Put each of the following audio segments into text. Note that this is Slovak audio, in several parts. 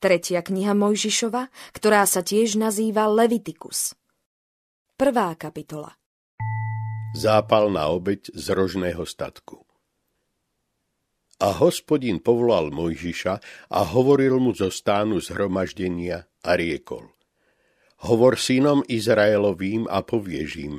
Tretia kniha Mojžišova, ktorá sa tiež nazýva Levitikus. Prvá kapitola Zápalná obeď z rožného statku A hospodin povolal Mojžiša a hovoril mu zo stánu zhromaždenia a riekol. Hovor synom Izraelovým a povieš im,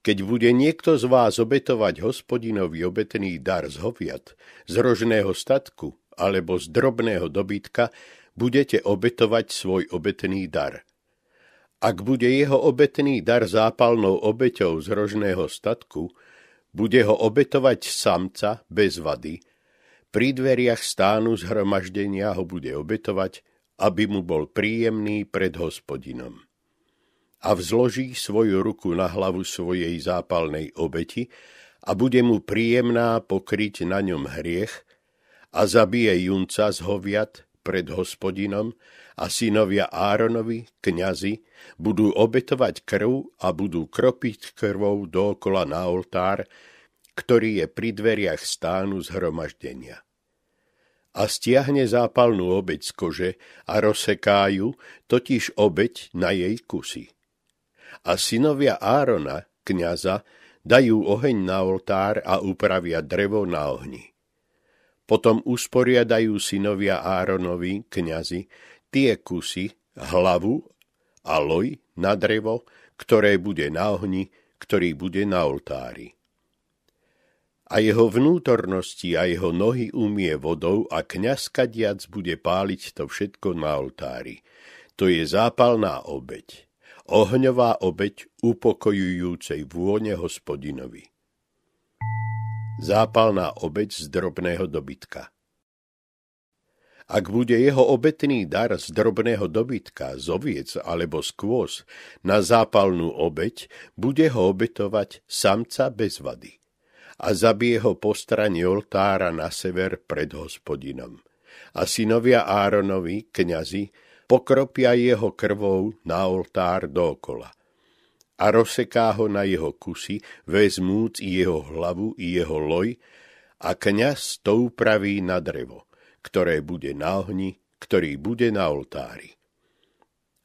keď bude niekto z vás obetovať hospodinovi obetný dar z hoviat, z rožného statku alebo z drobného dobytka, budete obetovať svoj obetný dar. Ak bude jeho obetný dar zápalnou obeťou z rožného statku, bude ho obetovať samca bez vady, pri dveriach stánu zhromaždenia ho bude obetovať, aby mu bol príjemný pred hospodinom. A vzloží svoju ruku na hlavu svojej zápalnej obeti a bude mu príjemná pokryť na ňom hriech a zabije junca z hoviat pred hospodinom a synovia Áronovi, kňazi, budú obetovať krv a budú kropiť krvou dookola na oltár, ktorý je pri dveriach stánu zhromaždenia. A stiahne zápalnú obeď z kože a rozsekájú, totiž obeď na jej kusy. A synovia Árona, kňaza, dajú oheň na oltár a upravia drevo na ohni. Potom usporiadajú synovia Áronovi, kňazi, tie kusy, hlavu a loj na drevo, ktoré bude na ohni, ktorý bude na oltári. A jeho vnútornosti a jeho nohy umie vodou a kňaz kadiac bude páliť to všetko na oltári. To je zápalná obeď, ohňová obeď upokojujúcej vône hospodinovi zápalná obeď z drobného dobytka. Ak bude jeho obetný dar z drobného dobytka, z oviec alebo z kôz na zápalnú obeď, bude ho obetovať samca bez vady a zabije ho po strane oltára na sever pred hospodinom. A synovia Áronovi, kňazi, pokropia jeho krvou na oltár dokola a rozseká ho na jeho kusy, vezmúc jeho hlavu i jeho loj, a kňaz to upraví na drevo, ktoré bude na ohni, ktorý bude na oltári.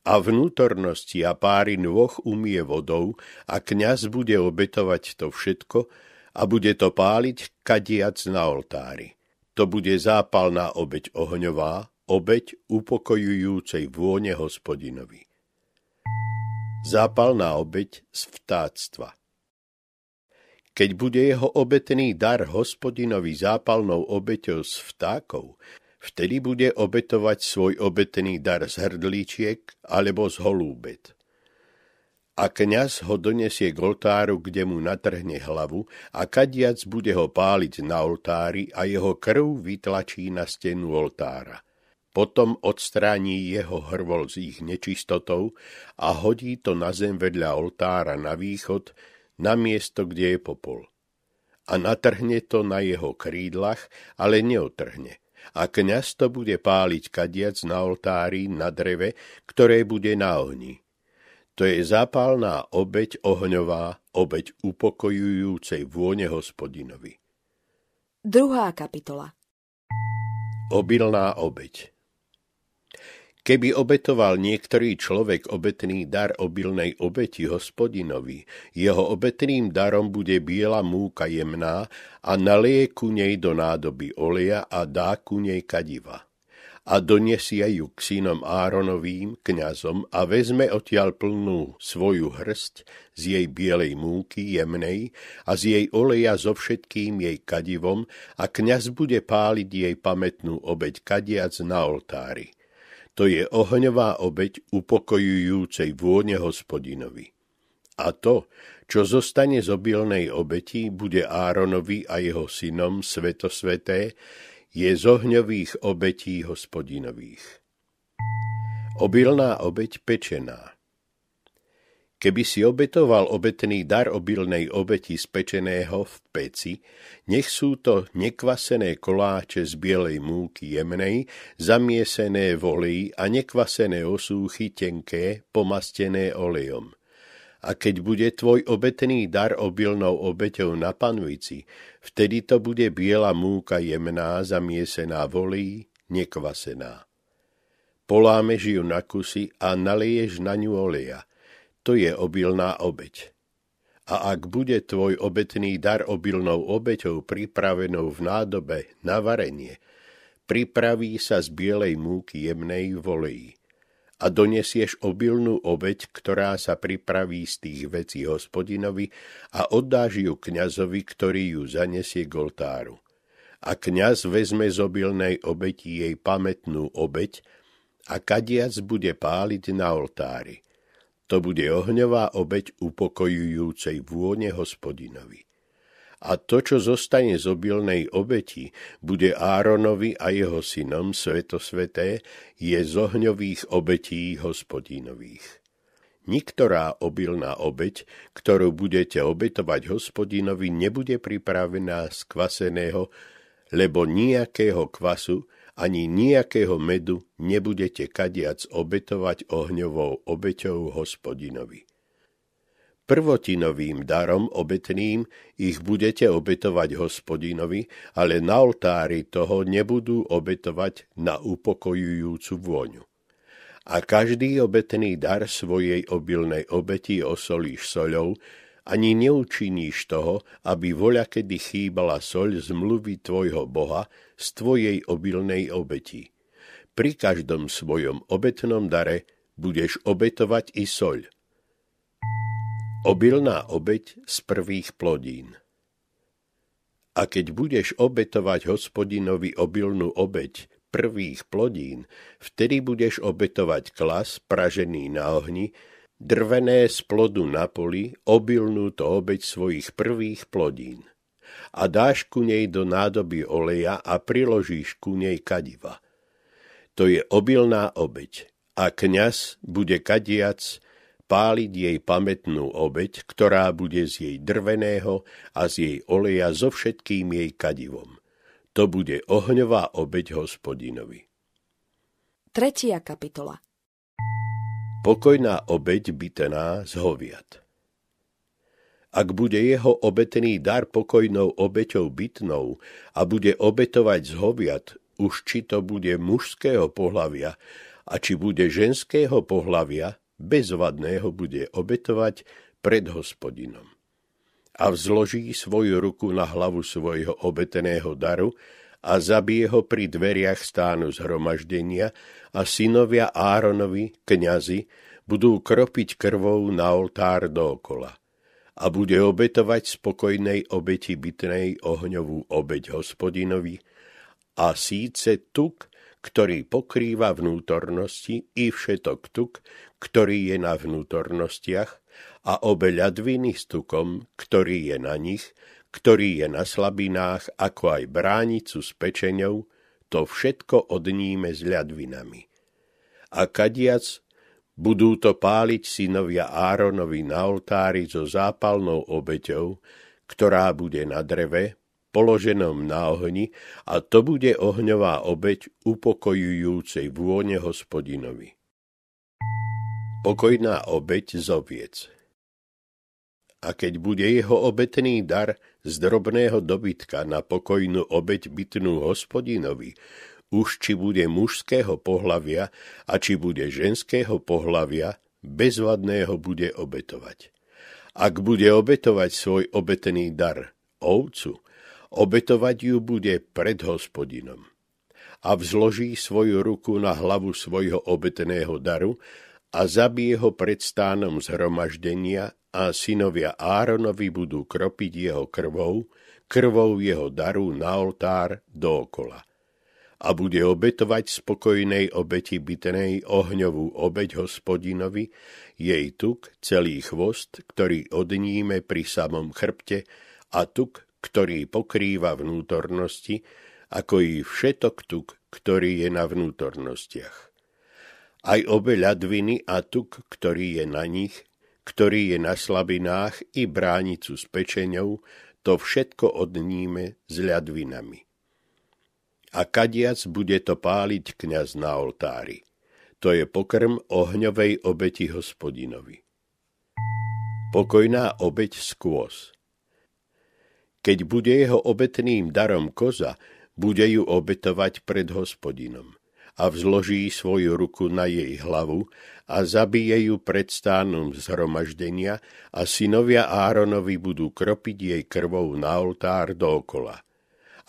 A vnútornosti a páry nôh umie vodou a kňaz bude obetovať to všetko a bude to páliť kadiac na oltári. To bude zápalná obeď ohňová, obeď upokojujúcej vône hospodinovi zápalná obeď z vtáctva. Keď bude jeho obetný dar hospodinovi zápalnou obeťou z vtákov, vtedy bude obetovať svoj obetný dar z hrdličiek alebo z holúbet. A kňaz ho donesie k oltáru, kde mu natrhne hlavu a kadiac bude ho páliť na oltári a jeho krv vytlačí na stenu oltára – potom odstráni jeho hrvol z ich nečistotou a hodí to na zem vedľa oltára na východ, na miesto, kde je popol. A natrhne to na jeho krídlach, ale neotrhne. A kňaz to bude páliť kadiac na oltári na dreve, ktoré bude na ohni. To je zápalná obeď ohňová, obeď upokojujúcej vône hospodinovi. Druhá kapitola Obilná obeď Keby obetoval niektorý človek obetný dar obilnej obeti hospodinovi, jeho obetným darom bude biela múka jemná a naleje ku nej do nádoby oleja a dá ku nej kadiva. A donesie ju k synom Áronovým, kňazom, a vezme odtiaľ plnú svoju hrst z jej bielej múky jemnej a z jej oleja so všetkým jej kadivom a kňaz bude páliť jej pamätnú obeď kadiac na oltári to je ohňová obeď upokojujúcej vône hospodinovi. A to, čo zostane z obilnej obeti, bude Áronovi a jeho synom svetosveté, je z ohňových obetí hospodinových. Obilná obeď pečená. Keby si obetoval obetný dar obilnej obeti spečeného v peci, nech sú to nekvasené koláče z bielej múky jemnej, zamiesené v oleji a nekvasené osúchy tenké, pomastené olejom. A keď bude tvoj obetný dar obilnou obeťou na panvici, vtedy to bude biela múka jemná, zamiesená v oleji, nekvasená polámeš ju na kusy a naleješ na ňu oleja. To je obilná obeď. A ak bude tvoj obetný dar obilnou obeťou pripravenou v nádobe na varenie, pripraví sa z bielej múky jemnej voleji a donesieš obilnú obeď, ktorá sa pripraví z tých vecí hospodinovi a oddáš ju kňazovi, ktorý ju zanesie k oltáru. A kňaz vezme z obilnej obeti jej pamätnú obeď a kadiac bude páliť na oltári. To bude ohňová obeď upokojujúcej vône hospodinovi a to, čo zostane z obilnej obeti, bude Áronovi a jeho synom svetosveté, je z ohňových obetí hospodinových. Niktorá obilná obeť, ktorú budete obetovať hospodinovi, nebude pripravená z kvaseného, lebo nejakého kvasu ani nejakého medu nebudete kadiac obetovať ohňovou obeťou hospodinovi prvotinovým darom obetným ich budete obetovať hospodinovi, ale na oltári toho nebudú obetovať na upokojujúcu vôňu. A každý obetný dar svojej obilnej obeti osolíš soľou, ani neučiníš toho, aby voľa kedy chýbala soľ z mluvy tvojho Boha z tvojej obilnej obeti. Pri každom svojom obetnom dare budeš obetovať i soľ – Obilná obeď z prvých plodín A keď budeš obetovať hospodinovi obilnú obeď prvých plodín, vtedy budeš obetovať klas pražený na ohni, drvené z plodu na poli, obilnú to obeď svojich prvých plodín. A dáš ku nej do nádoby oleja a priložíš ku nej kadiva. To je obilná obeď. A kňaz bude kadiac, páliť jej pamätnú obeď, ktorá bude z jej drveného a z jej oleja so všetkým jej kadivom. To bude ohňová obeď hospodinovi. Tretia kapitola Pokojná obeď bytená z hoviat Ak bude jeho obetný dar pokojnou obeťou bytnou a bude obetovať z už či to bude mužského pohlavia a či bude ženského pohlavia, bezvadného bude obetovať pred hospodinom. A vzloží svoju ruku na hlavu svojho obeteného daru a zabije ho pri dveriach stánu zhromaždenia a synovia Áronovi, kňazi, budú kropiť krvou na oltár dookola a bude obetovať spokojnej obeti bytnej ohňovú obeť hospodinovi a síce tuk, ktorý pokrýva vnútornosti i všetok tuk, ktorý je na vnútornostiach a obe ľadviny s tukom, ktorý je na nich, ktorý je na slabinách, ako aj bránicu s pečeňou, to všetko odníme s ľadvinami. A kadiac budú to páliť synovia Áronovi na oltári so zápalnou obeťou, ktorá bude na dreve, položenom na ohni a to bude ohňová obeď upokojujúcej vône hospodinovi. Pokojná obeď z oviec A keď bude jeho obetný dar z drobného dobytka na pokojnú obeď bytnú hospodinovi, už či bude mužského pohlavia a či bude ženského pohlavia, bezvadného bude obetovať. Ak bude obetovať svoj obetný dar, ovcu, obetovať ju bude pred hospodinom. A vzloží svoju ruku na hlavu svojho obetného daru a zabije ho pred stánom zhromaždenia a synovia Áronovi budú kropiť jeho krvou, krvou jeho daru na oltár dookola. A bude obetovať spokojnej obeti bytenej ohňovú obeť hospodinovi, jej tuk, celý chvost, ktorý odníme pri samom chrbte, a tuk, ktorý pokrýva vnútornosti, ako i všetok tuk, ktorý je na vnútornostiach. Aj obe ľadviny a tuk, ktorý je na nich, ktorý je na slabinách i bránicu s pečeňou, to všetko odníme s ľadvinami. A kadiac bude to páliť kňaz na oltári. To je pokrm ohňovej obeti hospodinovi. Pokojná obeť skôs. Keď bude jeho obetným darom koza, bude ju obetovať pred hospodinom. a vzloží svoju ruku na jej hlavu a zabije ju pred stánom zhromaždenia a synovia Áronovi budú kropiť jej krvou na oltár dookola.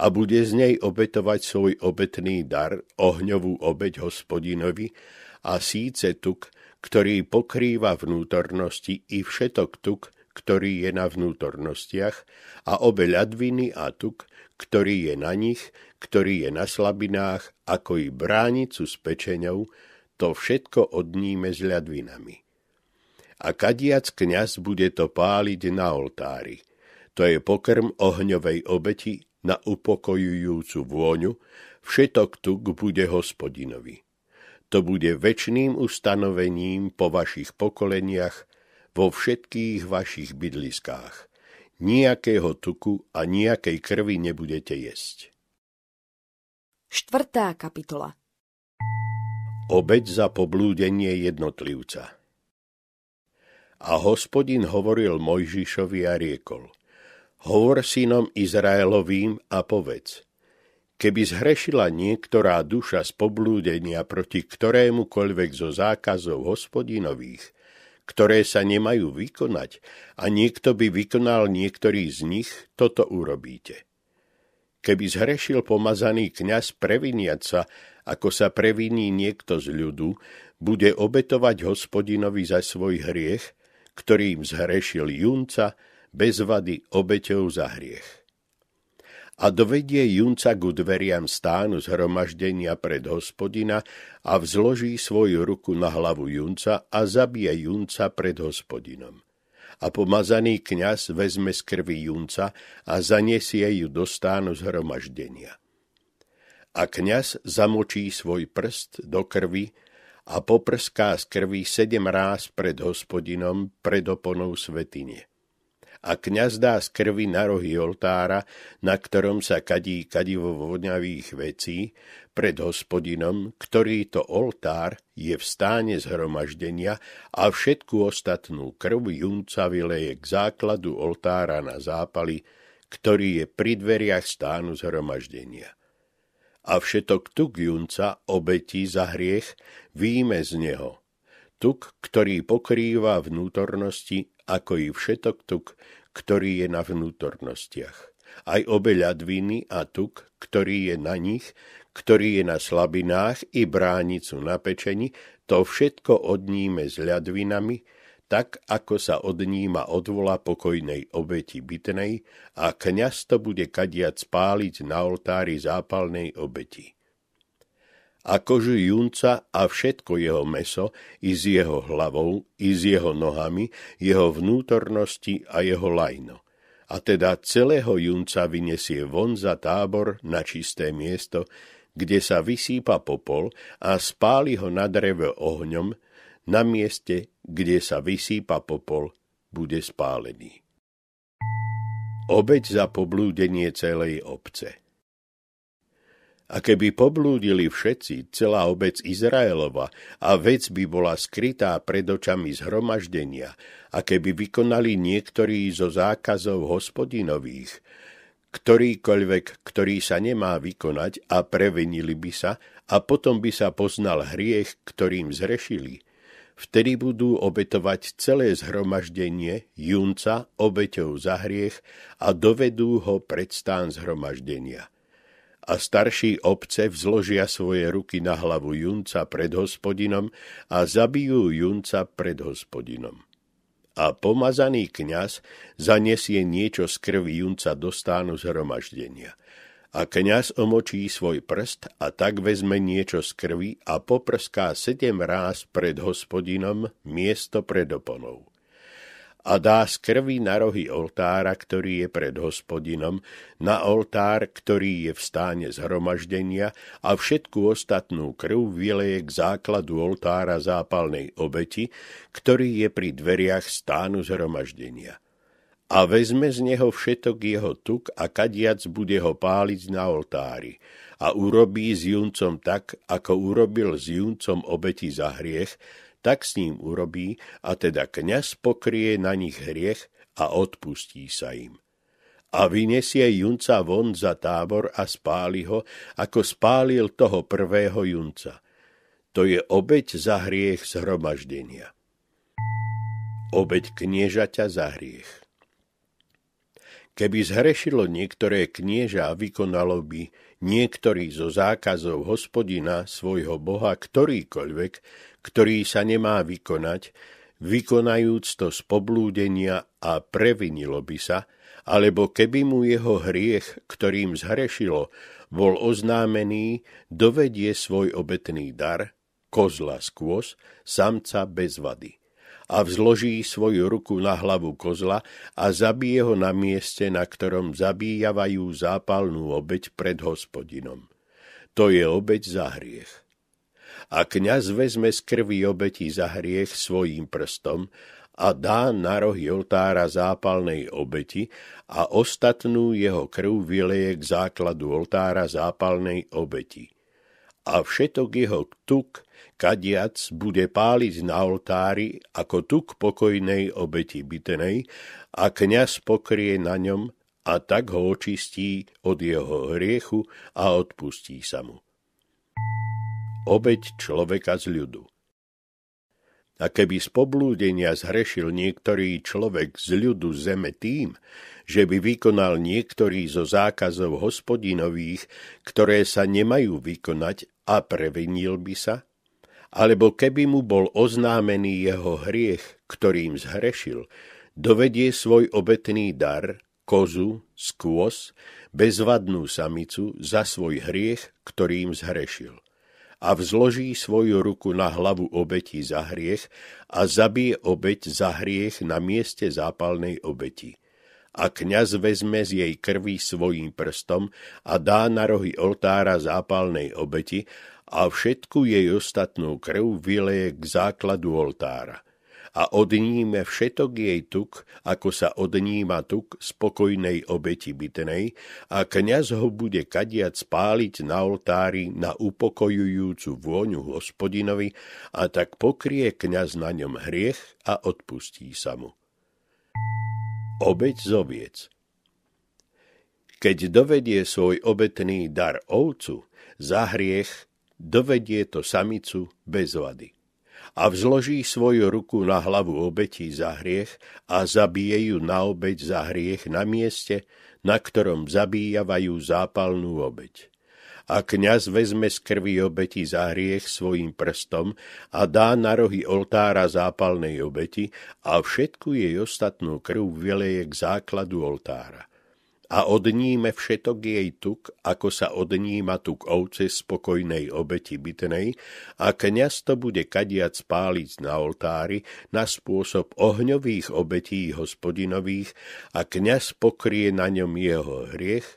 A bude z nej obetovať svoj obetný dar, ohňovú obeť hospodinovi, a síce tuk, ktorý pokrýva vnútornosti i všetok tuk, ktorý je na vnútornostiach, a obe ľadviny a tuk, ktorý je na nich, ktorý je na slabinách, ako i bránicu s pečeňou, to všetko odníme s ľadvinami. A kadiac kňaz bude to páliť na oltári. To je pokrm ohňovej obeti na upokojujúcu vôňu, všetok tuk bude hospodinovi. To bude väčšným ustanovením po vašich pokoleniach vo všetkých vašich bydliskách. Nijakého tuku a nejakej krvi nebudete jesť. Štvrtá kapitola Obeď za poblúdenie jednotlivca A hospodin hovoril Mojžišovi a riekol Hovor synom Izraelovým a povedz Keby zhrešila niektorá duša z poblúdenia proti ktorémukoľvek zo zákazov hospodinových, ktoré sa nemajú vykonať a niekto by vykonal niektorý z nich, toto urobíte. Keby zhrešil pomazaný kňaz previniať sa, ako sa previní niekto z ľudu, bude obetovať hospodinovi za svoj hriech, ktorým zhrešil junca bez vady obeťou za hriech a dovedie junca ku dveriam stánu zhromaždenia pred hospodina a vzloží svoju ruku na hlavu junca a zabije junca pred hospodinom. A pomazaný kňaz vezme z krvi junca a zanesie ju do stánu zhromaždenia. A kňaz zamočí svoj prst do krvi a poprská z krvi sedem ráz pred hospodinom pred oponou svetine a kňaz dá z krvi na rohy oltára, na ktorom sa kadí kadivo voňavých vecí, pred hospodinom, ktorý to oltár je v stáne zhromaždenia a všetku ostatnú krv junca vyleje k základu oltára na zápali, ktorý je pri dveriach stánu zhromaždenia. A všetok tuk junca obetí za hriech výjme z neho. Tuk, ktorý pokrýva vnútornosti ako i všetok tuk, ktorý je na vnútornostiach. Aj obe ľadviny a tuk, ktorý je na nich, ktorý je na slabinách i bránicu na pečení, to všetko odníme s ľadvinami, tak ako sa odníma odvola pokojnej obeti bytnej a kňaz to bude kadiať spáliť na oltári zápalnej obeti a kožu junca a všetko jeho meso, i s jeho hlavou, i s jeho nohami, jeho vnútornosti a jeho lajno. A teda celého junca vyniesie von za tábor na čisté miesto, kde sa vysýpa popol a spáli ho na dreve ohňom, na mieste, kde sa vysýpa popol, bude spálený. Obeď za poblúdenie celej obce. A keby poblúdili všetci, celá obec Izraelova, a vec by bola skrytá pred očami zhromaždenia, a keby vykonali niektorí zo zákazov hospodinových, ktorýkoľvek, ktorý sa nemá vykonať a prevenili by sa, a potom by sa poznal hriech, ktorým zrešili, vtedy budú obetovať celé zhromaždenie junca obeťou za hriech a dovedú ho pred stán zhromaždenia a starší obce vzložia svoje ruky na hlavu junca pred hospodinom a zabijú junca pred hospodinom. A pomazaný kňaz zanesie niečo z krvi junca do stánu zhromaždenia. A kňaz omočí svoj prst a tak vezme niečo z krvi a poprská sedem ráz pred hospodinom miesto pred oponou a dá z krvi na rohy oltára, ktorý je pred hospodinom, na oltár, ktorý je v stáne zhromaždenia a všetku ostatnú krv vyleje k základu oltára zápalnej obeti, ktorý je pri dveriach stánu zhromaždenia. A vezme z neho všetok jeho tuk a kadiac bude ho páliť na oltári a urobí s juncom tak, ako urobil s juncom obeti za hriech, tak s ním urobí, a teda kňaz pokrie na nich hriech a odpustí sa im. a vyniesie junca von za tábor a spáli ho, ako spálil toho prvého junca. To je obeď za hriech zhromaždenia. Obeď kniežaťa za hriech. Keby zhrešilo niektoré knieža vykonalo by niektorý zo zákazov hospodina svojho boha ktorýkoľvek, ktorý sa nemá vykonať, vykonajúc to z poblúdenia a previnilo by sa, alebo keby mu jeho hriech, ktorým zhrešilo, bol oznámený, dovedie svoj obetný dar, kozla skôs, samca bez vady a vzloží svoju ruku na hlavu kozla a zabije ho na mieste, na ktorom zabíjavajú zápalnú obeď pred hospodinom. To je obeď za hriech. A kňaz vezme z krvi obeti za hriech svojím prstom a dá na rohy oltára zápalnej obeti a ostatnú jeho krv vyleje k základu oltára zápalnej obeti. A všetok jeho tuk, kadiac, bude páliť na oltári ako tuk pokojnej obeti bytenej a kňaz pokrie na ňom a tak ho očistí od jeho hriechu a odpustí sa mu. Obeď človeka z ľudu. A keby z poblúdenia zhrešil niektorý človek z ľudu zeme tým, že by vykonal niektorý zo zákazov hospodinových, ktoré sa nemajú vykonať a previnil by sa, alebo keby mu bol oznámený jeho hriech, ktorým zhrešil, dovedie svoj obetný dar, kozu, skôs, bezvadnú samicu za svoj hriech, ktorým zhrešil a vzloží svoju ruku na hlavu obeti za hriech a zabije obeť za hriech na mieste zápalnej obeti. A kňaz vezme z jej krvi svojím prstom a dá na rohy oltára zápalnej obeti a všetku jej ostatnú krv vyleje k základu oltára a odníme všetok jej tuk, ako sa odníma tuk spokojnej obeti bytenej a kňaz ho bude kadiať spáliť na oltári na upokojujúcu vôňu hospodinovi a tak pokrie kňaz na ňom hriech a odpustí sa mu. Obeď z oviec Keď dovedie svoj obetný dar ovcu, za hriech dovedie to samicu bez vady a vzloží svoju ruku na hlavu obetí za hriech a zabije ju na obeť za hriech na mieste, na ktorom zabíjavajú zápalnú obeť. A kňaz vezme z krvi obeti za hriech svojim prstom a dá na rohy oltára zápalnej obeti a všetku jej ostatnú krv vyleje k základu oltára a odníme všetok jej tuk, ako sa odníma tuk ovce spokojnej obeti bytnej, a kniaz to bude kadiac spáliť na oltári na spôsob ohňových obetí hospodinových a kniaz pokrie na ňom jeho hriech,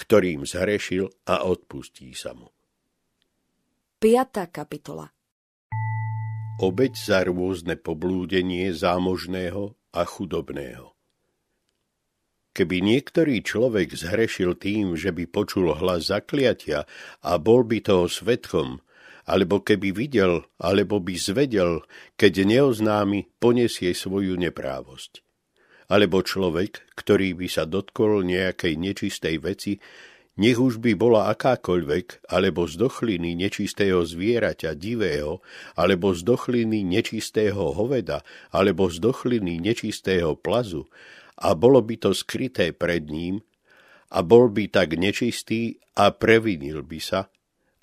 ktorým zhrešil a odpustí sa mu. 5. kapitola Obeď za rôzne poblúdenie zámožného a chudobného. Keby niektorý človek zhrešil tým, že by počul hlas zakliatia a bol by toho svetkom, alebo keby videl, alebo by zvedel, keď neoznámi, poniesie svoju neprávosť. Alebo človek, ktorý by sa dotkol nejakej nečistej veci, nech už by bola akákoľvek, alebo z dochliny nečistého zvieraťa divého, alebo z dochliny nečistého hoveda, alebo z dochliny nečistého plazu, a bolo by to skryté pred ním a bol by tak nečistý a previnil by sa,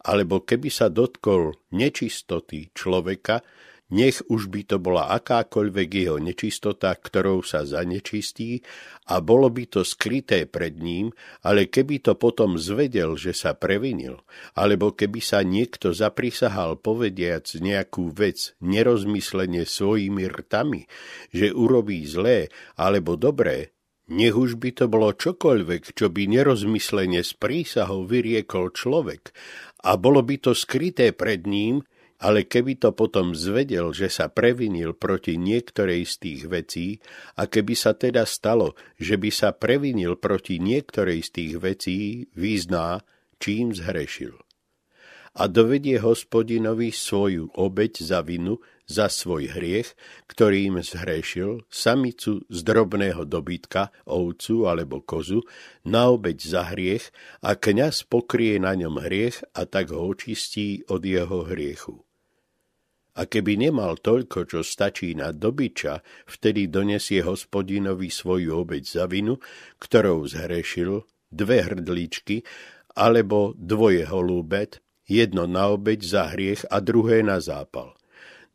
alebo keby sa dotkol nečistoty človeka, nech už by to bola akákoľvek jeho nečistota, ktorou sa zanečistí a bolo by to skryté pred ním, ale keby to potom zvedel, že sa previnil, alebo keby sa niekto zaprisahal povediac nejakú vec nerozmyslene svojimi rtami, že urobí zlé alebo dobré, nech už by to bolo čokoľvek, čo by nerozmyslene s prísahou vyriekol človek, a bolo by to skryté pred ním, ale keby to potom zvedel, že sa previnil proti niektorej z tých vecí, a keby sa teda stalo, že by sa previnil proti niektorej z tých vecí, vyzná, čím zhrešil. a dovedie hospodinovi svoju obeď za vinu, za svoj hriech, ktorým zhrešil, samicu z drobného dobytka, ovcu alebo kozu, na obeď za hriech a kňaz pokrie na ňom hriech a tak ho očistí od jeho hriechu. A keby nemal toľko, čo stačí na dobyča, vtedy donesie hospodinovi svoju obeď za vinu, ktorou zhrešil, dve hrdličky, alebo dvoje holúbet, jedno na obeď za hriech a druhé na zápal.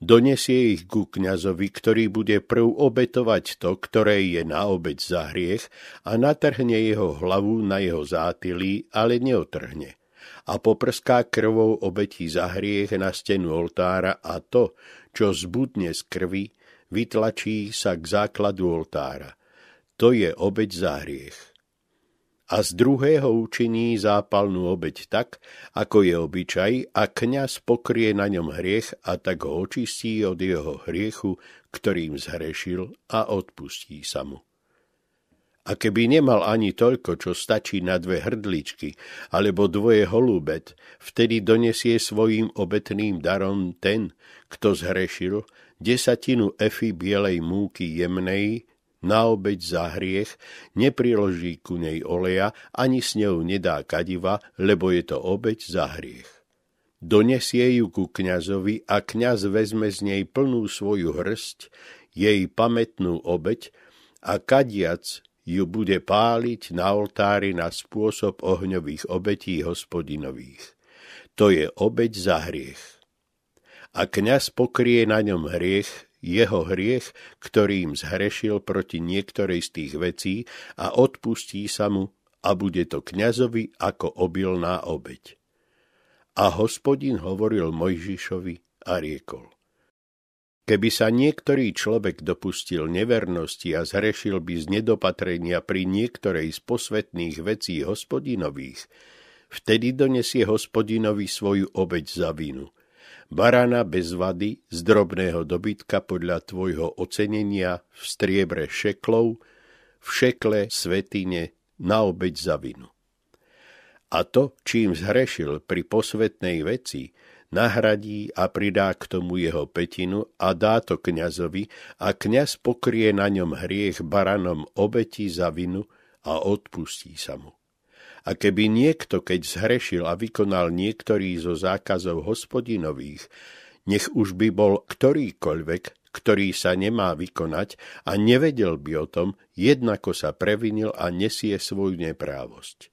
Donesie ich ku kňazovi, ktorý bude prv obetovať to, ktoré je na obeď za hriech a natrhne jeho hlavu na jeho zátilí, ale neotrhne a poprská krvou obetí za hriech na stenu oltára a to, čo zbudne z krvi, vytlačí sa k základu oltára. To je obeď za hriech. A z druhého učiní zápalnú obeď tak, ako je obyčaj, a kňaz pokrie na ňom hriech a tak ho očistí od jeho hriechu, ktorým zhrešil a odpustí sa mu. A keby nemal ani toľko, čo stačí na dve hrdličky, alebo dvoje holúbet, vtedy donesie svojim obetným darom ten, kto zhrešil, desatinu efy bielej múky jemnej, na obeď za hriech, nepriloží ku nej oleja, ani s ňou nedá kadiva, lebo je to obeď za hriech. Donesie ju ku kňazovi a kňaz vezme z nej plnú svoju hrst, jej pamätnú obeď, a kadiac ju bude páliť na oltári na spôsob ohňových obetí hospodinových. To je obeť za hriech. A kňaz pokrie na ňom hriech, jeho hriech, ktorým zhrešil proti niektorej z tých vecí a odpustí sa mu a bude to kňazovi ako obilná obeť. A hospodin hovoril Mojžišovi a riekol. Keby sa niektorý človek dopustil nevernosti a zhrešil by z nedopatrenia pri niektorej z posvetných vecí hospodinových, vtedy donesie hospodinovi svoju obeď za vinu. Barana bez vady z drobného dobytka podľa tvojho ocenenia v striebre šeklov, v šekle svetine na obeď za vinu. A to, čím zhrešil pri posvetnej veci, nahradí a pridá k tomu jeho petinu a dá to kňazovi a kňaz pokrie na ňom hriech baranom obeti za vinu a odpustí sa mu. A keby niekto, keď zhrešil a vykonal niektorý zo zákazov hospodinových, nech už by bol ktorýkoľvek, ktorý sa nemá vykonať a nevedel by o tom, jednako sa previnil a nesie svoju neprávosť.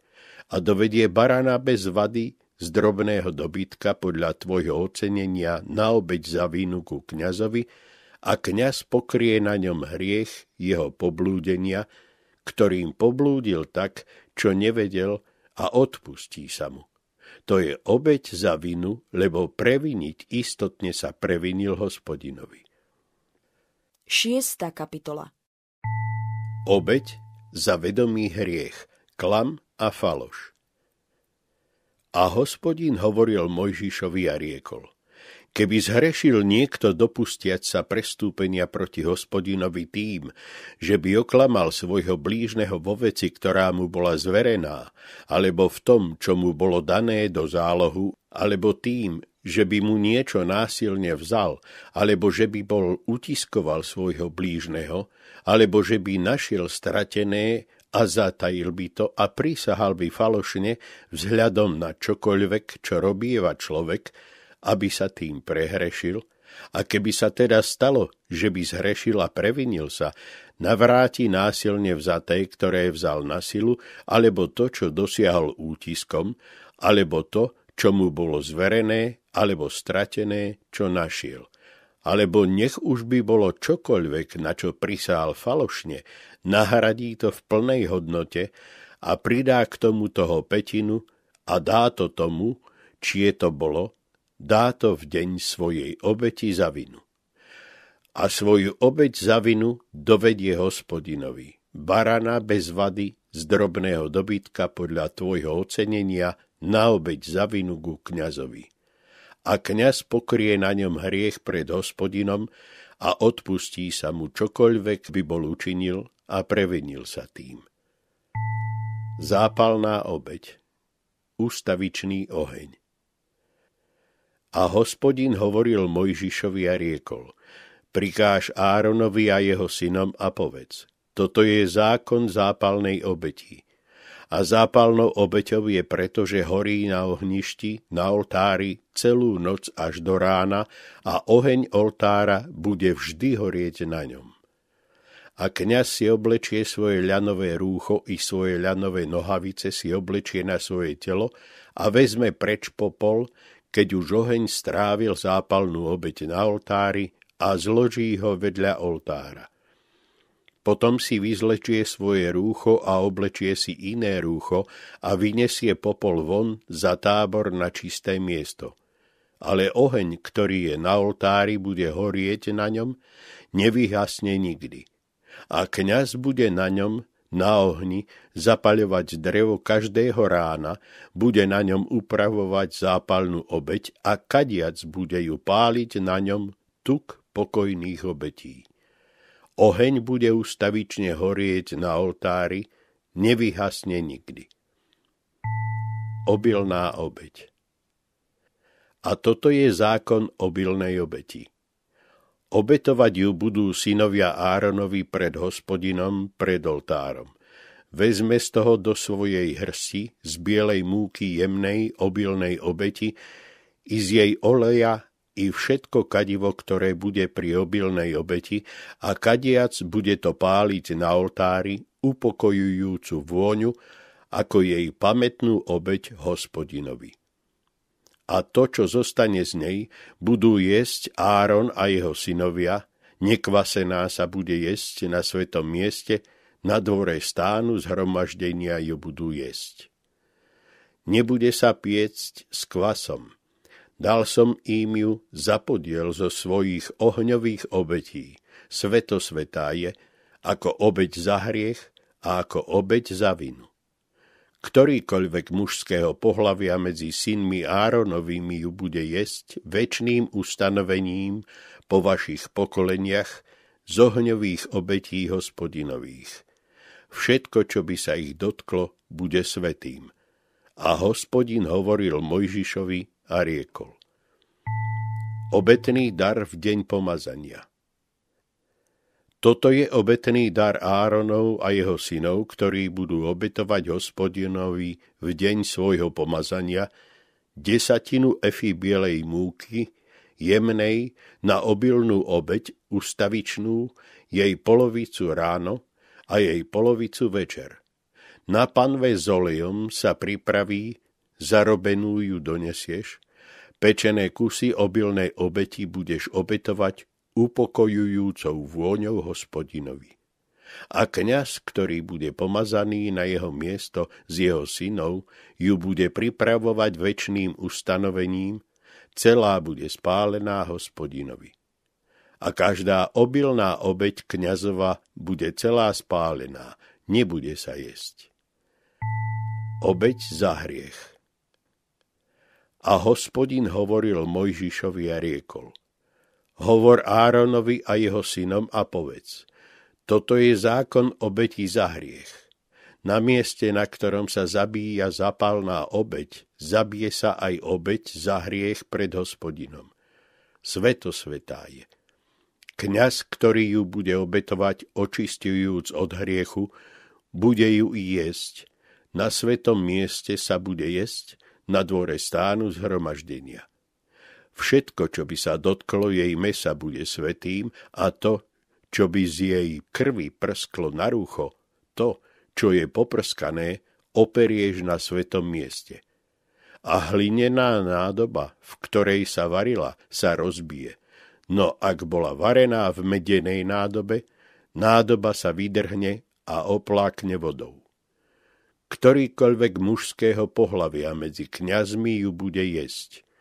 A dovedie barana bez vady z drobného dobytka podľa tvojho ocenenia na obeď za vínu ku kňazovi a kňaz pokrie na ňom hriech jeho poblúdenia, ktorým poblúdil tak, čo nevedel a odpustí sa mu. To je obeď za vinu, lebo previniť istotne sa previnil hospodinovi. Šiesta kapitola Obeď za vedomý hriech, klam a faloš. A hospodín hovoril Mojžišovi a riekol, keby zhrešil niekto dopustiať sa prestúpenia proti hospodinovi tým, že by oklamal svojho blížneho vo veci, ktorá mu bola zverená, alebo v tom, čo mu bolo dané do zálohu, alebo tým, že by mu niečo násilne vzal, alebo že by bol utiskoval svojho blížneho, alebo že by našiel stratené a zatajil by to a prísahal by falošne vzhľadom na čokoľvek, čo robieva človek, aby sa tým prehrešil, a keby sa teda stalo, že by zhrešil a previnil sa, navráti násilne vzaté, ktoré vzal na silu, alebo to, čo dosiahol útiskom, alebo to, čo mu bolo zverené, alebo stratené, čo našiel. Alebo nech už by bolo čokoľvek, na čo prisál falošne, nahradí to v plnej hodnote a pridá k tomu toho petinu a dá to tomu, čie to bolo, dá to v deň svojej obeti za vinu. A svoju obeť za vinu dovedie hospodinovi. Barana bez vady z drobného dobytka podľa tvojho ocenenia na obeť za vinu ku kňazovi. A kňaz pokrie na ňom hriech pred hospodinom a odpustí sa mu čokoľvek by bol učinil a previnil sa tým. Zápalná obeď Ústavičný oheň A hospodin hovoril Mojžišovi a riekol, prikáž Áronovi a jeho synom a povedz, toto je zákon zápalnej obeti. A zápalnou obeťou je preto, že horí na ohništi, na oltári celú noc až do rána a oheň oltára bude vždy horieť na ňom. A kňaz si oblečie svoje ľanové rúcho i svoje ľanové nohavice si oblečie na svoje telo a vezme preč popol, keď už oheň strávil zápalnú obeť na oltári a zloží ho vedľa oltára. Potom si vyzlečie svoje rúcho a oblečie si iné rúcho a vyniesie popol von za tábor na čisté miesto. Ale oheň, ktorý je na oltári, bude horieť na ňom, nevyhasne nikdy. A kňaz bude na ňom na ohni zapaľovať drevo každého rána, bude na ňom upravovať zápalnú obeď a kadiac bude ju páliť na ňom tuk pokojných obetí. Oheň bude ustavične horieť na oltári, nevyhasne nikdy. Obilná obeď A toto je zákon obilnej obeti. Obetovať ju budú synovia Áronovi pred hospodinom, pred oltárom. Vezme z toho do svojej hrsti z bielej múky jemnej, obilnej obeti i z jej oleja i všetko kadivo, ktoré bude pri obilnej obeti a kadiac bude to páliť na oltári upokojujúcu vôňu, ako jej pamätnú obeť hospodinovi a to, čo zostane z nej, budú jesť Áron a jeho synovia, nekvasená sa bude jesť na svetom mieste, na dvore stánu zhromaždenia ju budú jesť. Nebude sa piecť s kvasom. Dal som im ju za podiel zo svojich ohňových obetí. Sveto svetá je, ako obeť za hriech a ako obeť za vinu. Ktorýkoľvek mužského pohlavia medzi synmi Áronovými ju bude jesť väčšným ustanovením po vašich pokoleniach z ohňových obetí hospodinových. Všetko, čo by sa ich dotklo, bude svetým. A hospodin hovoril Mojžišovi a riekol. Obetný dar v deň pomazania. Toto je obetný dar Áronov a jeho synov, ktorí budú obetovať hospodinovi v deň svojho pomazania desatinu efy bielej múky, jemnej, na obilnú obeť ustavičnú, jej polovicu ráno a jej polovicu večer. Na panve s olejom sa pripraví, zarobenú ju donesieš, pečené kusy obilnej obeti budeš obetovať upokojujúcou vôňou hospodinovi. A kňaz, ktorý bude pomazaný na jeho miesto z jeho synov, ju bude pripravovať väčšným ustanovením, celá bude spálená hospodinovi. A každá obilná obeď kňazova bude celá spálená, nebude sa jesť. Obeď za hriech A hospodin hovoril Mojžišovi a riekol – Hovor Áronovi a jeho synom a povedz. Toto je zákon obetí za hriech. Na mieste, na ktorom sa zabíja zapalná obeť, zabije sa aj obeť za hriech pred hospodinom. Sveto svetá je. Kňaz, ktorý ju bude obetovať, očistujúc od hriechu, bude ju jesť. Na svetom mieste sa bude jesť, na dvore stánu zhromaždenia. Všetko, čo by sa dotklo jej mesa, bude svetým a to, čo by z jej krvi prsklo na rúcho, to, čo je poprskané, operieš na svetom mieste. A hlinená nádoba, v ktorej sa varila, sa rozbije. No ak bola varená v medenej nádobe, nádoba sa vydrhne a oplákne vodou. Ktorýkoľvek mužského pohlavia medzi kňazmi ju bude jesť –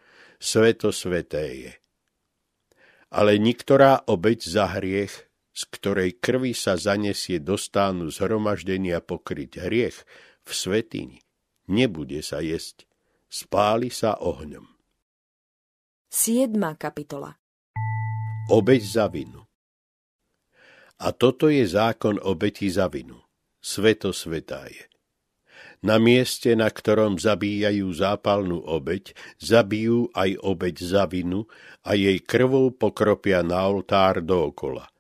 sveto sveté je. Ale niktorá obeď za hriech, z ktorej krvi sa zanesie do stánu zhromaždenia pokryť hriech v svetini, nebude sa jesť, spáli sa ohňom. 7. kapitola Obeď za vinu A toto je zákon obeti za vinu. Sveto svetá je. Na mieste, na ktorom zabíjajú zápalnú obeď, zabijú aj obeď za vinu a jej krvou pokropia na oltár dookola.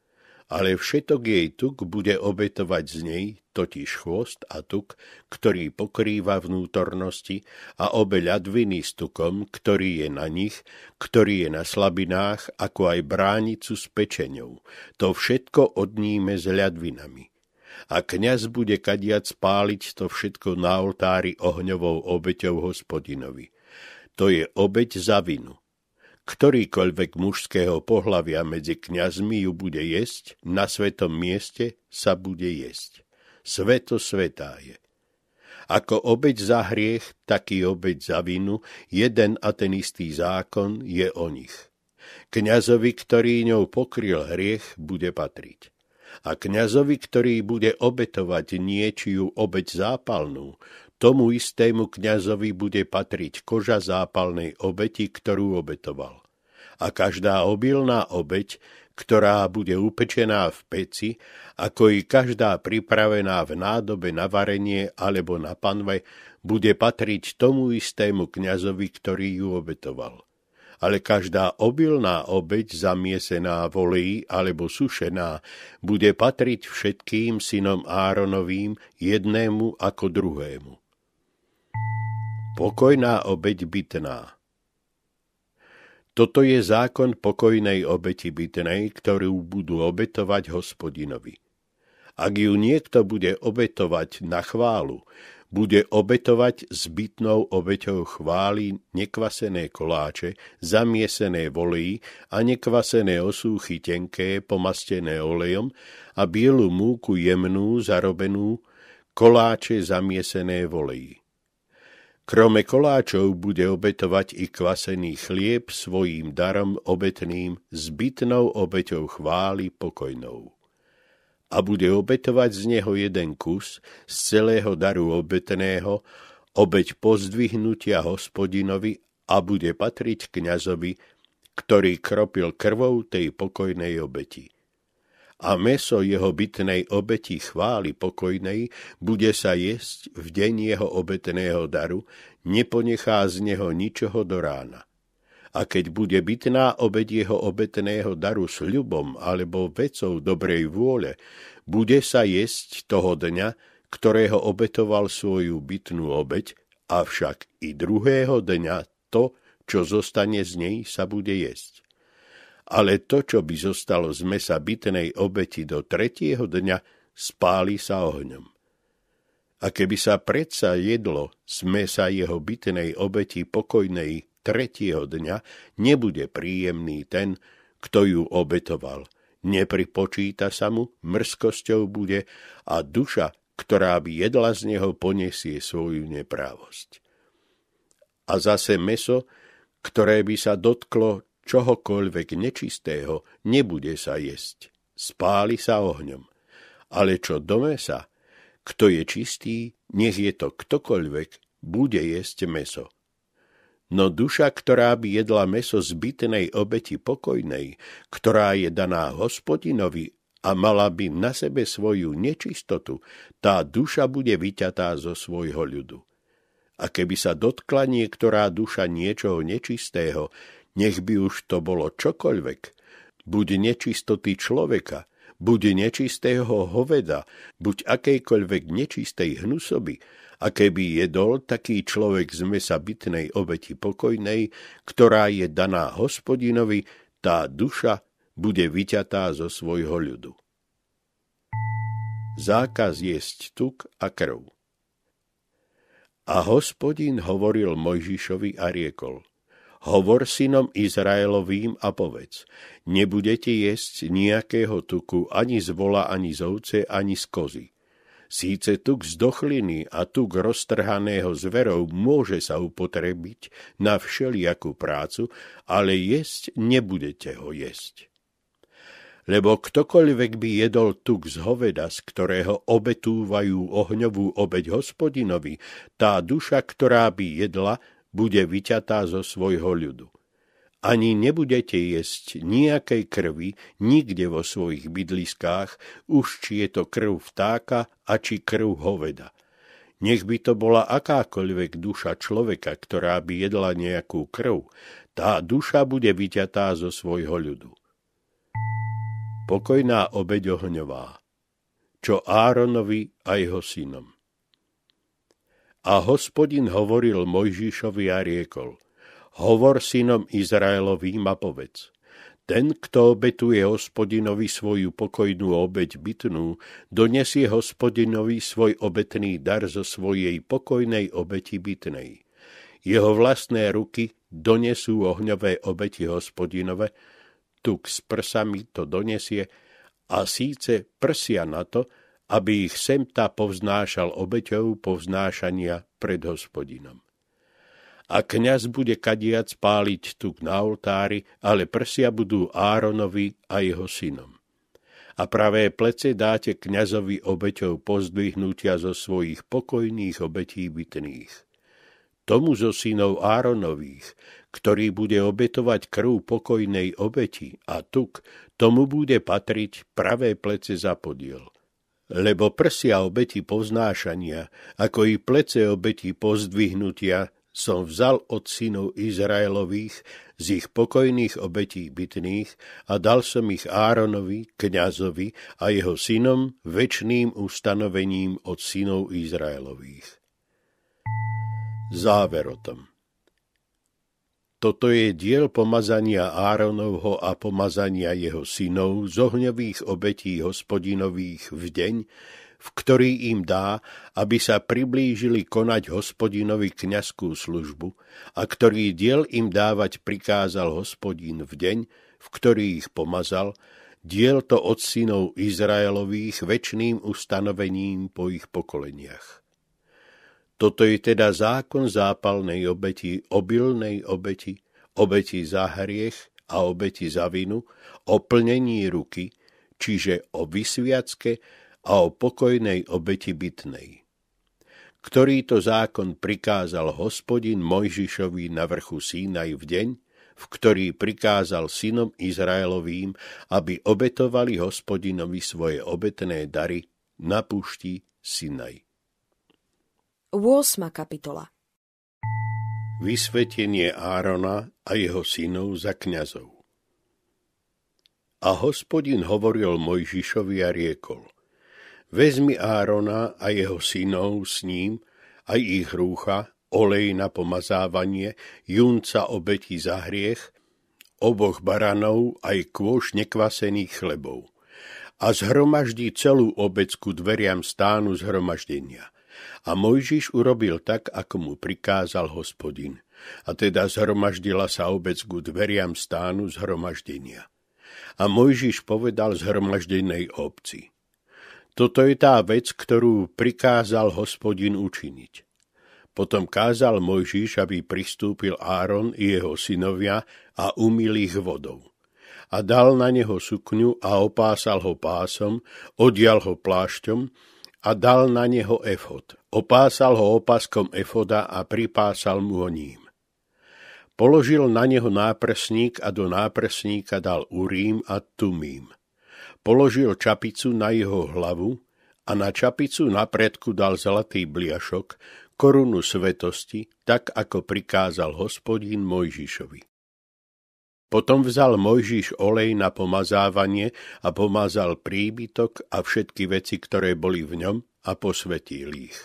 Ale všetok jej tuk bude obetovať z nej, totiž chvost a tuk, ktorý pokrýva vnútornosti a obe ľadviny s tukom, ktorý je na nich, ktorý je na slabinách, ako aj bránicu s pečeňou. To všetko odníme s ľadvinami a kňaz bude kadiac spáliť to všetko na oltári ohňovou obeťou hospodinovi. To je obeť za vinu. Ktorýkoľvek mužského pohlavia medzi kňazmi ju bude jesť, na svetom mieste sa bude jesť. Sveto svetá je. Ako obeď za hriech, taký obeď za vinu, jeden a ten istý zákon je o nich. Kňazovi, ktorý ňou pokryl hriech, bude patriť a kňazovi, ktorý bude obetovať niečiu obeť zápalnú, tomu istému kňazovi bude patriť koža zápalnej obeti, ktorú obetoval. A každá obilná obeť, ktorá bude upečená v peci, ako i každá pripravená v nádobe na varenie alebo na panve, bude patriť tomu istému kňazovi, ktorý ju obetoval ale každá obilná obeď zamiesená volí alebo sušená bude patriť všetkým synom Áronovým jednému ako druhému. Pokojná obeď bytná Toto je zákon pokojnej obeti bytnej, ktorú budú obetovať hospodinovi. Ak ju niekto bude obetovať na chválu, bude obetovať zbytnou obeťou chvály nekvasené koláče, zamiesené volí a nekvasené osúchy tenké, pomastené olejom a bielu múku jemnú, zarobenú, koláče zamiesené volí. Krome koláčov bude obetovať i kvasený chlieb svojím darom obetným, zbytnou obeťou chvály pokojnou a bude obetovať z neho jeden kus z celého daru obetného, obeť pozdvihnutia hospodinovi a bude patriť kňazovi, ktorý kropil krvou tej pokojnej obeti. A meso jeho bytnej obeti chvály pokojnej bude sa jesť v deň jeho obetného daru, neponechá z neho ničoho do rána a keď bude bytná obed jeho obetného daru s ľubom alebo vecou dobrej vôle, bude sa jesť toho dňa, ktorého obetoval svoju bytnú obeď, avšak i druhého dňa to, čo zostane z nej, sa bude jesť. Ale to, čo by zostalo z mesa bytnej obeti do tretieho dňa, spáli sa ohňom. A keby sa predsa jedlo z mesa jeho bytnej obeti pokojnej tretieho dňa nebude príjemný ten, kto ju obetoval. Nepripočíta sa mu, mrzkosťou bude a duša, ktorá by jedla z neho, poniesie svoju neprávosť. A zase meso, ktoré by sa dotklo čohokoľvek nečistého, nebude sa jesť. Spáli sa ohňom. Ale čo do mesa, kto je čistý, nech je to ktokoľvek, bude jesť meso No duša, ktorá by jedla meso zbytnej obeti pokojnej, ktorá je daná hospodinovi a mala by na sebe svoju nečistotu, tá duša bude vyťatá zo svojho ľudu. A keby sa dotkla niektorá duša niečoho nečistého, nech by už to bolo čokoľvek, buď nečistoty človeka, buď nečistého hoveda, buď akejkoľvek nečistej hnusoby, a keby jedol taký človek z mesa bytnej obeti pokojnej, ktorá je daná hospodinovi, tá duša bude vyťatá zo svojho ľudu. Zákaz jesť tuk a krv A hospodin hovoril Mojžišovi a riekol, hovor synom Izraelovým a povedz, nebudete jesť nejakého tuku ani z vola, ani z ovce, ani z kozy Síce tuk z dochliny a tuk roztrhaného zverov môže sa upotrebiť na všelijakú prácu, ale jesť nebudete ho jesť. Lebo ktokoľvek by jedol tuk z hoveda, z ktorého obetúvajú ohňovú obeď hospodinovi, tá duša, ktorá by jedla, bude vyťatá zo svojho ľudu ani nebudete jesť nejakej krvi nikde vo svojich bydliskách, už či je to krv vtáka a či krv hoveda. Nech by to bola akákoľvek duša človeka, ktorá by jedla nejakú krv, tá duša bude vyťatá zo svojho ľudu. Pokojná obeď ohňová, čo Áronovi a jeho synom. A hospodin hovoril Mojžišovi a riekol, hovor synom Izraelovým a povedz, ten, kto obetuje hospodinovi svoju pokojnú obeď bytnú, donesie hospodinovi svoj obetný dar zo svojej pokojnej obeti bytnej. Jeho vlastné ruky donesú ohňové obeti hospodinove, tuk s prsami to donesie a síce prsia na to, aby ich semta povznášal obeťou povznášania pred hospodinom a kňaz bude kadiac páliť tu na oltári, ale prsia budú Áronovi a jeho synom. A pravé plece dáte kňazovi obeťou pozdvihnutia zo svojich pokojných obetí bytných. Tomu zo synov Áronových, ktorý bude obetovať krv pokojnej obeti a tuk, tomu bude patriť pravé plece za podiel lebo prsia obeti poznášania, ako i plece obeti pozdvihnutia som vzal od synov Izraelových z ich pokojných obetí bytných a dal som ich Áronovi, kňazovi a jeho synom väčšným ustanovením od synov Izraelových. Záver o tom. Toto je diel pomazania Áronovho a pomazania jeho synov z ohňových obetí hospodinových v deň, v ktorý im dá, aby sa priblížili konať hospodinovi kňazskú službu a ktorý diel im dávať prikázal hospodin v deň, v ktorý ich pomazal, diel to od synov Izraelových väčšným ustanovením po ich pokoleniach. Toto je teda zákon zápalnej obeti, obilnej obeti, obeti za hriech a obeti za vinu, o plnení ruky, čiže o vysviacke a o pokojnej obeti bytnej. Ktorý to zákon prikázal hospodin Mojžišovi na vrchu Sínaj v deň, v ktorý prikázal synom Izraelovým, aby obetovali hospodinovi svoje obetné dary na pušti Sinaj. 8. kapitola Vysvetenie Árona a jeho synov za kňazov A hospodin hovoril Mojžišovi a riekol – Vezmi Árona a jeho synov s ním, aj ich rúcha, olej na pomazávanie, junca obeti za hriech, oboch baranov aj kôš nekvasených chlebov. A zhromaždí celú obecku dveriam stánu zhromaždenia. A Mojžiš urobil tak, ako mu prikázal hospodin. A teda zhromaždila sa obec ku dveriam stánu zhromaždenia. A Mojžiš povedal zhromaždenej obci. Toto je tá vec, ktorú prikázal hospodin učiniť. Potom kázal Mojžiš, aby pristúpil Áron i jeho synovia a umil ich vodou. A dal na neho sukňu a opásal ho pásom, odial ho plášťom a dal na neho efod. Opásal ho opaskom efoda a pripásal mu ho ním. Položil na neho náprsník a do náprsníka dal urím a tumím položil čapicu na jeho hlavu a na čapicu na predku dal zlatý bliašok, korunu svetosti, tak ako prikázal hospodín Mojžišovi. Potom vzal Mojžiš olej na pomazávanie a pomazal príbytok a všetky veci, ktoré boli v ňom a posvetil ich.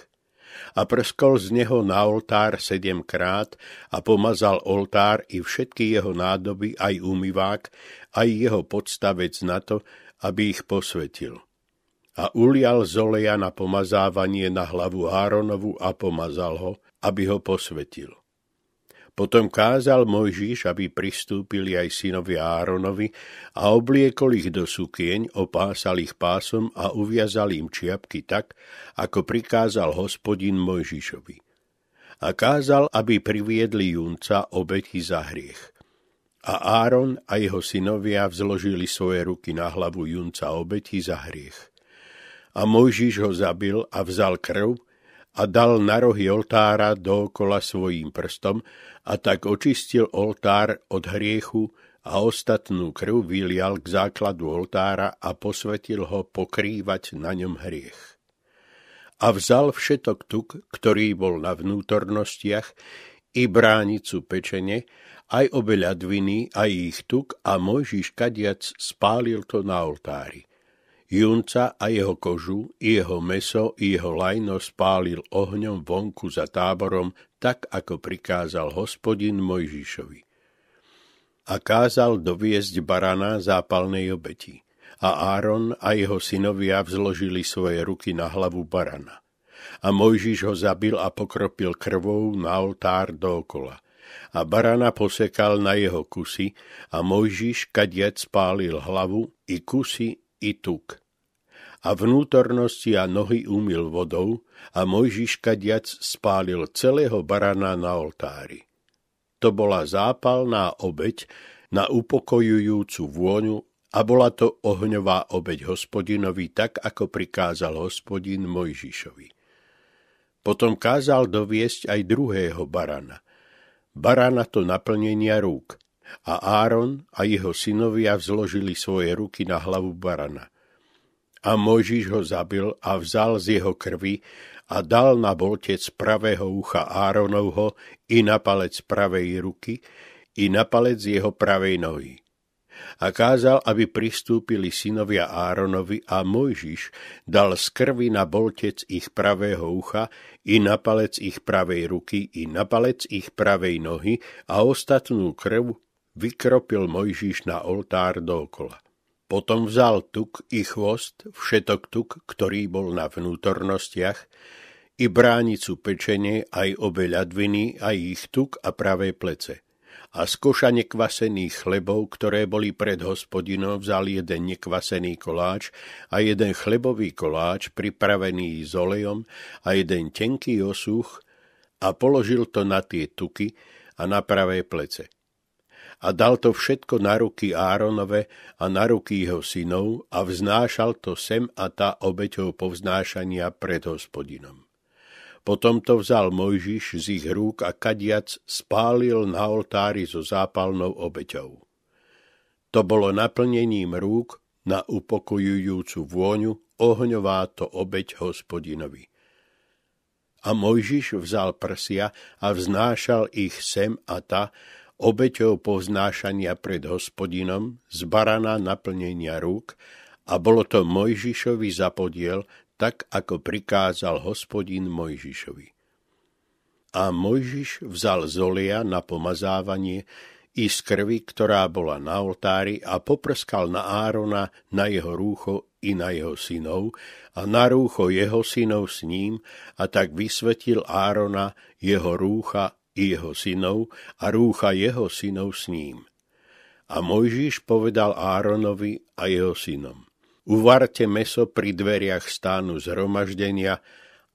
A prskol z neho na oltár sedemkrát a pomazal oltár i všetky jeho nádoby, aj umývák, aj jeho podstavec na to, aby ich posvetil. A ulial z oleja na pomazávanie na hlavu Áronovu a pomazal ho, aby ho posvetil. Potom kázal Mojžiš, aby pristúpili aj synovi Áronovi a obliekol ich do sukieň, opásal ich pásom a uviazal im čiapky tak, ako prikázal hospodin Mojžišovi. A kázal, aby priviedli junca obeti za hriech. A Áron a jeho synovia vzložili svoje ruky na hlavu junca obeti za hriech. A Mojžiš ho zabil a vzal krv a dal na rohy oltára dookola svojím prstom a tak očistil oltár od hriechu a ostatnú krv vylial k základu oltára a posvetil ho pokrývať na ňom hriech. a vzal všetok tuk, ktorý bol na vnútornostiach, i bránicu pečene, aj obe ľadviny, aj ich tuk a Mojžiš kadiac spálil to na oltári. Junca a jeho kožu, i jeho meso, i jeho lajno spálil ohňom vonku za táborom, tak ako prikázal hospodin Mojžišovi. A kázal doviesť barana zápalnej obeti. A Áron a jeho synovia vzložili svoje ruky na hlavu barana a Mojžiš ho zabil a pokropil krvou na oltár dookola. A barana posekal na jeho kusy a Mojžiš kadiac spálil hlavu i kusy i tuk. A vnútornosti a nohy umil vodou a Mojžiš kadiac spálil celého barana na oltári. To bola zápalná obeď na upokojujúcu vôňu a bola to ohňová obeď hospodinovi, tak ako prikázal hospodin Mojžišovi. Potom kázal doviesť aj druhého barana. Barana to naplnenia rúk. A Áron a jeho synovia vzložili svoje ruky na hlavu barana. A Mojžiš ho zabil a vzal z jeho krvi a dal na boltec pravého ucha Áronovho i na palec pravej ruky i na palec jeho pravej nohy a kázal, aby pristúpili synovia Áronovi a Mojžiš dal z krvi na boltec ich pravého ucha i na palec ich pravej ruky i na palec ich pravej nohy a ostatnú krv vykropil Mojžiš na oltár dokola. Potom vzal tuk i chvost, všetok tuk, ktorý bol na vnútornostiach, i bránicu pečenie, aj obe ľadviny, aj ich tuk a pravé plece a z koša nekvasených chlebov, ktoré boli pred hospodinom, vzal jeden nekvasený koláč a jeden chlebový koláč pripravený s olejom a jeden tenký osuch a položil to na tie tuky a na pravé plece. A dal to všetko na ruky Áronove a na ruky jeho synov a vznášal to sem a tá obeťou povznášania pred hospodinom. Potom to vzal Mojžiš z ich rúk a kadiac spálil na oltári so zápalnou obeťou. To bolo naplnením rúk na upokojujúcu vôňu, ohňová to obeť hospodinovi. A Mojžiš vzal prsia a vznášal ich sem a ta, obeťou povznášania pred hospodinom, z barana naplnenia rúk, a bolo to Mojžišovi za podiel tak ako prikázal hospodin Mojžišovi. A Mojžiš vzal zolia na pomazávanie i z krvi, ktorá bola na oltári a poprskal na Árona, na jeho rúcho i na jeho synov a na rúcho jeho synov s ním a tak vysvetil Árona, jeho rúcha i jeho synov a rúcha jeho synov s ním. A Mojžiš povedal Áronovi a jeho synom. Uvarte meso pri dveriach stánu zhromaždenia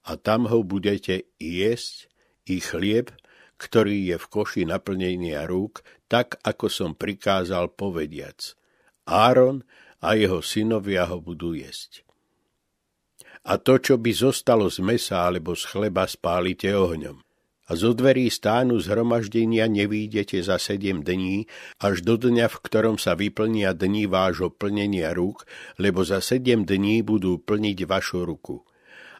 a tam ho budete jesť i chlieb, ktorý je v koši naplnenia rúk, tak ako som prikázal povediac. Áron a jeho synovia ho budú jesť. A to, čo by zostalo z mesa alebo z chleba, spálite ohňom a zo dverí stánu zhromaždenia nevýjdete za sedem dní, až do dňa, v ktorom sa vyplnia dní vášho plnenia rúk, lebo za sedem dní budú plniť vašu ruku.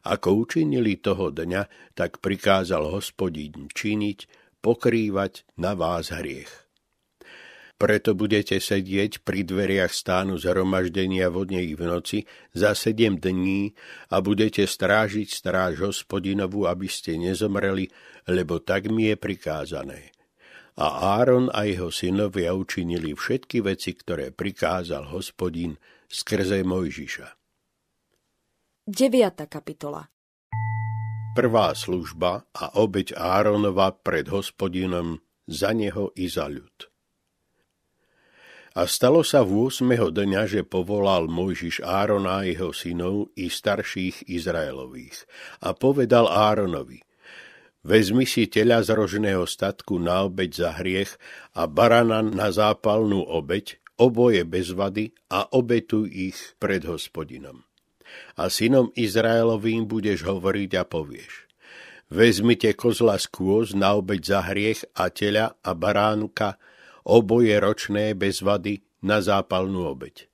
Ako učinili toho dňa, tak prikázal hospodín činiť, pokrývať na vás hriech. Preto budete sedieť pri dveriach stánu zhromaždenia vodne i v noci za sedem dní a budete strážiť stráž hospodinovu, aby ste nezomreli, lebo tak mi je prikázané. A Áron a jeho synovia učinili všetky veci, ktoré prikázal hospodin skrze Mojžiša. 9. kapitola Prvá služba a obeď Áronova pred hospodinom za neho i za ľud. A stalo sa v 8. dňa, že povolal Mojžiš Árona jeho synov i starších Izraelových. A povedal Áronovi, vezmi si teľa z rožného statku na obeď za hriech a barana na zápalnú obeď, oboje bez vady a obetuj ich pred hospodinom. A synom Izraelovým budeš hovoriť a povieš. Vezmite kozla z kôz na obeď za hriech a teľa a baránka, oboje ročné bez vady na zápalnú obeď.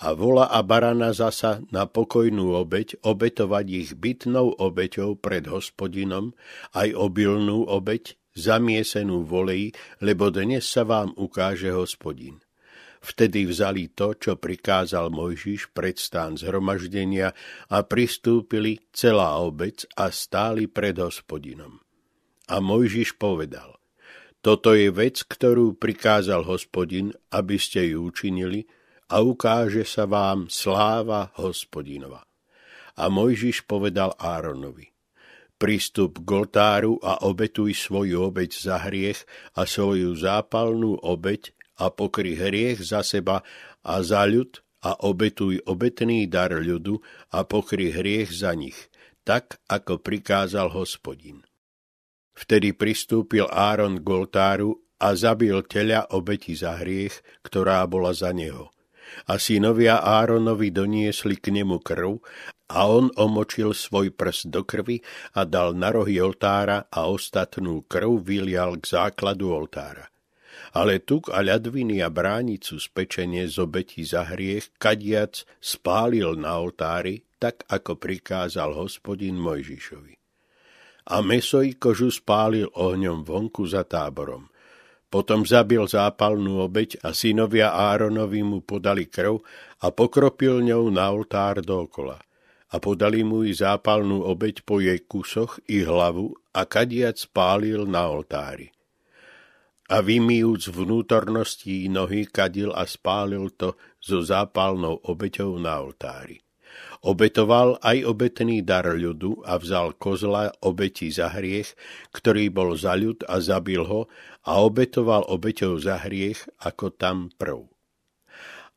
a vola a barana zasa na pokojnú obeď, obetovať ich bytnou obeťou pred hospodinom, aj obilnú obeď, zamiesenú volej, lebo dnes sa vám ukáže hospodin. Vtedy vzali to, čo prikázal Mojžiš pred stán zhromaždenia a pristúpili celá obec a stáli pred hospodinom. A Mojžiš povedal, toto je vec, ktorú prikázal hospodin, aby ste ju učinili, a ukáže sa vám sláva hospodinova. A Mojžiš povedal Áronovi, pristup k oltáru a obetuj svoju obeď za hriech a svoju zápalnú obeď a pokry hriech za seba a za ľud a obetuj obetný dar ľudu a pokry hriech za nich, tak ako prikázal hospodin. Vtedy pristúpil Áron k oltáru a zabil teľa obeti za hriech, ktorá bola za neho a synovia Áronovi doniesli k nemu krv a on omočil svoj prst do krvi a dal na rohy oltára a ostatnú krv vylial k základu oltára. Ale tuk a ľadviny a bránicu z pečenie z obeti za hriech kadiac spálil na oltári, tak ako prikázal hospodin Mojžišovi. A meso i kožu spálil ohňom vonku za táborom – potom zabil zápalnú obeď a synovia Áronovi mu podali krv a pokropil ňou na oltár dokola. A podali mu i zápalnú obeď po jej kusoch i hlavu a kadiac spálil na oltári. A vymýjúc vnútorností nohy kadil a spálil to so zápalnou obeťou na oltári. Obetoval aj obetný dar ľudu a vzal kozla obeti za hriech, ktorý bol za ľud a zabil ho a obetoval obeťou za hriech ako tam prv.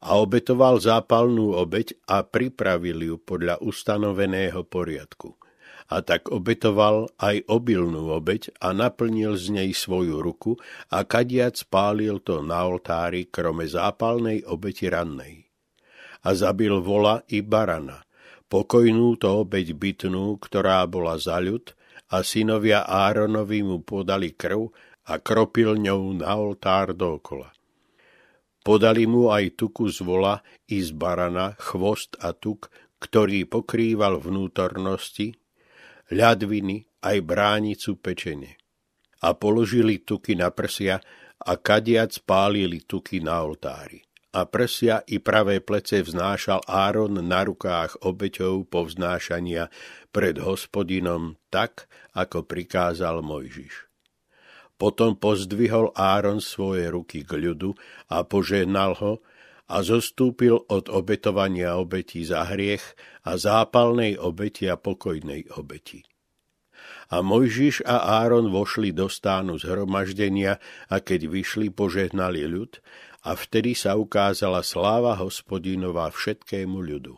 A obetoval zápalnú obeť a pripravil ju podľa ustanoveného poriadku. A tak obetoval aj obilnú obeť a naplnil z nej svoju ruku a kadiac spálil to na oltári krome zápalnej obeti rannej. A zabil vola i barana – Pokojnú to obeď bytnú, ktorá bola za ľud, a synovia Áronovi mu podali krv a kropil ňou na oltár dokola. Podali mu aj tuku z vola i z barana, chvost a tuk, ktorý pokrýval vnútornosti, ľadviny aj bránicu pečene. A položili tuky na prsia a kadiac pálili tuky na oltári a prsia i pravé plece vznášal Áron na rukách obeťou povznášania pred hospodinom tak, ako prikázal Mojžiš. Potom pozdvihol Áron svoje ruky k ľudu a požehnal ho a zostúpil od obetovania obeti za hriech a zápalnej obeti a pokojnej obeti. A Mojžiš a Áron vošli do stánu zhromaždenia a keď vyšli, požehnali ľud a vtedy sa ukázala sláva hospodinová všetkému ľudu.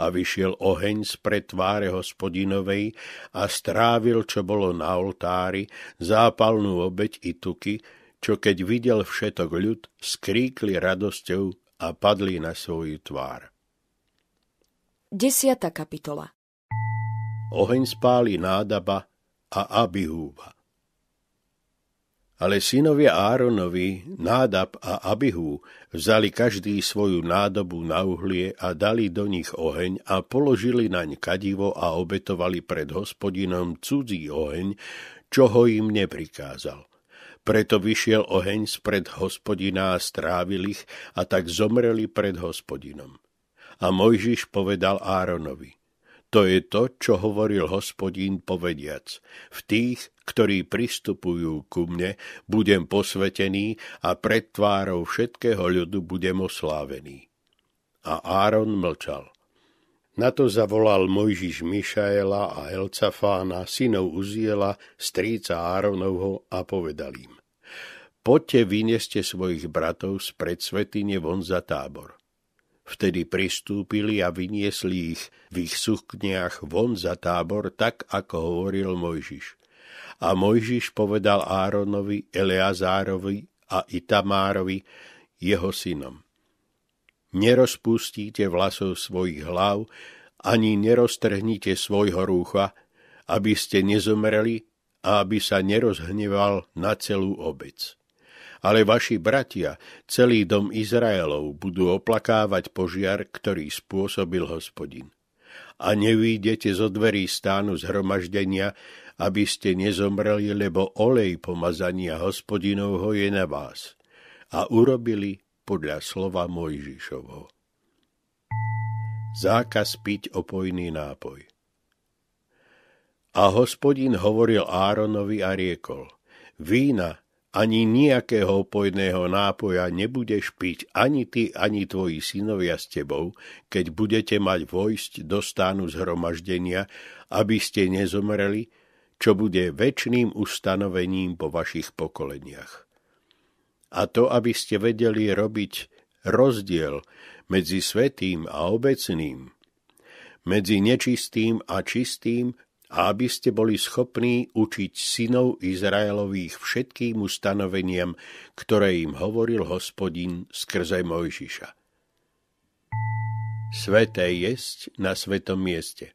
A vyšiel oheň z tváre hospodinovej a strávil, čo bolo na oltári, zápalnú obeď i tuky, čo keď videl všetok ľud, skríkli radosťou a padli na svoju tvár. Desiata kapitola Oheň spáli nádaba a Abihúva. Ale synovia Áronovi, Nádab a Abihu, vzali každý svoju nádobu na uhlie a dali do nich oheň a položili naň kadivo a obetovali pred hospodinom cudzí oheň, čo ho im neprikázal. Preto vyšiel oheň spred hospodina a strávil ich a tak zomreli pred hospodinom. A Mojžiš povedal Áronovi, to je to, čo hovoril hospodín povediac. V tých, ktorí pristupujú ku mne, budem posvetený a pred tvárou všetkého ľudu budem oslávený. A Áron mlčal. Na to zavolal Mojžiš Mišaela a Elcafána, synov Uziela, stríca Áronovho a povedal im. Poďte, vyneste svojich bratov z predsvetine von za tábor. Vtedy pristúpili a vyniesli ich v ich sukniach von za tábor, tak ako hovoril Mojžiš. A Mojžiš povedal Áronovi, Eleazárovi a Itamárovi, jeho synom. Nerozpustíte vlasov svojich hlav, ani neroztrhnite svojho rúcha, aby ste nezomreli a aby sa nerozhneval na celú obec ale vaši bratia, celý dom Izraelov, budú oplakávať požiar, ktorý spôsobil hospodin. A nevídete zo dverí stánu zhromaždenia, aby ste nezomreli, lebo olej pomazania hospodinovho je na vás. A urobili podľa slova Mojžišovho. Zákaz piť opojný nápoj. A hospodin hovoril Áronovi a riekol, vína ani nejakého opojného nápoja nebudeš piť ani ty, ani tvoji synovia s tebou, keď budete mať vojsť do stánu zhromaždenia, aby ste nezomreli, čo bude väčšným ustanovením po vašich pokoleniach. A to, aby ste vedeli robiť rozdiel medzi svetým a obecným, medzi nečistým a čistým, a aby ste boli schopní učiť synov Izraelových všetkým ustanoveniam, ktoré im hovoril hospodin skrze Mojžiša. Sveté jesť na svetom mieste.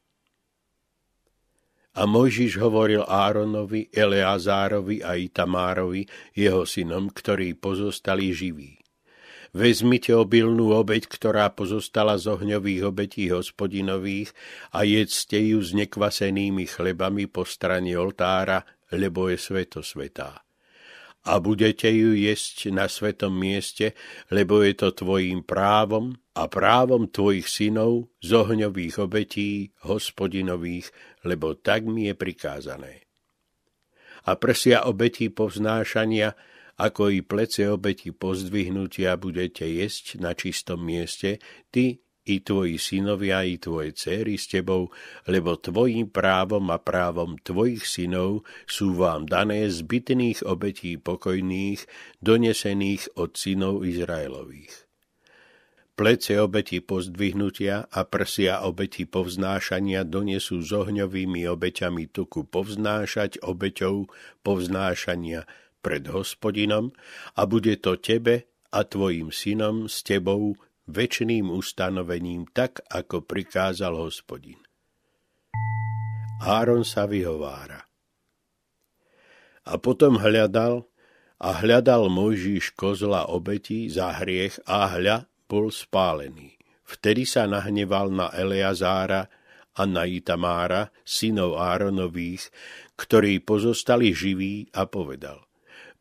A Mojžiš hovoril Áronovi, Eleazárovi a Itamárovi, jeho synom, ktorí pozostali živí. Vezmite obilnú obeď, ktorá pozostala z ohňových obetí hospodinových a jedzte ju s nekvasenými chlebami po strane oltára, lebo je sveto svetá. A budete ju jesť na svetom mieste, lebo je to tvojim právom a právom tvojich synov z ohňových obetí hospodinových, lebo tak mi je prikázané. A prsia obetí povznášania, ako i plece obeti pozdvihnutia budete jesť na čistom mieste, ty i tvoji synovia, i tvoje céry s tebou, lebo tvojim právom a právom tvojich synov sú vám dané zbytných obetí pokojných, donesených od synov Izraelových. Plece obeti pozdvihnutia a prsia obeti povznášania donesú s ohňovými obeťami tuku povznášať obeťou povznášania, pred hospodinom a bude to tebe a tvojim synom s tebou väčšným ustanovením, tak ako prikázal hospodin. Áron sa vyhovára. A potom hľadal a hľadal Mojžiš kozla obeti za hriech a hľa bol spálený. Vtedy sa nahneval na Eleazára a na Itamára, synov Áronových, ktorí pozostali živí a povedal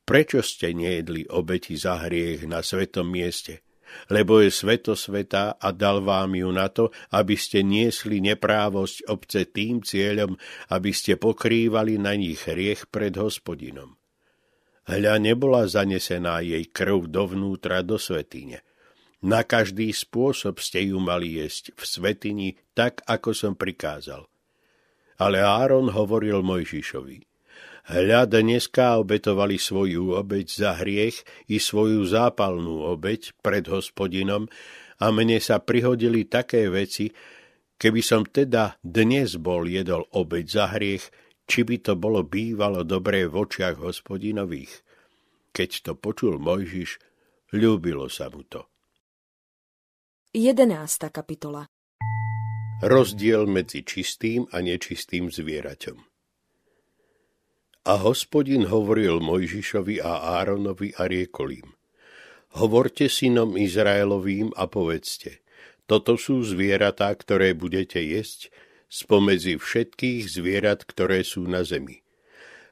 prečo ste nejedli obeti za hriech na svetom mieste? Lebo je sveto sveta a dal vám ju na to, aby ste niesli neprávosť obce tým cieľom, aby ste pokrývali na nich hriech pred hospodinom. Hľa nebola zanesená jej krv dovnútra do svetine. Na každý spôsob ste ju mali jesť v svetini, tak ako som prikázal. Ale Áron hovoril Mojžišovi – Hľa dneska obetovali svoju obeď za hriech i svoju zápalnú obeď pred hospodinom a mne sa prihodili také veci, keby som teda dnes bol jedol obeď za hriech, či by to bolo bývalo dobré v očiach hospodinových. Keď to počul Mojžiš, ľúbilo sa mu to. 11. kapitola Rozdiel medzi čistým a nečistým zvieraťom. A hospodin hovoril Mojžišovi a Áronovi a riekol im. Hovorte synom Izraelovým a povedzte, toto sú zvieratá, ktoré budete jesť, spomedzi všetkých zvierat, ktoré sú na zemi.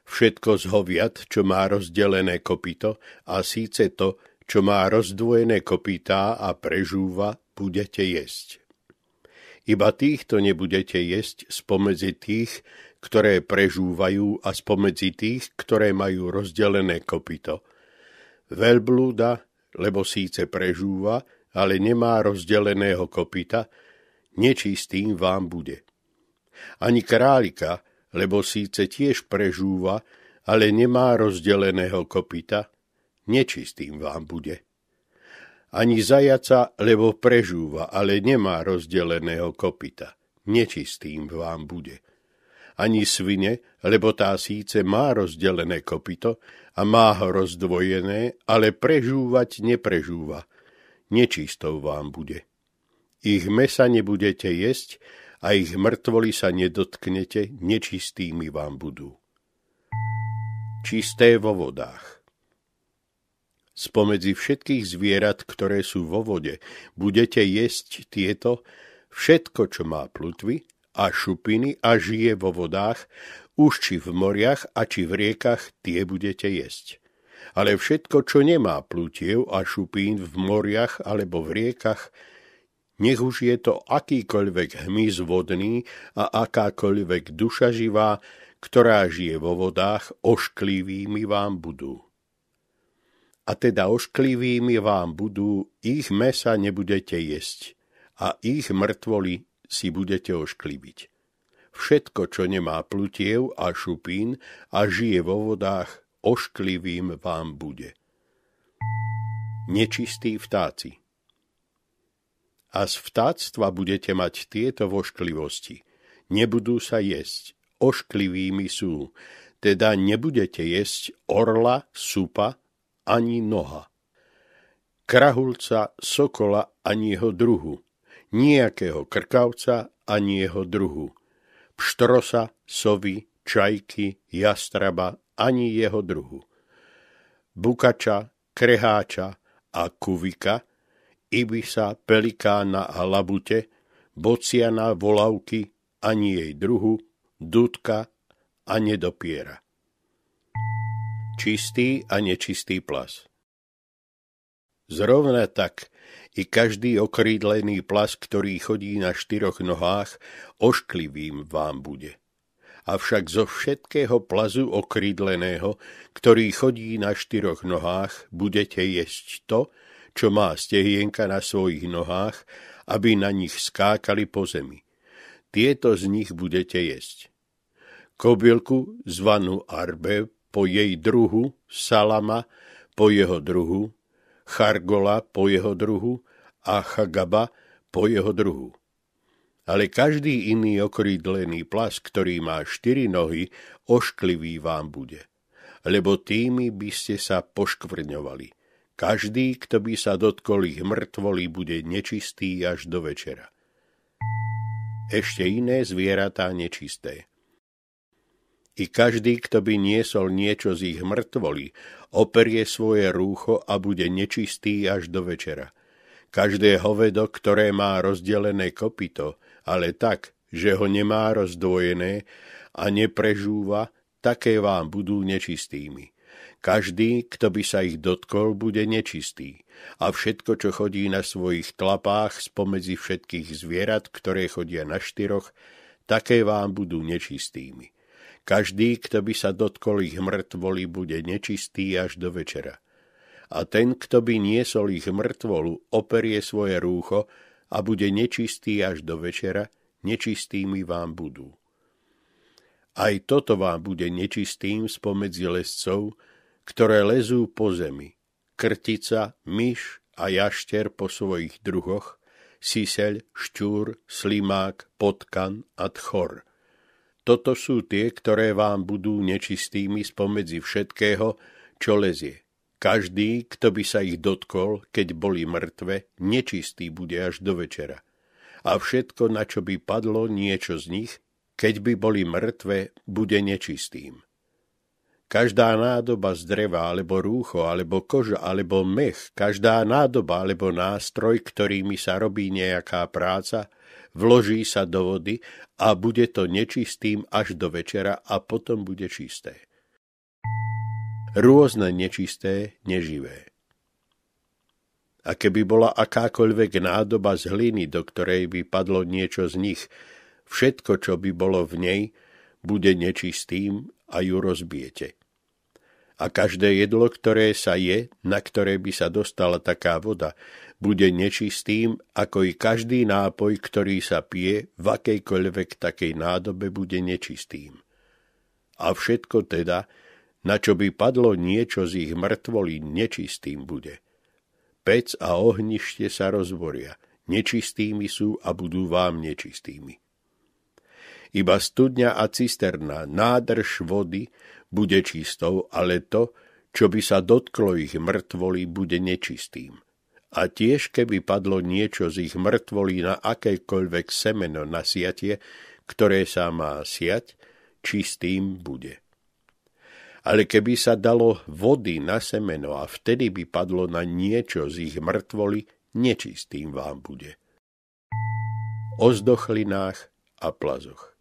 Všetko z hoviat, čo má rozdelené kopito, a síce to, čo má rozdvojené kopitá a prežúva, budete jesť. Iba týchto nebudete jesť spomedzi tých, ktoré prežúvajú a spomedzi tých, ktoré majú rozdelené kopito. Veľblúda, lebo síce prežúva, ale nemá rozdeleného kopita, nečistým vám bude. Ani králika, lebo síce tiež prežúva, ale nemá rozdeleného kopita, nečistým vám bude. Ani zajaca, lebo prežúva, ale nemá rozdeleného kopita, nečistým vám bude ani svine, lebo tá síce má rozdelené kopito a má ho rozdvojené, ale prežúvať neprežúva. Nečistou vám bude. Ich mesa nebudete jesť a ich mŕtvoli sa nedotknete, nečistými vám budú. Čisté vo vodách. Spomedzi všetkých zvierat, ktoré sú vo vode, budete jesť tieto, všetko, čo má plutvy a šupiny a žije vo vodách, už či v moriach a či v riekach, tie budete jesť. Ale všetko, čo nemá plutiev a šupín v moriach alebo v riekach, nech už je to akýkoľvek hmyz vodný a akákoľvek duša živá, ktorá žije vo vodách, ošklivými vám budú. A teda ošklivými vám budú, ich mesa nebudete jesť a ich mŕtvoli si budete oškliviť. Všetko, čo nemá plutiev a šupín a žije vo vodách, ošklivým vám bude. Nečistí vtáci A z vtáctva budete mať tieto vošklivosti. Nebudú sa jesť, ošklivými sú, teda nebudete jesť orla, supa ani noha. Krahulca, sokola ani jeho druhu, nejakého krkavca ani jeho druhu, pštrosa, sovy, čajky, jastraba ani jeho druhu, bukača, kreháča a kuvika, ibisa, pelikána a labute, bociana, volavky, ani jej druhu, dudka a nedopiera. Čistý a nečistý plas Zrovna tak i každý okrídlený plas, ktorý chodí na štyroch nohách, ošklivým vám bude. Avšak zo všetkého plazu okrídleného, ktorý chodí na štyroch nohách, budete jesť to, čo má stehienka na svojich nohách, aby na nich skákali po zemi. Tieto z nich budete jesť. Kobylku zvanú Arbe po jej druhu, Salama po jeho druhu, Chargola po jeho druhu a Chagaba po jeho druhu. Ale každý iný okrídlený plas, ktorý má štyri nohy, ošklivý vám bude. Lebo tými by ste sa poškvrňovali. Každý, kto by sa dotkol ich mŕtvoli, bude nečistý až do večera. Ešte iné zvieratá nečisté. I každý, kto by niesol niečo z ich mŕtvoli, operie svoje rúcho a bude nečistý až do večera. Každé hovedo, ktoré má rozdelené kopito, ale tak, že ho nemá rozdvojené a neprežúva, také vám budú nečistými. Každý, kto by sa ich dotkol, bude nečistý. A všetko, čo chodí na svojich tlapách spomedzi všetkých zvierat, ktoré chodia na štyroch, také vám budú nečistými. Každý, kto by sa dotkol ich mŕtvoli, bude nečistý až do večera. A ten, kto by niesol ich mŕtvolu, operie svoje rúcho a bude nečistý až do večera, nečistými vám budú. Aj toto vám bude nečistým spomedzi lescov, ktoré lezú po zemi. Krtica, myš a jašter po svojich druhoch, siseľ, šťúr, slimák, potkan a tchor – toto sú tie, ktoré vám budú nečistými spomedzi všetkého, čo lezie. Každý, kto by sa ich dotkol, keď boli mŕtve, nečistý bude až do večera. A všetko, na čo by padlo niečo z nich, keď by boli mŕtve, bude nečistým. Každá nádoba z dreva, alebo rúcho, alebo koža, alebo mech, každá nádoba, alebo nástroj, ktorými sa robí nejaká práca, vloží sa do vody a bude to nečistým až do večera a potom bude čisté. Rôzne nečisté, neživé. A keby bola akákoľvek nádoba z hliny, do ktorej by padlo niečo z nich, všetko, čo by bolo v nej, bude nečistým a ju rozbijete. A každé jedlo, ktoré sa je, na ktoré by sa dostala taká voda, bude nečistým, ako i každý nápoj, ktorý sa pije, v akejkoľvek takej nádobe bude nečistým. A všetko teda, na čo by padlo niečo z ich mŕtvolí, nečistým bude. Pec a ohnište sa rozboria, nečistými sú a budú vám nečistými. Iba studňa a cisterna, nádrž vody, bude čistou, ale to, čo by sa dotklo ich mŕtvolí, bude nečistým. A tiež keby padlo niečo z ich mŕtvolí na akékoľvek semeno na siatie, ktoré sa má siať, čistým bude. Ale keby sa dalo vody na semeno a vtedy by padlo na niečo z ich mŕtvoli, nečistým vám bude. O zdochlinách a plazoch.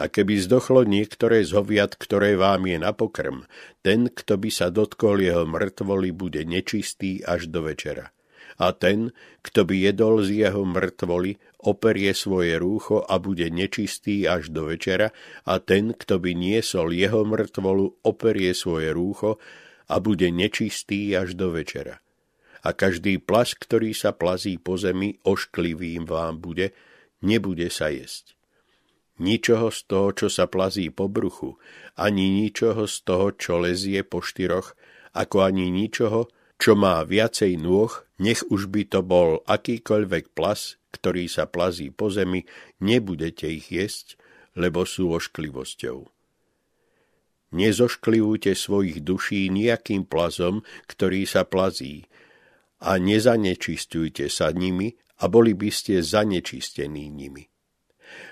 A keby zdochlo niektoré z hoviat, ktoré vám je na pokrm, ten, kto by sa dotkol jeho mŕtvoli, bude nečistý až do večera. A ten, kto by jedol z jeho mŕtvoli, operie svoje rúcho a bude nečistý až do večera, a ten, kto by niesol jeho mŕtvolu, operie svoje rúcho a bude nečistý až do večera. A každý plas, ktorý sa plazí po zemi, ošklivým vám bude, nebude sa jesť ničoho z toho, čo sa plazí po bruchu, ani ničoho z toho, čo lezie po štyroch, ako ani ničoho, čo má viacej nôh, nech už by to bol akýkoľvek plas, ktorý sa plazí po zemi, nebudete ich jesť, lebo sú ošklivosťou. Nezošklivujte svojich duší nejakým plazom, ktorý sa plazí, a nezanečistujte sa nimi, a boli by ste zanečistení nimi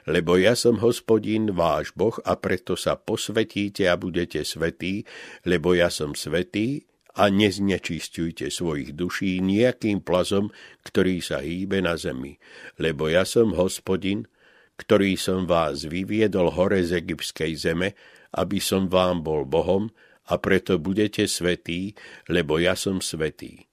lebo ja som hospodín váš Boh a preto sa posvetíte a budete svetí, lebo ja som svetý a neznečistujte svojich duší nejakým plazom, ktorý sa hýbe na zemi, lebo ja som hospodin, ktorý som vás vyviedol hore z egyptskej zeme, aby som vám bol Bohom, a preto budete svetí, lebo ja som svetý.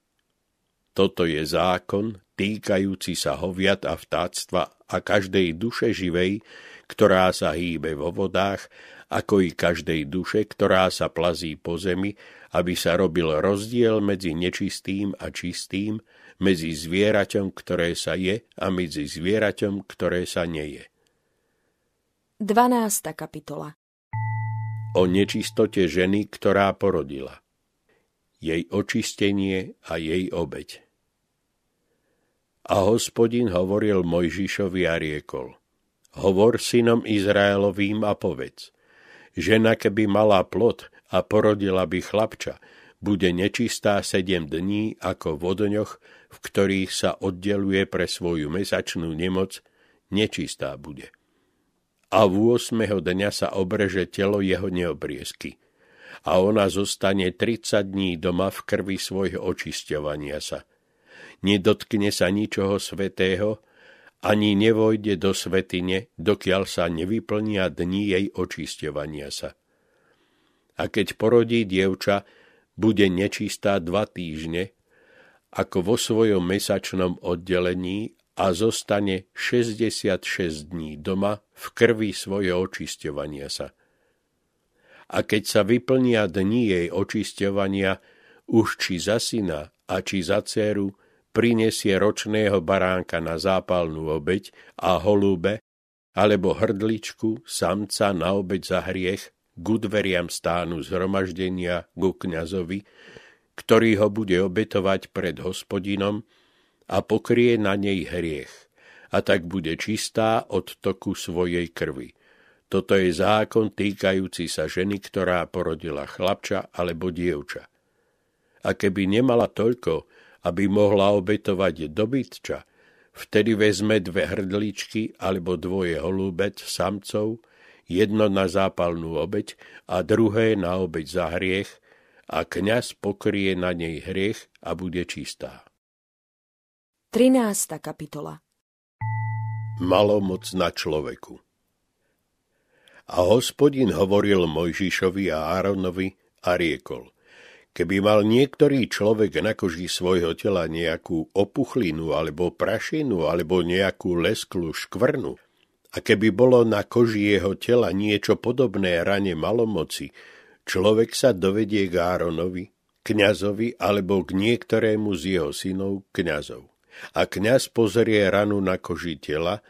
Toto je zákon týkajúci sa hoviat a vtáctva a každej duše živej, ktorá sa hýbe vo vodách, ako i každej duše, ktorá sa plazí po zemi, aby sa robil rozdiel medzi nečistým a čistým, medzi zvieraťom, ktoré sa je, a medzi zvieraťom, ktoré sa neje. 12. kapitola O nečistote ženy, ktorá porodila. Jej očistenie a jej obeď. A hospodin hovoril Mojžišovi a riekol, hovor synom Izraelovým a povedz, žena keby mala plod a porodila by chlapča, bude nečistá sedem dní ako v odňoch, v ktorých sa oddeluje pre svoju mesačnú nemoc, nečistá bude. A v 8. dňa sa obreže telo jeho neobriezky. A ona zostane 30 dní doma v krvi svojho očisťovania sa nedotkne sa ničoho svetého, ani nevojde do svetine, dokiaľ sa nevyplnia dní jej očisťovania sa. A keď porodí dievča, bude nečistá dva týždne, ako vo svojom mesačnom oddelení a zostane 66 dní doma v krvi svojho očisťovania sa. A keď sa vyplnia dní jej očisťovania, už či za syna a či za dceru, prinesie ročného baránka na zápalnú obeď a holúbe, alebo hrdličku samca na obeď za hriech k dveriam stánu zhromaždenia ku kňazovi, ktorý ho bude obetovať pred hospodinom a pokrie na nej hriech, a tak bude čistá od toku svojej krvi. Toto je zákon týkajúci sa ženy, ktorá porodila chlapča alebo dievča. A keby nemala toľko, aby mohla obetovať dobytča, vtedy vezme dve hrdličky alebo dvoje holúbec samcov, jedno na zápalnú obeď a druhé na obeď za hriech a kňaz pokrie na nej hriech a bude čistá. 13. kapitola Malomoc na človeku A hospodin hovoril Mojžišovi a Áronovi a riekol – Keby mal niektorý človek na koži svojho tela nejakú opuchlinu alebo prašinu alebo nejakú lesklú škvrnu, a keby bolo na koži jeho tela niečo podobné rane malomoci, človek sa dovedie k Áronovi, kňazovi alebo k niektorému z jeho synov kňazov. A kňaz pozrie ranu na koži tela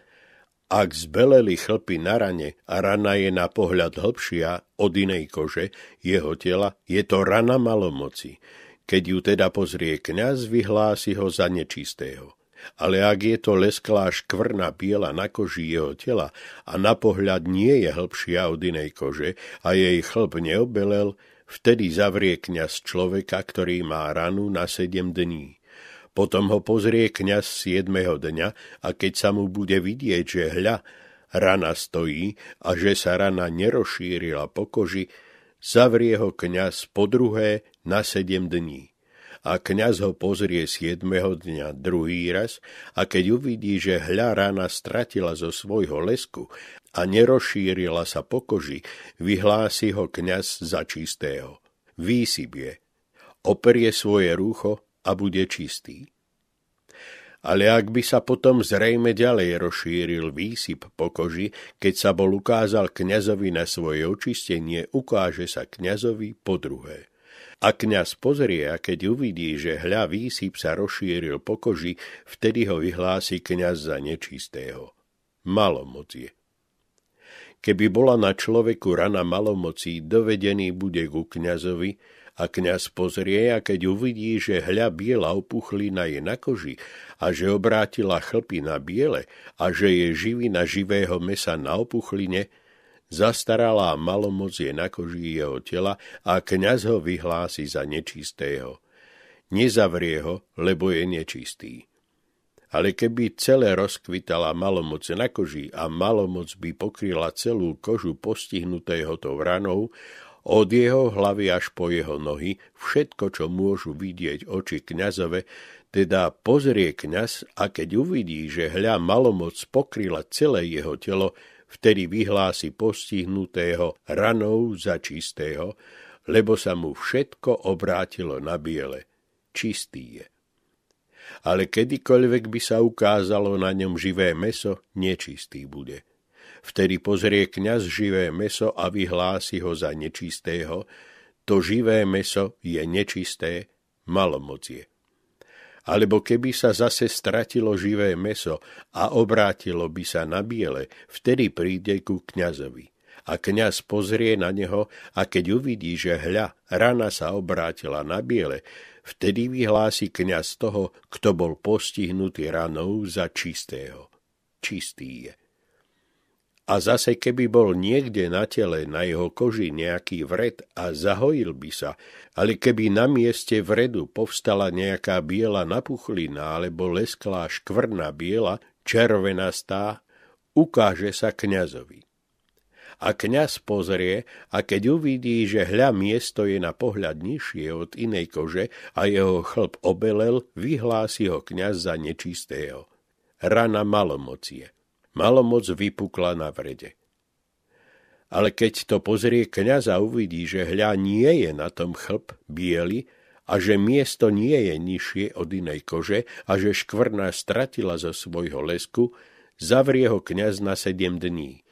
ak zbeleli chlpy na rane a rana je na pohľad hlbšia od inej kože jeho tela, je to rana malomoci. Keď ju teda pozrie kňaz, vyhlási ho za nečistého. Ale ak je to lesklá škvrna biela na koži jeho tela a na pohľad nie je hlbšia od inej kože a jej chlp neobelel, vtedy zavrie kňaz človeka, ktorý má ranu na sedem dní. Potom ho pozrie kňaz siedmeho dňa a keď sa mu bude vidieť, že hľa, rana stojí a že sa rana nerozšírila po koži, zavrie ho kňaz po druhé na sedem dní. A kňaz ho pozrie siedmeho dňa druhý raz a keď uvidí, že hľa rána stratila zo svojho lesku a nerozšírila sa po koži, vyhlási ho kňaz za čistého. Výsibie. Operie svoje rúcho a bude čistý. Ale ak by sa potom zrejme ďalej rozšíril výsyp po koži, keď sa bol ukázal kňazovi na svoje očistenie, ukáže sa kňazovi po druhé. A kňaz pozrie a keď uvidí, že hľa výsyp sa rozšíril po koži, vtedy ho vyhlási kňaz za nečistého. Malomoc je. Keby bola na človeku rana malomocí, dovedený bude ku kňazovi, a kňaz pozrie a keď uvidí, že hľa biela opuchlina je na koži a že obrátila chlpy na biele a že je živina živého mesa na opuchline, zastaralá malomoc je na koži jeho tela a kňaz ho vyhlási za nečistého. Nezavrie ho, lebo je nečistý. Ale keby celé rozkvitala malomoc na koži a malomoc by pokryla celú kožu postihnutého tou ranou, od jeho hlavy až po jeho nohy, všetko, čo môžu vidieť oči kňazove, teda pozrie kňaz a keď uvidí, že hľa malomoc pokryla celé jeho telo, vtedy vyhlási postihnutého ranou za čistého, lebo sa mu všetko obrátilo na biele. Čistý je. Ale kedykoľvek by sa ukázalo na ňom živé meso, nečistý bude Vtedy pozrie kňaz živé meso a vyhlási ho za nečistého. To živé meso je nečisté, malomocie. Alebo keby sa zase stratilo živé meso a obrátilo by sa na biele, vtedy príde ku kňazovi. A kňaz pozrie na neho a keď uvidí, že hľa, rana sa obrátila na biele, vtedy vyhlási kňaz toho, kto bol postihnutý ranou za čistého. Čistý je. A zase keby bol niekde na tele, na jeho koži nejaký vred a zahojil by sa, ale keby na mieste vredu povstala nejaká biela napuchlina alebo lesklá škvrna biela, červenastá, ukáže sa kňazovi. A kňaz pozrie a keď uvidí, že hľa miesto je na pohľad nižšie od inej kože a jeho chlp obelel, vyhlási ho kňaz za nečistého. Rana malomocie malomoc vypukla na vrede. Ale keď to pozrie kňaz a uvidí, že hľa nie je na tom chlp biely a že miesto nie je nižšie od inej kože a že škvrna stratila zo svojho lesku, zavrie ho kňaz na sedem dní.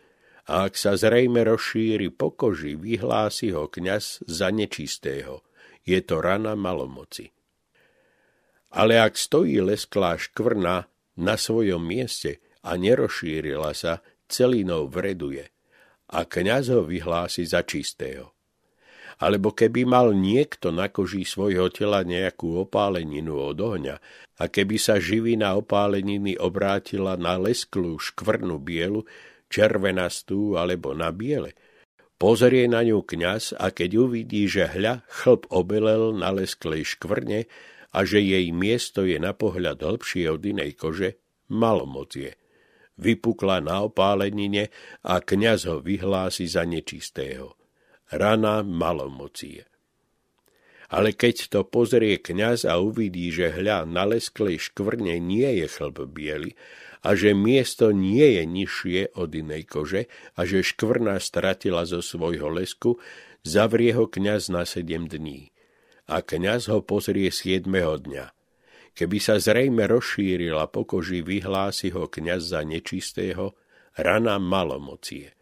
A ak sa zrejme rozšíri po koži, vyhlási ho kňaz za nečistého. Je to rana malomoci. Ale ak stojí lesklá škvrna na svojom mieste a nerozšírila sa, celinou vreduje a kňaz ho vyhlási za čistého. Alebo keby mal niekto na koži svojho tela nejakú opáleninu od ohňa a keby sa živina opáleniny obrátila na lesklú škvrnu bielu, červenastú alebo na biele, pozrie na ňu kňaz a keď uvidí, že hľa chlp obelel na lesklej škvrne a že jej miesto je na pohľad hlbšie od inej kože, malomoc je vypukla na opálenine a kňaz ho vyhlási za nečistého. Rana malomocie. Ale keď to pozrie kňaz a uvidí, že hľa na lesklej škvrne nie je chlb biely a že miesto nie je nižšie od inej kože a že škvrna stratila zo svojho lesku, zavrie ho kňaz na sedem dní. A kňaz ho pozrie siedmeho dňa Keby sa zrejme rozšírila po koži, vyhlási ho kňaz za nečistého, rana malomocie.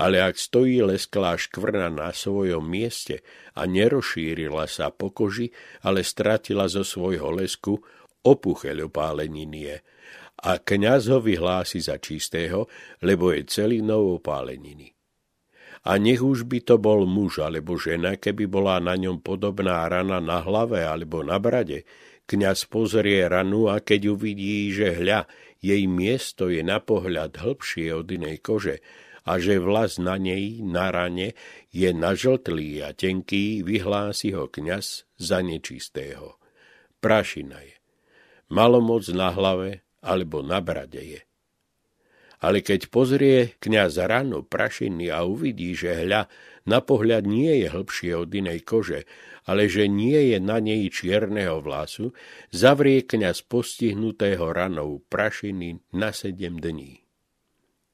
Ale ak stojí lesklá škvrna na svojom mieste a nerozšírila sa po koži, ale stratila zo svojho lesku, opucheľ opáleninie. A kňaz ho vyhlási za čistého, lebo je celinou opáleniny. A nech už by to bol muž alebo žena, keby bola na ňom podobná rana na hlave alebo na brade, Kňaz pozrie ranu a keď uvidí, že hľa, jej miesto je na pohľad hlbšie od inej kože a že vlas na nej, na rane, je nažltlý a tenký, vyhlási ho kňaz za nečistého. Prašina je. Malomoc na hlave alebo na brade je. Ale keď pozrie kniaz ranu prašiny a uvidí, že hľa na pohľad nie je hlbšie od inej kože, ale že nie je na nej čierneho vlasu, zavrie kňaz postihnutého ranou prašiny na sedem dní.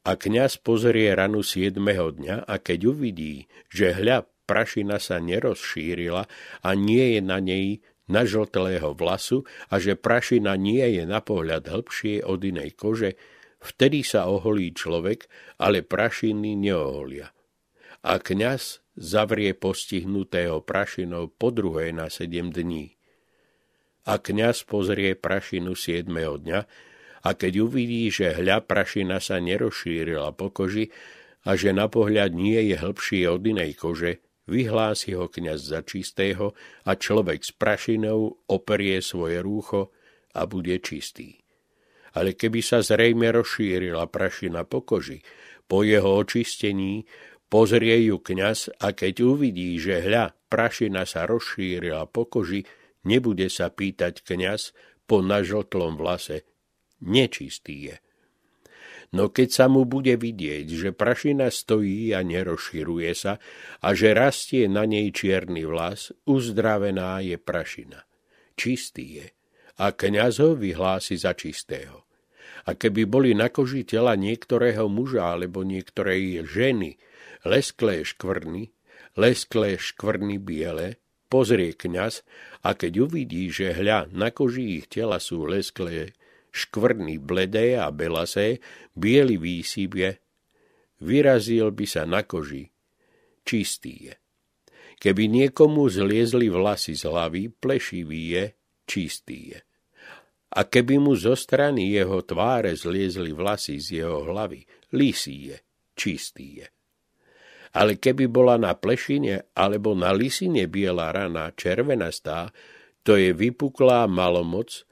A kňaz pozrie ranu siedmeho dňa a keď uvidí, že hľa prašina sa nerozšírila a nie je na nej nažltlého vlasu a že prašina nie je na pohľad hĺbšie od inej kože, vtedy sa oholí človek, ale prašiny neoholia. A kňaz zavrie postihnutého prašinou po druhé na sedem dní. A kňaz pozrie prašinu siedmeho dňa a keď uvidí, že hľa prašina sa nerozšírila po koži a že na pohľad nie je hĺbšie od inej kože, vyhlási ho kňaz za čistého a človek s prašinou operie svoje rúcho a bude čistý. Ale keby sa zrejme rozšírila prašina po koži, po jeho očistení Pozrie ju kňaz a keď uvidí, že hľa, prašina sa rozšírila po koži, nebude sa pýtať kňaz po nažltlom vlase. Nečistý je. No keď sa mu bude vidieť, že prašina stojí a nerozširuje sa a že rastie na nej čierny vlas, uzdravená je prašina. Čistý je a kňaz ho vyhlási za čistého. A keby boli na koži tela niektorého muža alebo niektorej ženy, lesklé škvrny, lesklé škvrny biele, pozrie kňaz a keď uvidí, že hľa na koži ich tela sú lesklé škvrny bledé a belasé, biely výsibie, vyrazil by sa na koži. Čistý je. Keby niekomu zliezli vlasy z hlavy, plešivý je, čistý je. A keby mu zo strany jeho tváre zliezli vlasy z jeho hlavy, lisý je, čistý je ale keby bola na plešine alebo na lisine biela rana červenastá, to je vypuklá malomoc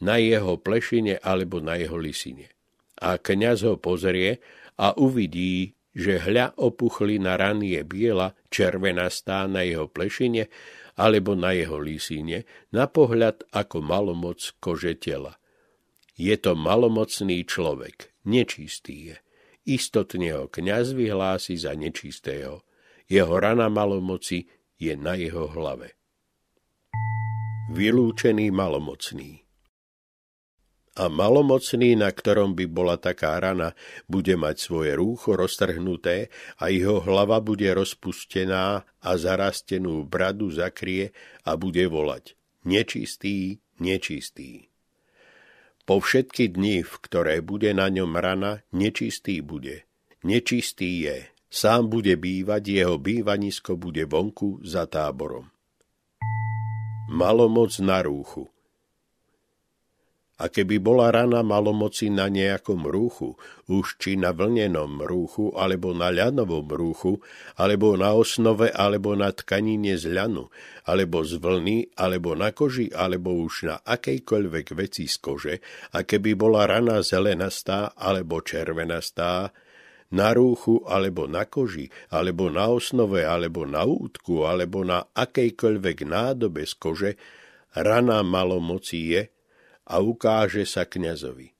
na jeho plešine alebo na jeho lisine. A kňaz ho pozrie a uvidí, že hľa opuchli na rany je biela, červenastá na jeho plešine alebo na jeho lisine, na pohľad ako malomoc kože tela. Je to malomocný človek, nečistý je. Istotne ho kniaz vyhlási za nečistého. Jeho rana malomoci je na jeho hlave. Vylúčený malomocný a malomocný, na ktorom by bola taká rana, bude mať svoje rúcho roztrhnuté a jeho hlava bude rozpustená a zarastenú bradu zakrie a bude volať nečistý, nečistý. Po všetky dni, v ktoré bude na ňom rana, nečistý bude. Nečistý je. Sám bude bývať, jeho bývanisko bude vonku za táborom. Malomoc na rúchu. A keby bola rana malomoci na nejakom rúchu, už či na vlnenom rúchu, alebo na ľanovom rúchu, alebo na osnove, alebo na tkanine z ľanu, alebo z vlny, alebo na koži, alebo už na akejkoľvek veci z kože, a keby bola rana zelenastá, alebo červenastá, na rúchu, alebo na koži, alebo na osnove, alebo na útku, alebo na akejkoľvek nádobe z kože, rana malomoci je, a ukáže sa kňazovi.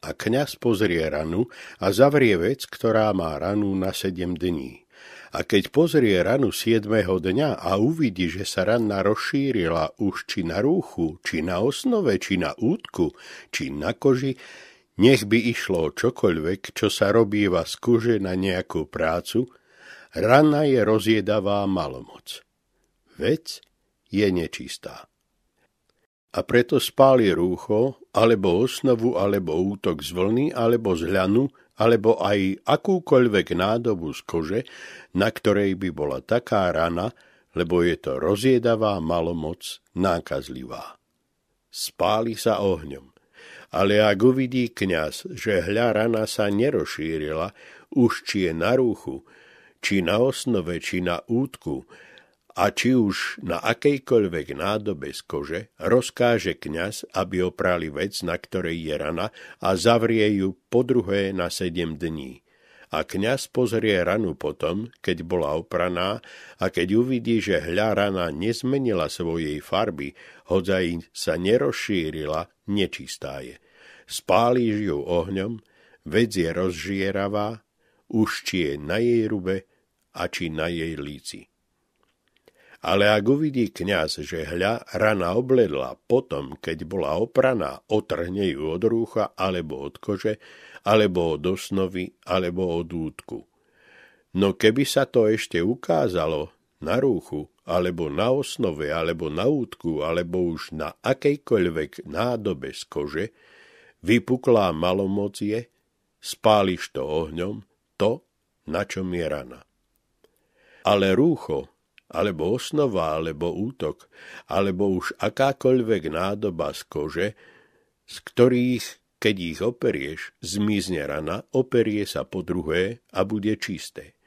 A kňaz pozrie ranu a zavrie vec, ktorá má ranu na sedem dní. A keď pozrie ranu siedmeho dňa a uvidí, že sa rana rozšírila už či na rúchu, či na osnove, či na útku, či na koži, nech by išlo čokoľvek, čo sa robíva z kože na nejakú prácu, rana je rozjedavá malomoc. Vec je nečistá a preto spáli rúcho, alebo osnovu, alebo útok z vlny, alebo z hľanu, alebo aj akúkoľvek nádobu z kože, na ktorej by bola taká rana, lebo je to rozjedavá malomoc, nákazlivá. Spáli sa ohňom. Ale ak uvidí kňaz, že hľa rana sa nerozšírila, už či je na rúchu, či na osnove, či na útku, a či už na akejkoľvek nádobe z kože rozkáže kňaz, aby oprali vec, na ktorej je rana a zavrie ju po druhé na sedem dní. A kňaz pozrie ranu potom, keď bola opraná a keď uvidí, že hľa rana nezmenila svojej farby, hodzaj sa nerozšírila, nečistá je. Spálíš ju ohňom, vec je rozžieravá, už či je na jej rube a či na jej líci. Ale ak uvidí kňaz, že hľa rana obledla potom, keď bola opraná, otrhne ju od rúcha alebo od kože, alebo od osnovy, alebo od útku. No keby sa to ešte ukázalo na rúchu, alebo na osnove, alebo na útku, alebo už na akejkoľvek nádobe z kože, vypuklá malomocie, spáliš to ohňom, to, na čom je rana. Ale rúcho, alebo osnova, alebo útok, alebo už akákoľvek nádoba z kože, z ktorých, keď ich operieš, zmizne rana, operie sa po druhé a bude čisté.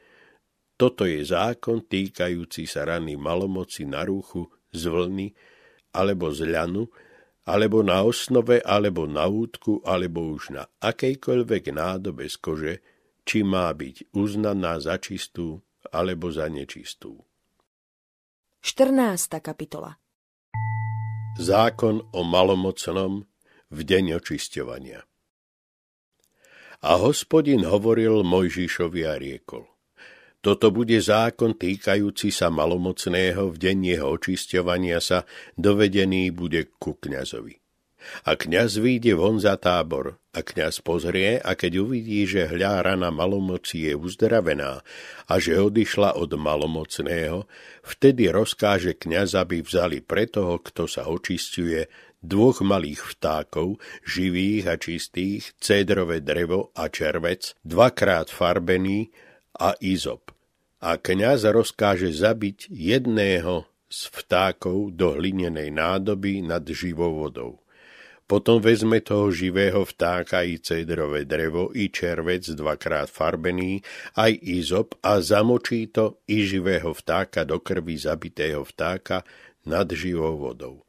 Toto je zákon týkajúci sa rany malomoci na rúchu z vlny, alebo z ľanu, alebo na osnove, alebo na útku, alebo už na akejkoľvek nádobe z kože, či má byť uznaná za čistú, alebo za nečistú. 14. kapitola Zákon o malomocnom v deň očisťovania A hospodin hovoril Mojžišovi a riekol. Toto bude zákon týkajúci sa malomocného v deň jeho očisťovania sa, dovedený bude ku kňazovi. A kňaz vyjde von za tábor a kňaz pozrie a keď uvidí, že hľa rana malomoci je uzdravená a že odišla od malomocného, vtedy rozkáže kňaz, aby vzali pre toho, kto sa očistuje, dvoch malých vtákov, živých a čistých, cédrové drevo a červec, dvakrát farbený a izop. A kňaz rozkáže zabiť jedného z vtákov do hlinenej nádoby nad živou vodou. Potom vezme toho živého vtáka i cedrové drevo, i červec dvakrát farbený, aj izop a zamočí to i živého vtáka do krvi zabitého vtáka nad živou vodou.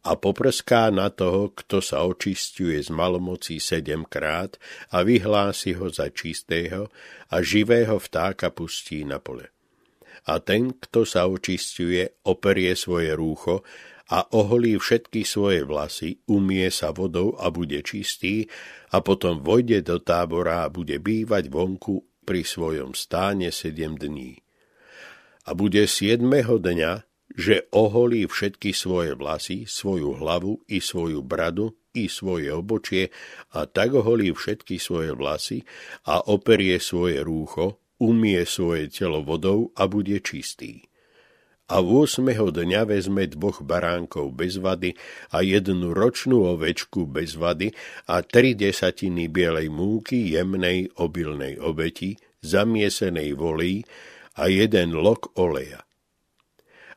A poprská na toho, kto sa očistuje z malomocí sedemkrát a vyhlási ho za čistého a živého vtáka pustí na pole. A ten, kto sa očistuje, operie svoje rúcho a oholí všetky svoje vlasy, umie sa vodou a bude čistý a potom vojde do tábora a bude bývať vonku pri svojom stáne sedem dní. A bude siedmeho dňa, že oholí všetky svoje vlasy, svoju hlavu i svoju bradu i svoje obočie a tak oholí všetky svoje vlasy a operie svoje rúcho, umie svoje telo vodou a bude čistý a v 8. dňa vezme dvoch baránkov bez vady a jednu ročnú ovečku bez vady a tri desatiny bielej múky jemnej obilnej obeti, zamiesenej volí a jeden lok oleja.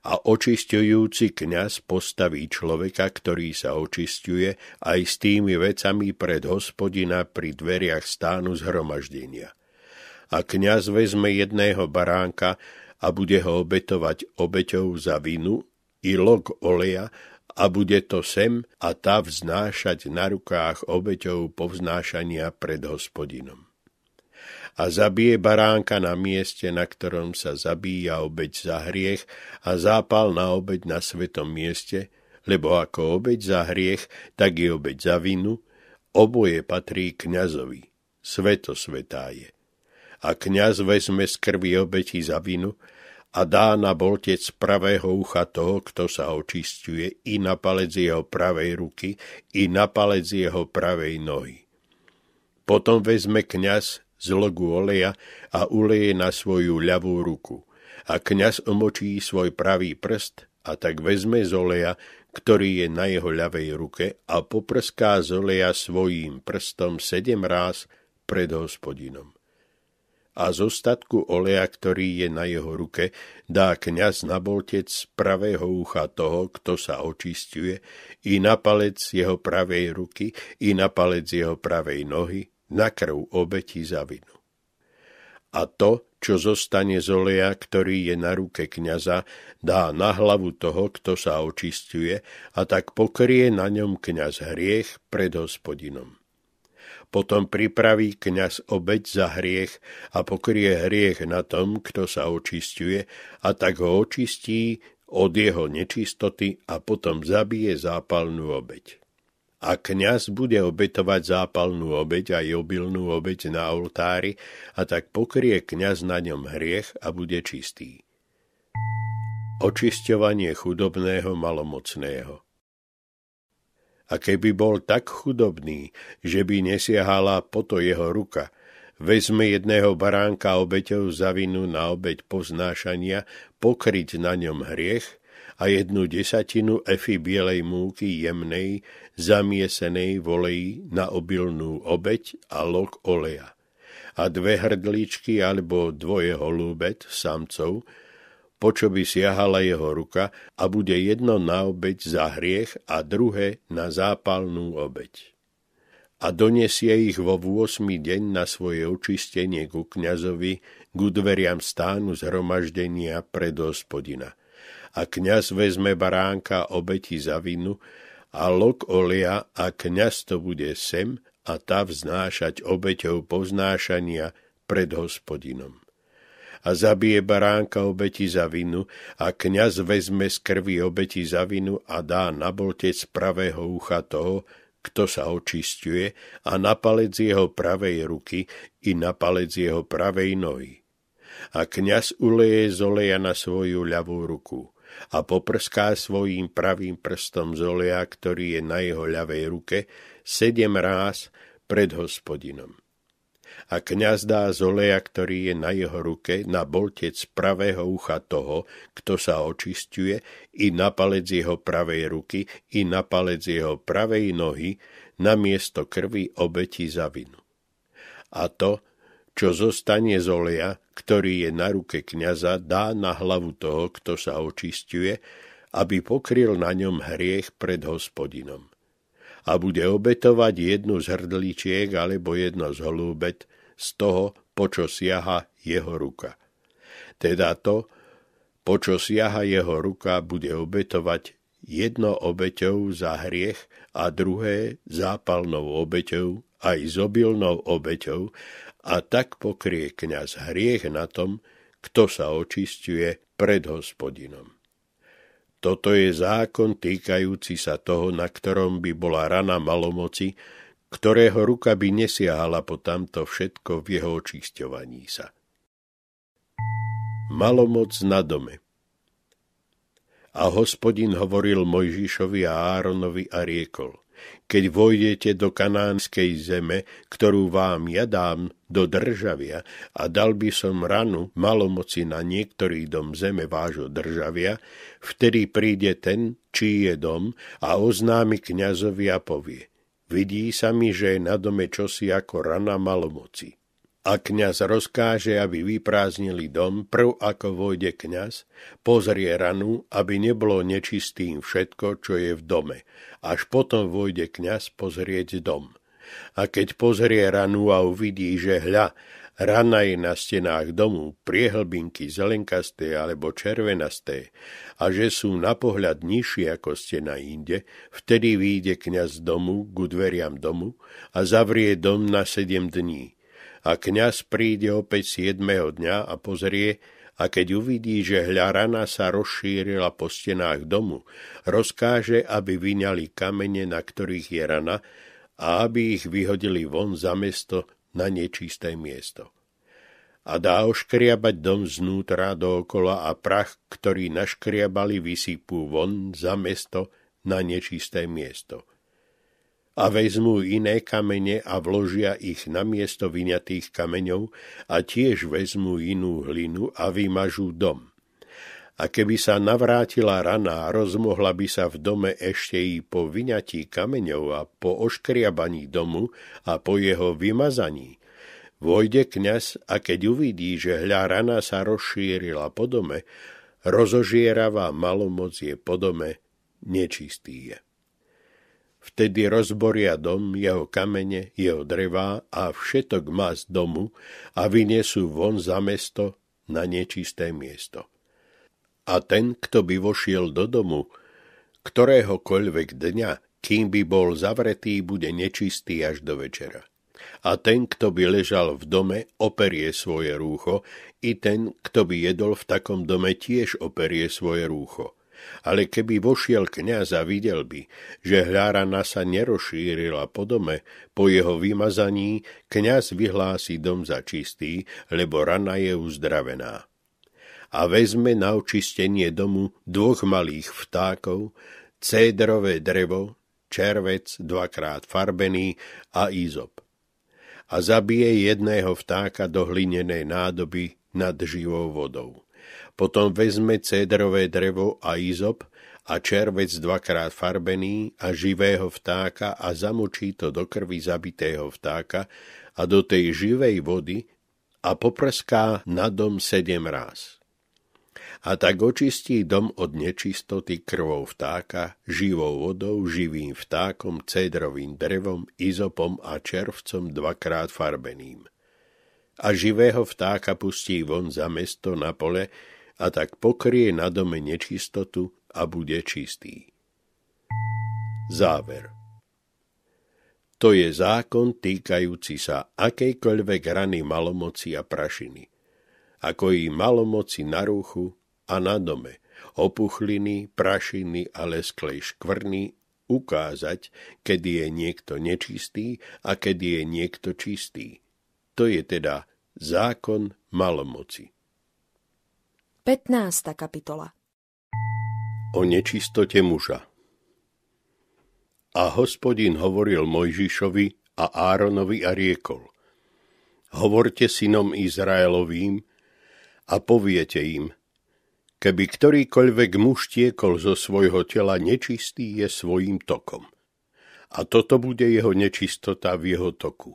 A očistujúci kňaz postaví človeka, ktorý sa očistuje aj s tými vecami pred hospodina pri dveriach stánu zhromaždenia. A kňaz vezme jedného baránka a bude ho obetovať obeťou za vinu i lok oleja a bude to sem a tá vznášať na rukách obeťou povznášania pred hospodinom. A zabije baránka na mieste, na ktorom sa zabíja obeť za hriech a zápal na obeť na svetom mieste, lebo ako obeť za hriech, tak i obeť za vinu, oboje patrí kňazovi, sveto svetá je a kňaz vezme z krvi obeti za vinu a dá na boltec pravého ucha toho, kto sa očistuje, i na palec jeho pravej ruky, i na palec jeho pravej nohy. Potom vezme kňaz logu oleja a uleje na svoju ľavú ruku. A kňaz omočí svoj pravý prst a tak vezme z oleja, ktorý je na jeho ľavej ruke a poprská z oleja svojím prstom sedem ráz pred hospodinom a z ostatku oleja, ktorý je na jeho ruke, dá kňaz na boltec pravého ucha toho, kto sa očistuje, i na palec jeho pravej ruky, i na palec jeho pravej nohy, na krv obeti za vinu. A to, čo zostane z oleja, ktorý je na ruke kňaza, dá na hlavu toho, kto sa očistuje, a tak pokrie na ňom kňaz hriech pred hospodinom. Potom pripraví kňaz obeď za hriech a pokrie hriech na tom, kto sa očistuje, a tak ho očistí od jeho nečistoty a potom zabije zápalnú obeď. A kňaz bude obetovať zápalnú obeď aj obilnú obeď na oltári a tak pokrie kňaz na ňom hriech a bude čistý. Očisťovanie chudobného malomocného A keby bol tak chudobný, že by nesiahala po to jeho ruka, vezme jedného baránka obeťou za vinu na obeď poznášania, pokryť na ňom hriech a jednu desatinu efy bielej múky jemnej, zamiesenej volejí na obilnú obeď a lok oleja. A dve hrdličky alebo dvoje holúbet, samcov, po čo by siahala jeho ruka a bude jedno na obeď za hriech a druhé na zápalnú obeď. A donesie ich vo 8. deň na svoje očistenie ku kňazovi, ku dveriam stánu zhromaždenia pred hospodina a kňaz vezme baránka obeti za vinu a lok olia a kňaz to bude sem a tá vznášať obeťou poznášania pred hospodinom. A zabije baránka obeti za vinu a kňaz vezme z krvi obeti za vinu a dá na boltec pravého ucha toho, kto sa očistuje, a na palec jeho pravej ruky i na palec jeho pravej nohy. A kňaz uleje z oleja na svoju ľavú ruku a poprská svojím pravým prstom z oleja, ktorý je na jeho ľavej ruke, sedem ráz pred hospodinom. A kňaz dá z oleja, ktorý je na jeho ruke, na boltec pravého ucha toho, kto sa očistuje, i na palec jeho pravej ruky, i na palec jeho pravej nohy, na miesto krvi obeti za vinu. A to, čo zostane z oleja, ktorý je na ruke kniaza, dá na hlavu toho, kto sa očistuje, aby pokryl na ňom hriech pred hospodinom. A bude obetovať jednu z hrdličiek alebo jedno z holúbet z toho, po čo siaha jeho ruka. Teda to, po čo siaha jeho ruka, bude obetovať jedno obeťou za hriech a druhé zápalnou obeťou aj s obilnou obeťou a tak pokrie kňaz hriech na tom, kto sa očistuje pred hospodinom. Toto je zákon týkajúci sa toho, na ktorom by bola rana malomoci, ktorého ruka by nesiahala po tamto všetko v jeho očisťovaní sa. Malomoc na dome A hospodin hovoril Mojžišovi a Áronovi a riekol – keď vojdete do kanánskej zeme, ktorú vám ja dám do državia a dal by som ranu malomoci na niektorý dom zeme vášho državia, vtedy príde ten, čí je dom a oznámi kňazovi a povie. Vidí sa mi, že je na dome čosi ako rana malomoci. A kňaz rozkáže, aby vyprázdnili dom, prv ako vojde kňaz, pozrie ranu, aby nebolo nečistým všetko, čo je v dome. Až potom vojde kňaz pozrieť dom. A keď pozrie ranu a uvidí, že hľa, rana je na stenách domu, priehlbinky zelenkasté alebo červenasté, a že sú na pohľad nižšie ako stena inde, vtedy vyjde kňaz z domu ku dveriam domu a zavrie dom na sedem dní. A kňaz príde opäť siedmeho dňa a pozrie, a keď uvidí, že hľarana sa rozšírila po stenách domu, rozkáže, aby vyňali kamene, na ktorých je rana, a aby ich vyhodili von za mesto na nečisté miesto. A dá oškriabať dom znútra dookola a prach, ktorý naškriabali, vysypú von za mesto na nečisté miesto a vezmú iné kamene a vložia ich na miesto vyňatých kameňov a tiež vezmú inú hlinu a vymažú dom. A keby sa navrátila rana rozmohla by sa v dome ešte i po vyňatí kameňov a po oškriabaní domu a po jeho vymazaní, vojde kňaz a keď uvidí, že hľa rana sa rozšírila po dome, rozožieravá malomoc je po dome, nečistý je. Vtedy rozboria dom, jeho kamene, jeho drevá a všetok má z domu a vyniesú von za mesto na nečisté miesto. A ten, kto by vošiel do domu, ktoréhokoľvek dňa, kým by bol zavretý, bude nečistý až do večera. A ten, kto by ležal v dome, operie svoje rúcho, i ten, kto by jedol v takom dome, tiež operie svoje rúcho Ale keby vošiel kňaz a videl by, že hľarana sa nerošírila po dome, po jeho vymazaní kňaz vyhlási dom za čistý, lebo rana je uzdravená. A vezme na očistenie domu dvoch malých vtákov, cédrové drevo, červec dvakrát farbený a izop. A zabije jedného vtáka do hlinenej nádoby nad živou vodou. Potom vezme cédrové drevo a izop a červec dvakrát farbený a živého vtáka a zamočí to do krvi zabitého vtáka a do tej živej vody a poprská na dom sedem ráz a tak očistí dom od nečistoty krvou vtáka, živou vodou, živým vtákom, cédrovým drevom, izopom a červcom dvakrát farbeným. A živého vtáka pustí von za mesto na pole a tak pokrie na dome nečistotu a bude čistý. Záver To je zákon týkajúci sa akejkoľvek rany malomoci a prašiny. Ako i malomoci na ruchu, a na dome, opuchliny, prašiny a lesklej škvrny ukázať, kedy je niekto nečistý a kedy je niekto čistý. To je teda zákon malomoci. 15. kapitola O nečistote muža A hospodin hovoril Mojžišovi a Áronovi a riekol Hovorte synom Izraelovým a poviete im, Keby ktorýkoľvek muž tiekol zo svojho tela, nečistý je svojím tokom. A toto bude jeho nečistota v jeho toku.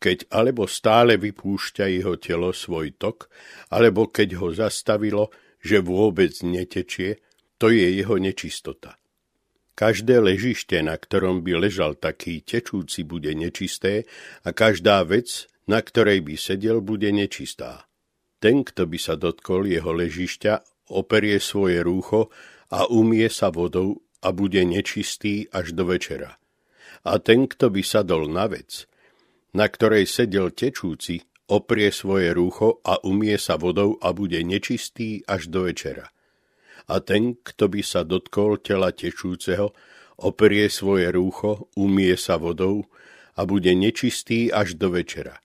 Keď alebo stále vypúšťa jeho telo svoj tok, alebo keď ho zastavilo, že vôbec netečie, to je jeho nečistota. Každé ležište, na ktorom by ležal taký tečúci, bude nečisté a každá vec, na ktorej by sedel, bude nečistá. Ten, kto by sa dotkol jeho ležišťa, operie svoje rúcho a umie sa vodou a bude nečistý až do večera. A ten, kto by sadol na vec, na ktorej sedel tečúci, oprie svoje rúcho a umie sa vodou a bude nečistý až do večera. A ten, kto by sa dotkol tela tečúceho, operie svoje rúcho, umie sa vodou a bude nečistý až do večera.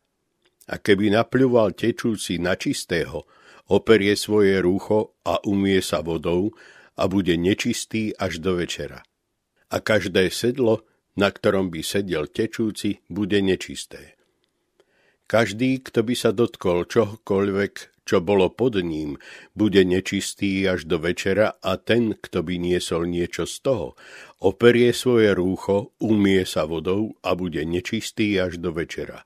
A keby napľuval tečúci na čistého, operie svoje rúcho a umie sa vodou a bude nečistý až do večera. A každé sedlo, na ktorom by sedel tečúci, bude nečisté. Každý, kto by sa dotkol čohokoľvek, čo bolo pod ním, bude nečistý až do večera a ten, kto by niesol niečo z toho, operie svoje rúcho, umie sa vodou a bude nečistý až do večera.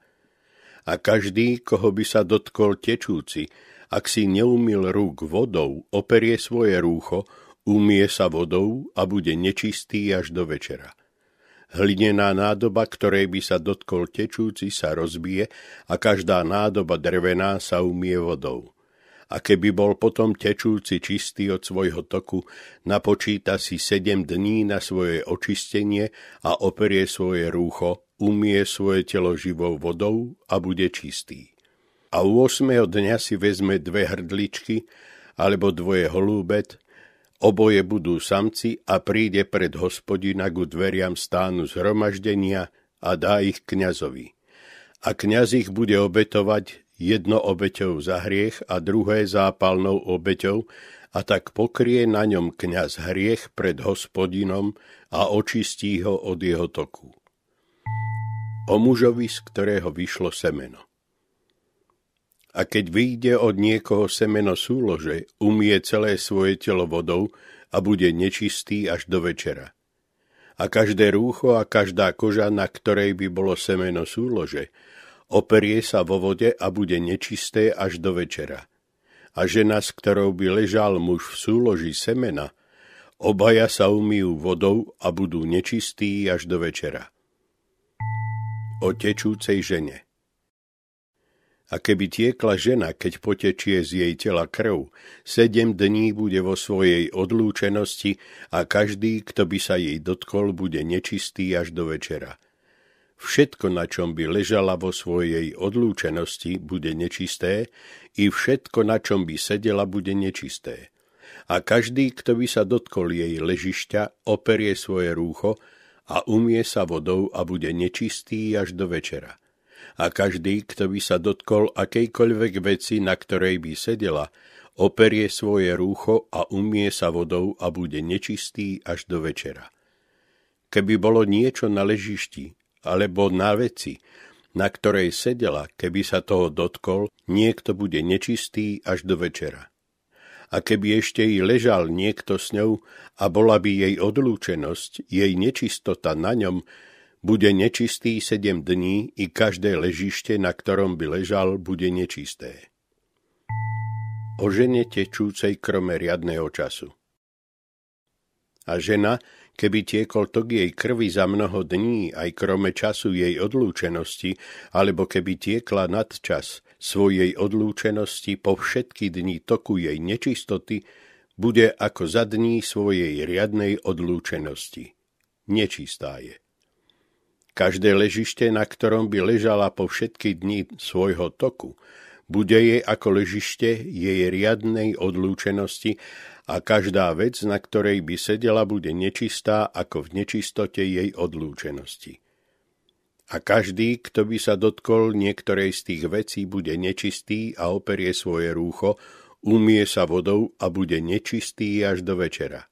A každý, koho by sa dotkol tečúci, ak si neumil rúk vodou, operie svoje rúcho, umie sa vodou a bude nečistý až do večera. Hlinená nádoba, ktorej by sa dotkol tečúci, sa rozbije a každá nádoba drevená sa umie vodou. A keby bol potom tečúci čistý od svojho toku, napočíta si sedem dní na svoje očistenie a operie svoje rúcho, umie svoje telo živou vodou a bude čistý a u osmého dňa si vezme dve hrdličky alebo dvoje holúbet, oboje budú samci a príde pred hospodina ku dveriam stánu zhromaždenia a dá ich kňazovi. A kňaz ich bude obetovať jedno obeťou za hriech a druhé zápalnou obeťou, a tak pokrie na ňom kňaz hriech pred hospodinom a očistí ho od jeho toku. O mužovi, z ktorého vyšlo semeno a keď vyjde od niekoho semeno súlože, umie celé svoje telo vodou a bude nečistý až do večera. A každé rúcho a každá koža, na ktorej by bolo semeno súlože, operie sa vo vode a bude nečisté až do večera. A žena, s ktorou by ležal muž v súloži semena, obaja sa umýjú vodou a budú nečistí až do večera. O tečúcej žene a keby tiekla žena, keď potečie z jej tela krv, sedem dní bude vo svojej odlúčenosti a každý, kto by sa jej dotkol, bude nečistý až do večera. Všetko, na čom by ležala vo svojej odlúčenosti, bude nečisté, i všetko, na čom by sedela, bude nečisté. A každý, kto by sa dotkol jej ležišťa, operie svoje rúcho a umie sa vodou a bude nečistý až do večera. A každý, kto by sa dotkol akejkoľvek veci, na ktorej by sedela, operie svoje rúcho a umie sa vodou a bude nečistý až do večera. Keby bolo niečo na ležišti, alebo na veci, na ktorej sedela, keby sa toho dotkol, niekto bude nečistý až do večera a keby ešte jej ležal niekto s ňou a bola by jej odlúčenosť, jej nečistota na ňom, bude nečistý sedem dní i každé ležište, na ktorom by ležal, bude nečisté. O žene tečúcej krome riadného času. A žena, keby tiekol tok jej krvi za mnoho dní, aj krome času jej odlúčenosti, alebo keby tiekla nad čas, svojej odlúčenosti po všetky dni toku jej nečistoty bude ako za dní svojej riadnej odlúčenosti. Nečistá je. Každé ležište, na ktorom by ležala po všetky dni svojho toku, bude jej ako ležište jej riadnej odlúčenosti a každá vec, na ktorej by sedela, bude nečistá ako v nečistote jej odlúčenosti a každý, kto by sa dotkol niektorej z tých vecí, bude nečistý a operie svoje rúcho, umie sa vodou a bude nečistý až do večera.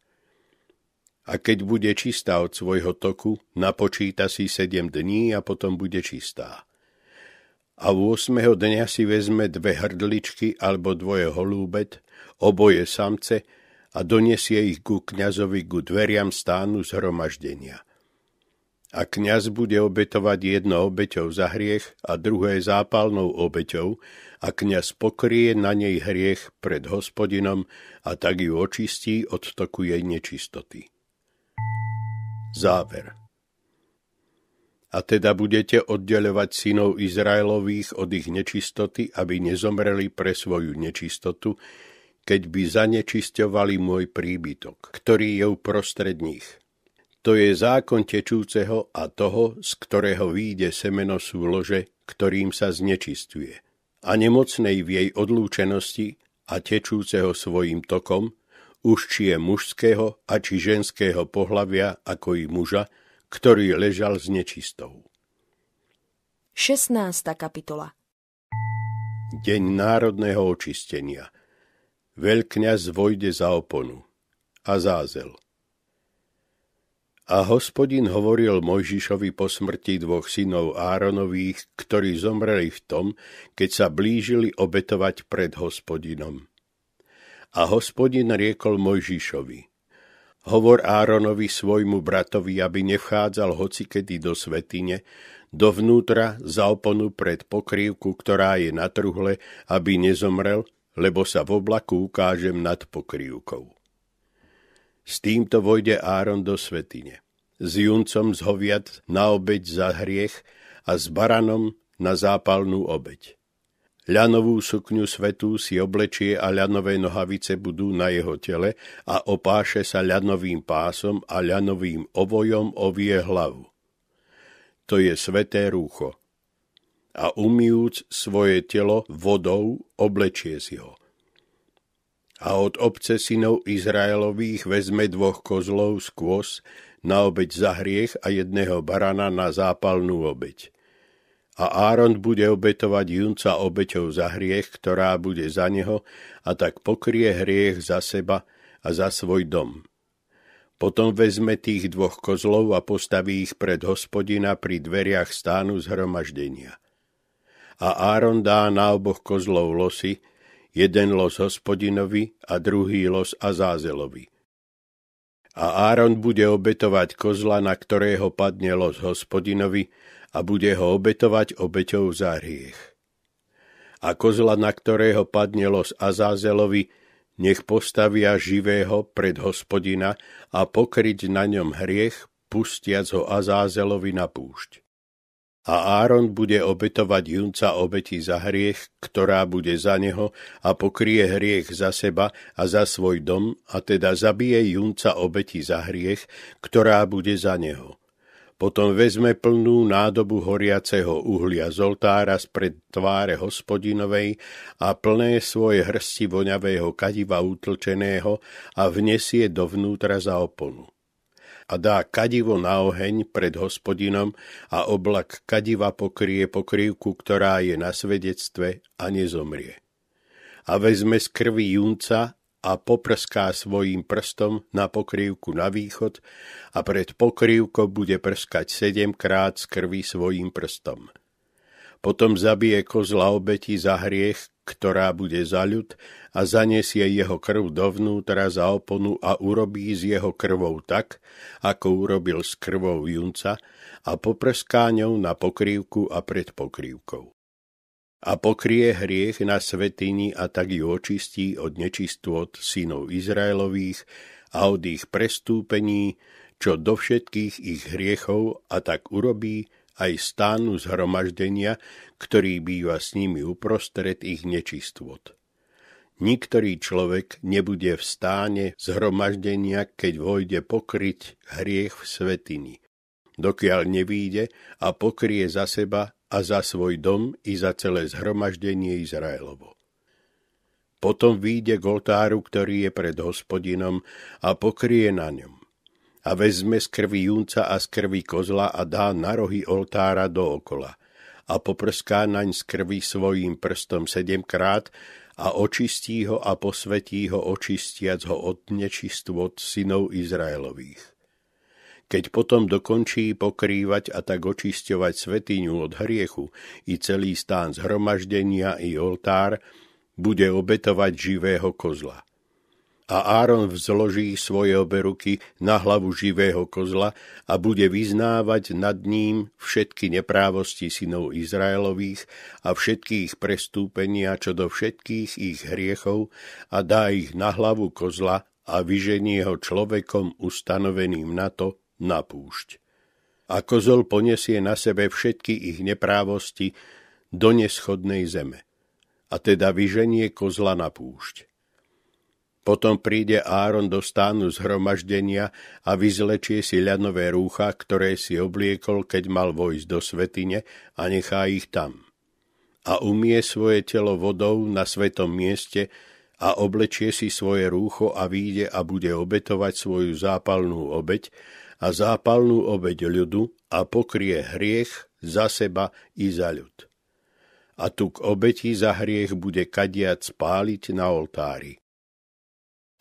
A keď bude čistá od svojho toku, napočíta si sedem dní a potom bude čistá. A v 8. dňa si vezme dve hrdličky alebo dvoje holúbet, oboje samce a donesie ich ku kňazovi ku dveriam stánu zhromaždenia a kňaz bude obetovať jedno obeťou za hriech a druhé zápalnou obeťou a kňaz pokrie na nej hriech pred hospodinom a tak ju očistí od toku jej nečistoty. Záver A teda budete oddeľovať synov Izraelových od ich nečistoty, aby nezomreli pre svoju nečistotu, keď by zanečisťovali môj príbytok, ktorý je uprostred nich – to je zákon tečúceho a toho, z ktorého výjde semeno súlože, ktorým sa znečistuje. A nemocnej v jej odlúčenosti a tečúceho svojim tokom, už či je mužského a či ženského pohlavia ako i muža, ktorý ležal s nečistou. 16. kapitola Deň národného očistenia Veľkňaz vojde za oponu. A zázel – a hospodin hovoril Mojžišovi po smrti dvoch synov Áronových, ktorí zomreli v tom, keď sa blížili obetovať pred hospodinom. A hospodin riekol Mojžišovi, hovor Áronovi svojmu bratovi, aby nevchádzal hocikedy do svetine, dovnútra za oponu pred pokrývku, ktorá je na truhle, aby nezomrel, lebo sa v oblaku ukážem nad pokrývkou. S týmto vojde Áron do svetine. S juncom z na obeď za hriech a s baranom na zápalnú obeď. Ľanovú sukňu svetú si oblečie a ľanové nohavice budú na jeho tele a opáše sa ľanovým pásom a ľanovým ovojom ovie hlavu. To je sveté rúcho. A umýúc svoje telo vodou, oblečie si ho a od obce synov Izraelových vezme dvoch kozlov z kôz na obeď za hriech a jedného barana na zápalnú obeď. A Áron bude obetovať junca obeťou za hriech, ktorá bude za neho, a tak pokrie hriech za seba a za svoj dom. Potom vezme tých dvoch kozlov a postaví ich pred hospodina pri dveriach stánu zhromaždenia. A Áron dá na oboch kozlov losy, jeden los hospodinovi a druhý los Azázelovi. A Áron bude obetovať kozla, na ktorého padne los hospodinovi a bude ho obetovať obeťou za hriech. A kozla, na ktorého padne los Azázelovi, nech postavia živého pred hospodina a pokryť na ňom hriech, pustiac ho Azázelovi na púšť a Áron bude obetovať junca obeti za hriech, ktorá bude za neho a pokrie hriech za seba a za svoj dom, a teda zabije junca obeti za hriech, ktorá bude za neho. Potom vezme plnú nádobu horiaceho uhlia z oltára spred tváre hospodinovej a plné svoje hrsti voňavého kadiva utlčeného a vnesie dovnútra za oponu. A dá kadivo na oheň pred hospodinom a oblak kadiva pokrie pokrývku, ktorá je na svedectve a nezomrie. A vezme z krvi junca a poprská svojím prstom na pokrývku na východ a pred pokrývkou bude prskať sedemkrát z krvi svojím prstom. Potom zabije kozla obeti za hriech, ktorá bude za ľud a zanesie jeho krv dovnútra za oponu a urobí z jeho krvou tak, ako urobil s krvou junca a poprská ňou na pokrývku a pred pokrývkou a pokrie hriech na svetini a tak ju očistí od nečistôt synov Izraelových a od ich prestúpení, čo do všetkých ich hriechov a tak urobí aj stánu zhromaždenia, ktorý býva s nimi uprostred ich nečistôt. Niktorý človek nebude v stáne zhromaždenia, keď vojde pokryť hriech v svetini, dokiaľ nevíde a pokrie za seba a za svoj dom i za celé zhromaždenie Izraelovo. Potom výjde k oltáru, ktorý je pred hospodinom a pokrie na ňom. A vezme z krvi junca a z krvi kozla a dá na rohy oltára dookola a poprská naň z krvi svojím prstom sedemkrát a očistí ho a posvetí ho očistiac ho od nečistvot synov Izraelových keď potom dokončí pokrývať a tak očisťovať svetiňu od hriechu i celý stán zhromaždenia i oltár, bude obetovať živého kozla. A Áron vzloží svoje obe ruky na hlavu živého kozla a bude vyznávať nad ním všetky neprávosti synov Izraelových a všetkých prestúpenia čo do všetkých ich hriechov a dá ich na hlavu kozla a vyženie ho človekom ustanoveným na to, na púšť. A kozol poniesie na sebe všetky ich neprávosti do neschodnej zeme, a teda vyženie kozla na púšť. Potom príde Áron do stánu zhromaždenia a vyzlečie si ľadnové rúcha, ktoré si obliekol, keď mal vojsť do svetine a nechá ich tam. A umie svoje telo vodou na svetom mieste a oblečie si svoje rúcho a výjde a bude obetovať svoju zápalnú obeď, a zápalnú obeď ľudu a pokrie hriech za seba i za ľud. A tu k obeti za hriech bude kadiac spáliť na oltári.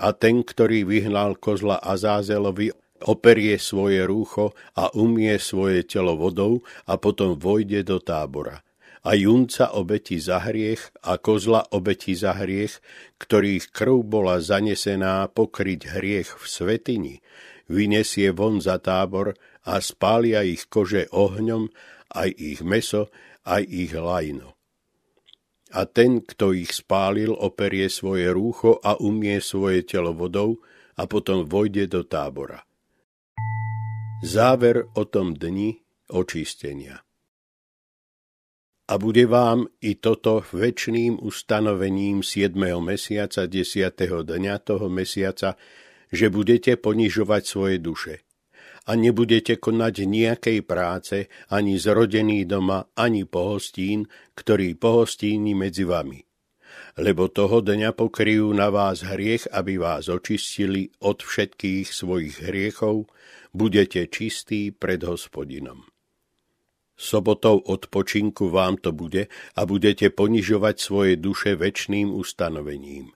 A ten, ktorý vyhnal kozla Azázelovi, operie svoje rúcho a umie svoje telo vodou a potom vojde do tábora. A junca obeti za hriech a kozla obeti za hriech, ktorých krv bola zanesená pokryť hriech v svetini, vyniesie von za tábor a spália ich kože ohňom, aj ich meso, aj ich lajno. A ten, kto ich spálil, operie svoje rúcho a umie svoje telo vodou a potom vojde do tábora. Záver o tom dni očistenia. A bude vám i toto väčšným ustanovením 7. mesiaca 10. dňa toho mesiaca, že budete ponižovať svoje duše a nebudete konať nejakej práce ani zrodený doma, ani pohostín, ktorý pohostíni medzi vami. Lebo toho dňa pokryjú na vás hriech, aby vás očistili od všetkých svojich hriechov, budete čistí pred hospodinom. Sobotou odpočinku vám to bude a budete ponižovať svoje duše väčšným ustanovením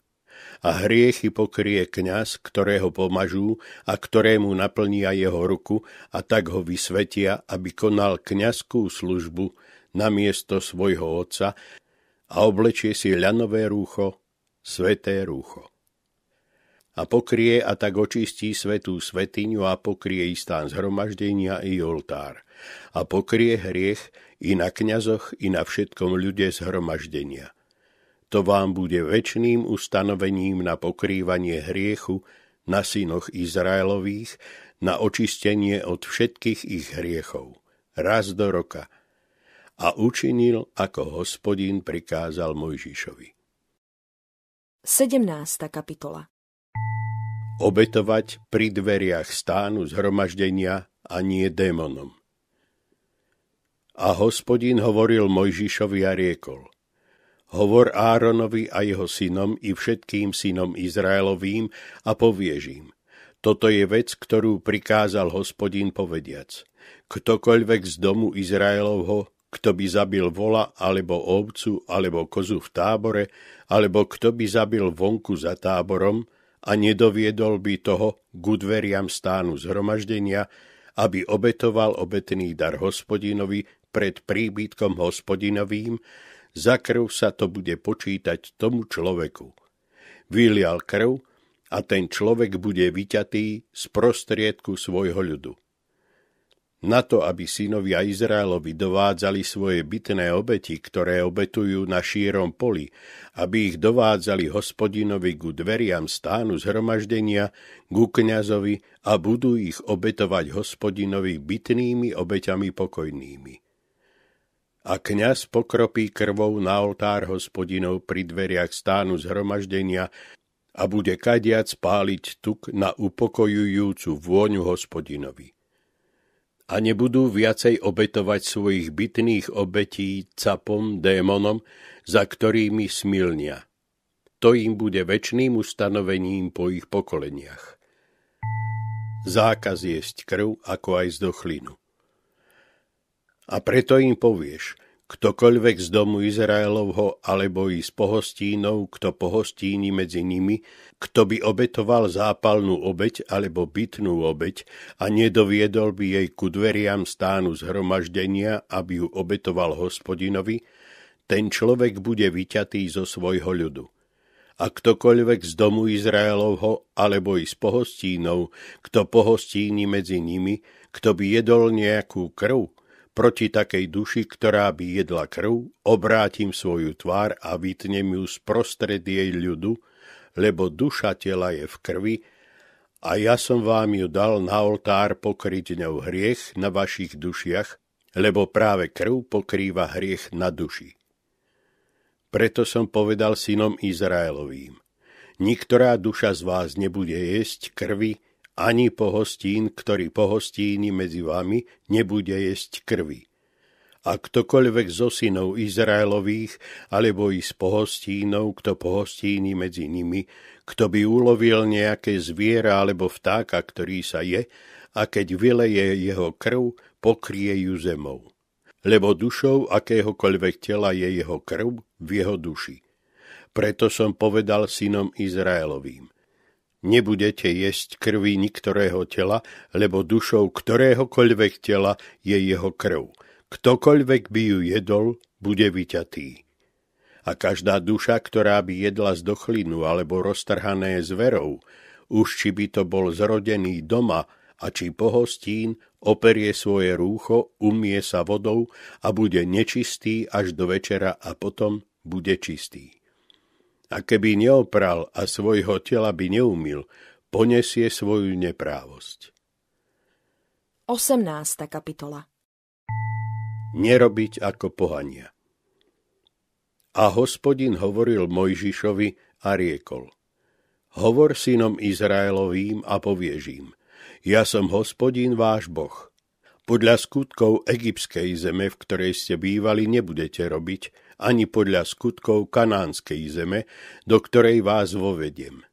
a hriechy pokrie kňaz, ktorého pomažú a ktorému naplnia jeho ruku a tak ho vysvetia, aby konal kňazskú službu na miesto svojho otca a oblečie si ľanové rúcho, sveté rúcho. A pokrie a tak očistí svetú svetiňu a pokrie i stán zhromaždenia i oltár. A pokrie hriech i na kňazoch, i na všetkom ľude zhromaždenia to vám bude väčšným ustanovením na pokrývanie hriechu na synoch Izraelových, na očistenie od všetkých ich hriechov, raz do roka. A učinil, ako hospodin prikázal Mojžišovi. 17. kapitola Obetovať pri dveriach stánu zhromaždenia a nie démonom. A hospodin hovoril Mojžišovi a riekol. Hovor Áronovi a jeho synom i všetkým synom Izraelovým a povieš im. Toto je vec, ktorú prikázal hospodin povediac. Ktokoľvek z domu Izraelovho, kto by zabil vola, alebo ovcu, alebo kozu v tábore, alebo kto by zabil vonku za táborom a nedoviedol by toho k dveriam stánu zhromaždenia, aby obetoval obetný dar hospodinovi pred príbytkom hospodinovým, za krv sa to bude počítať tomu človeku. Vylial krv a ten človek bude vyťatý z prostriedku svojho ľudu na to, aby synovia Izraelovi dovádzali svoje bytné obeti, ktoré obetujú na šírom poli, aby ich dovádzali hospodinovi ku dveriam stánu zhromaždenia, ku kňazovi a budú ich obetovať hospodinovi bytnými obeťami pokojnými. A kňaz pokropí krvou na oltár hospodinov pri dveriach stánu zhromaždenia a bude kadiac páliť tuk na upokojujúcu vôňu hospodinovi a nebudú viacej obetovať svojich bytných obetí capom, démonom, za ktorými smilnia. To im bude väčšným ustanovením po ich pokoleniach. Zákaz jesť krv, ako aj zdochlinu. A preto im povieš – Ktokoľvek z domu Izraelovho alebo i z pohostínov, kto pohostíni medzi nimi, kto by obetoval zápalnú obeď alebo bytnú obeď a nedoviedol by jej ku dveriam stánu zhromaždenia, aby ju obetoval hospodinovi, ten človek bude vyťatý zo svojho ľudu. A ktokoľvek z domu Izraelovho alebo i z pohostínov, kto pohostíni medzi nimi, kto by jedol nejakú krv, Proti takej duši, ktorá by jedla krv, obrátim svoju tvár a vytnem ju sprostred jej ľudu, lebo duša tela je v krvi, a ja som vám ju dal na oltár pokryť ňou hriech na vašich dušiach, lebo práve krv pokrýva hriech na duši. Preto som povedal synom Izraelovým, niktorá duša z vás nebude jesť krvi, ani pohostín, ktorý pohostíni medzi vami, nebude jesť krvi. A ktokoľvek zo synov Izraelových, alebo i z pohostínov, kto pohostíni medzi nimi, kto by ulovil nejaké zviera alebo vtáka, ktorý sa je, a keď vyleje jeho krv, pokrie ju zemou. Lebo dušou akéhokoľvek tela je jeho krv v jeho duši. Preto som povedal synom Izraelovým – Nebudete jesť krvi niktorého tela, lebo dušou ktoréhokoľvek tela je jeho krv. Ktokoľvek by ju jedol, bude vyťatý. A každá duša, ktorá by jedla z dochlinu alebo roztrhané zverou, už či by to bol zrodený doma a či pohostín, operie svoje rúcho, umie sa vodou a bude nečistý až do večera a potom bude čistý a keby neopral a svojho tela by neumil, ponesie svoju neprávosť. 18. kapitola Nerobiť ako pohania A hospodin hovoril Mojžišovi a riekol Hovor synom Izraelovým a povieš im Ja som hospodin váš Boh. Podľa skutkov egyptskej zeme, v ktorej ste bývali, nebudete robiť, ani podľa skutkov kanánskej zeme, do ktorej vás vovediem.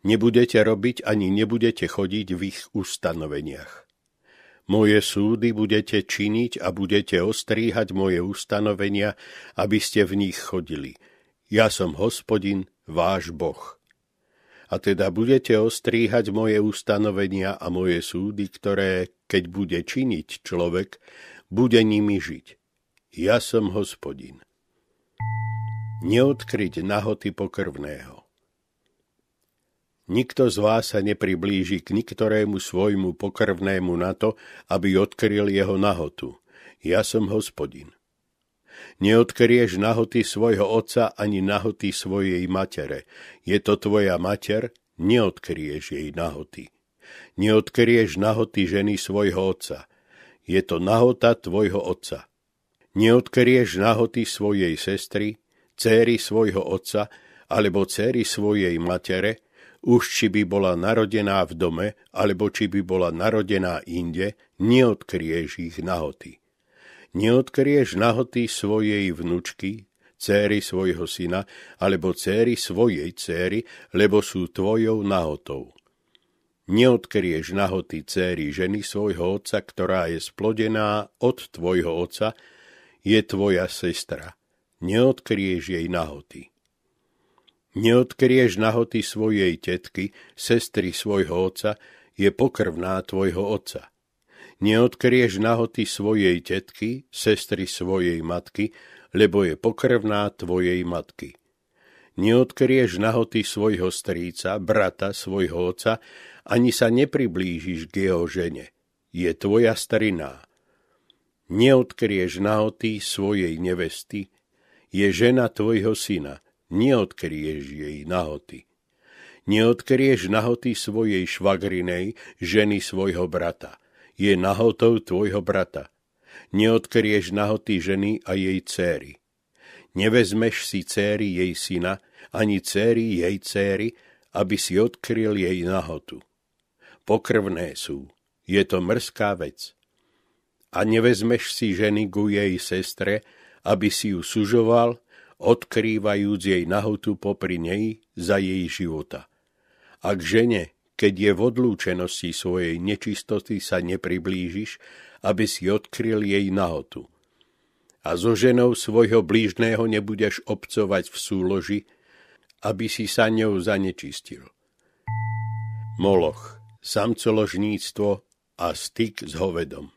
Nebudete robiť ani nebudete chodiť v ich ustanoveniach. Moje súdy budete činiť a budete ostríhať moje ustanovenia, aby ste v nich chodili. Ja som hospodin, váš Boh. A teda budete ostríhať moje ustanovenia a moje súdy, ktoré, keď bude činiť človek, bude nimi žiť. Ja som hospodin neodkryť nahoty pokrvného. Nikto z vás sa nepriblíži k niktorému svojmu pokrvnému na to, aby odkryl jeho nahotu. Ja som hospodin. Neodkrieš nahoty svojho otca ani nahoty svojej matere. Je to tvoja mater, neodkrieš jej nahoty. Neodkrieš nahoty ženy svojho otca. Je to nahota tvojho otca. Neodkrieš nahoty svojej sestry, céry svojho otca alebo céry svojej matere, už či by bola narodená v dome, alebo či by bola narodená inde, neodkrieš ich nahoty. Neodkrieš nahoty svojej vnučky, céry svojho syna, alebo céry svojej céry, lebo sú tvojou nahotou. Neodkrieš nahoty céry ženy svojho otca, ktorá je splodená od tvojho otca, je tvoja sestra. Neodkrieš jej nahoty. Neodkrieš nahoty svojej tetky, sestry svojho otca, je pokrvná tvojho otca. Neodkrieš nahoty svojej tetky, sestry svojej matky, lebo je pokrvná tvojej matky. Neodkrieš nahoty svojho stríca, brata svojho oca, ani sa nepriblížiš k jeho žene. Je tvoja stariná. Neodkrieš nahoty svojej nevesty, je žena tvojho syna. Neodkrieš jej nahoty neodkrieš nahoty svojej švagrinej, ženy svojho brata je nahotou tvojho brata. Neodkrieš nahoty ženy a jej céry. Nevezmeš si céry jej syna, ani céry jej céry, aby si odkryl jej nahotu. Pokrvné sú, je to mrzká vec. A nevezmeš si ženy ku jej sestre, aby si ju sužoval, odkrývajúc jej nahotu popri nej za jej života. Ak žene keď je v odlúčenosti svojej nečistoty sa nepriblížiš, aby si odkryl jej nahotu. A so ženou svojho blížného nebudeš obcovať v súloži, aby si sa ňou zanečistil. Moloch, samcoložníctvo a styk s hovedom.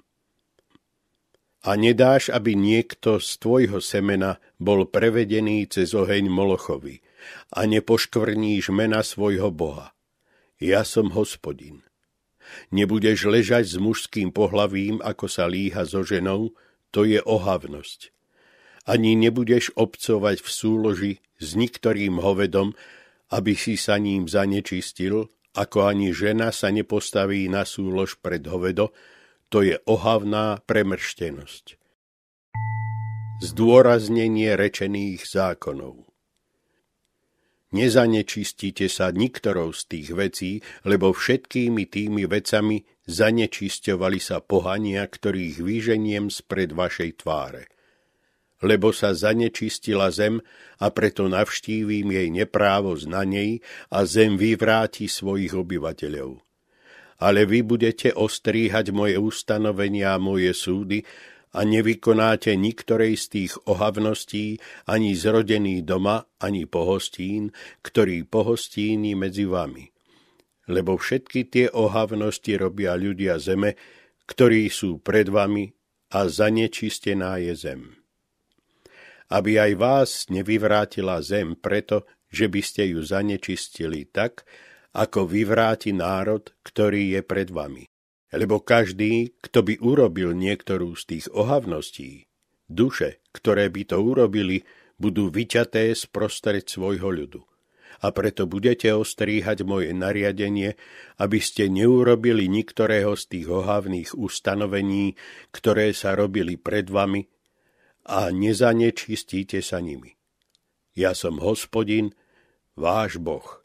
A nedáš, aby niekto z tvojho semena bol prevedený cez oheň Molochovi a nepoškvrníš mena svojho Boha ja som hospodin. Nebudeš ležať s mužským pohlavím, ako sa líha so ženou, to je ohavnosť. Ani nebudeš obcovať v súloži s niektorým hovedom, aby si sa ním zanečistil, ako ani žena sa nepostaví na súlož pred hovedo, to je ohavná premrštenosť. Zdôraznenie rečených zákonov. Nezanečistíte sa niktorou z tých vecí, lebo všetkými tými vecami zanečisťovali sa pohania, ktorých vyženiem spred vašej tváre. Lebo sa zanečistila zem a preto navštívím jej neprávosť na nej a zem vyvráti svojich obyvateľov. Ale vy budete ostríhať moje ustanovenia a moje súdy a nevykonáte niktorej z tých ohavností ani zrodený doma, ani pohostín, ktorý pohostíni medzi vami. Lebo všetky tie ohavnosti robia ľudia zeme, ktorí sú pred vami a zanečistená je zem. Aby aj vás nevyvrátila zem preto, že by ste ju zanečistili tak, ako vyvráti národ, ktorý je pred vami lebo každý, kto by urobil niektorú z tých ohavností, duše, ktoré by to urobili, budú vyťaté z prostred svojho ľudu. A preto budete ostríhať moje nariadenie, aby ste neurobili niektorého z tých ohavných ustanovení, ktoré sa robili pred vami, a nezanečistíte sa nimi. Ja som hospodin, váš Boh.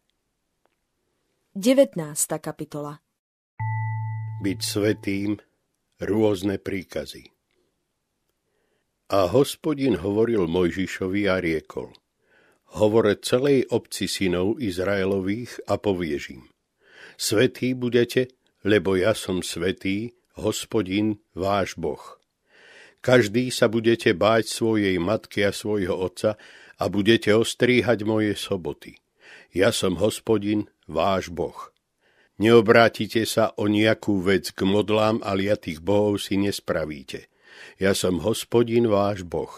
19. kapitola byť svetým, rôzne príkazy. A hospodin hovoril Mojžišovi a riekol, hovore celej obci synov Izraelových a poviež im, svetý budete, lebo ja som svetý, hospodin, váš Boh. Každý sa budete báť svojej matky a svojho otca a budete ostríhať moje soboty. Ja som hospodin, váš Boh. Neobrátite sa o nejakú vec k modlám a liatých bohov si nespravíte. Ja som hospodin váš boh.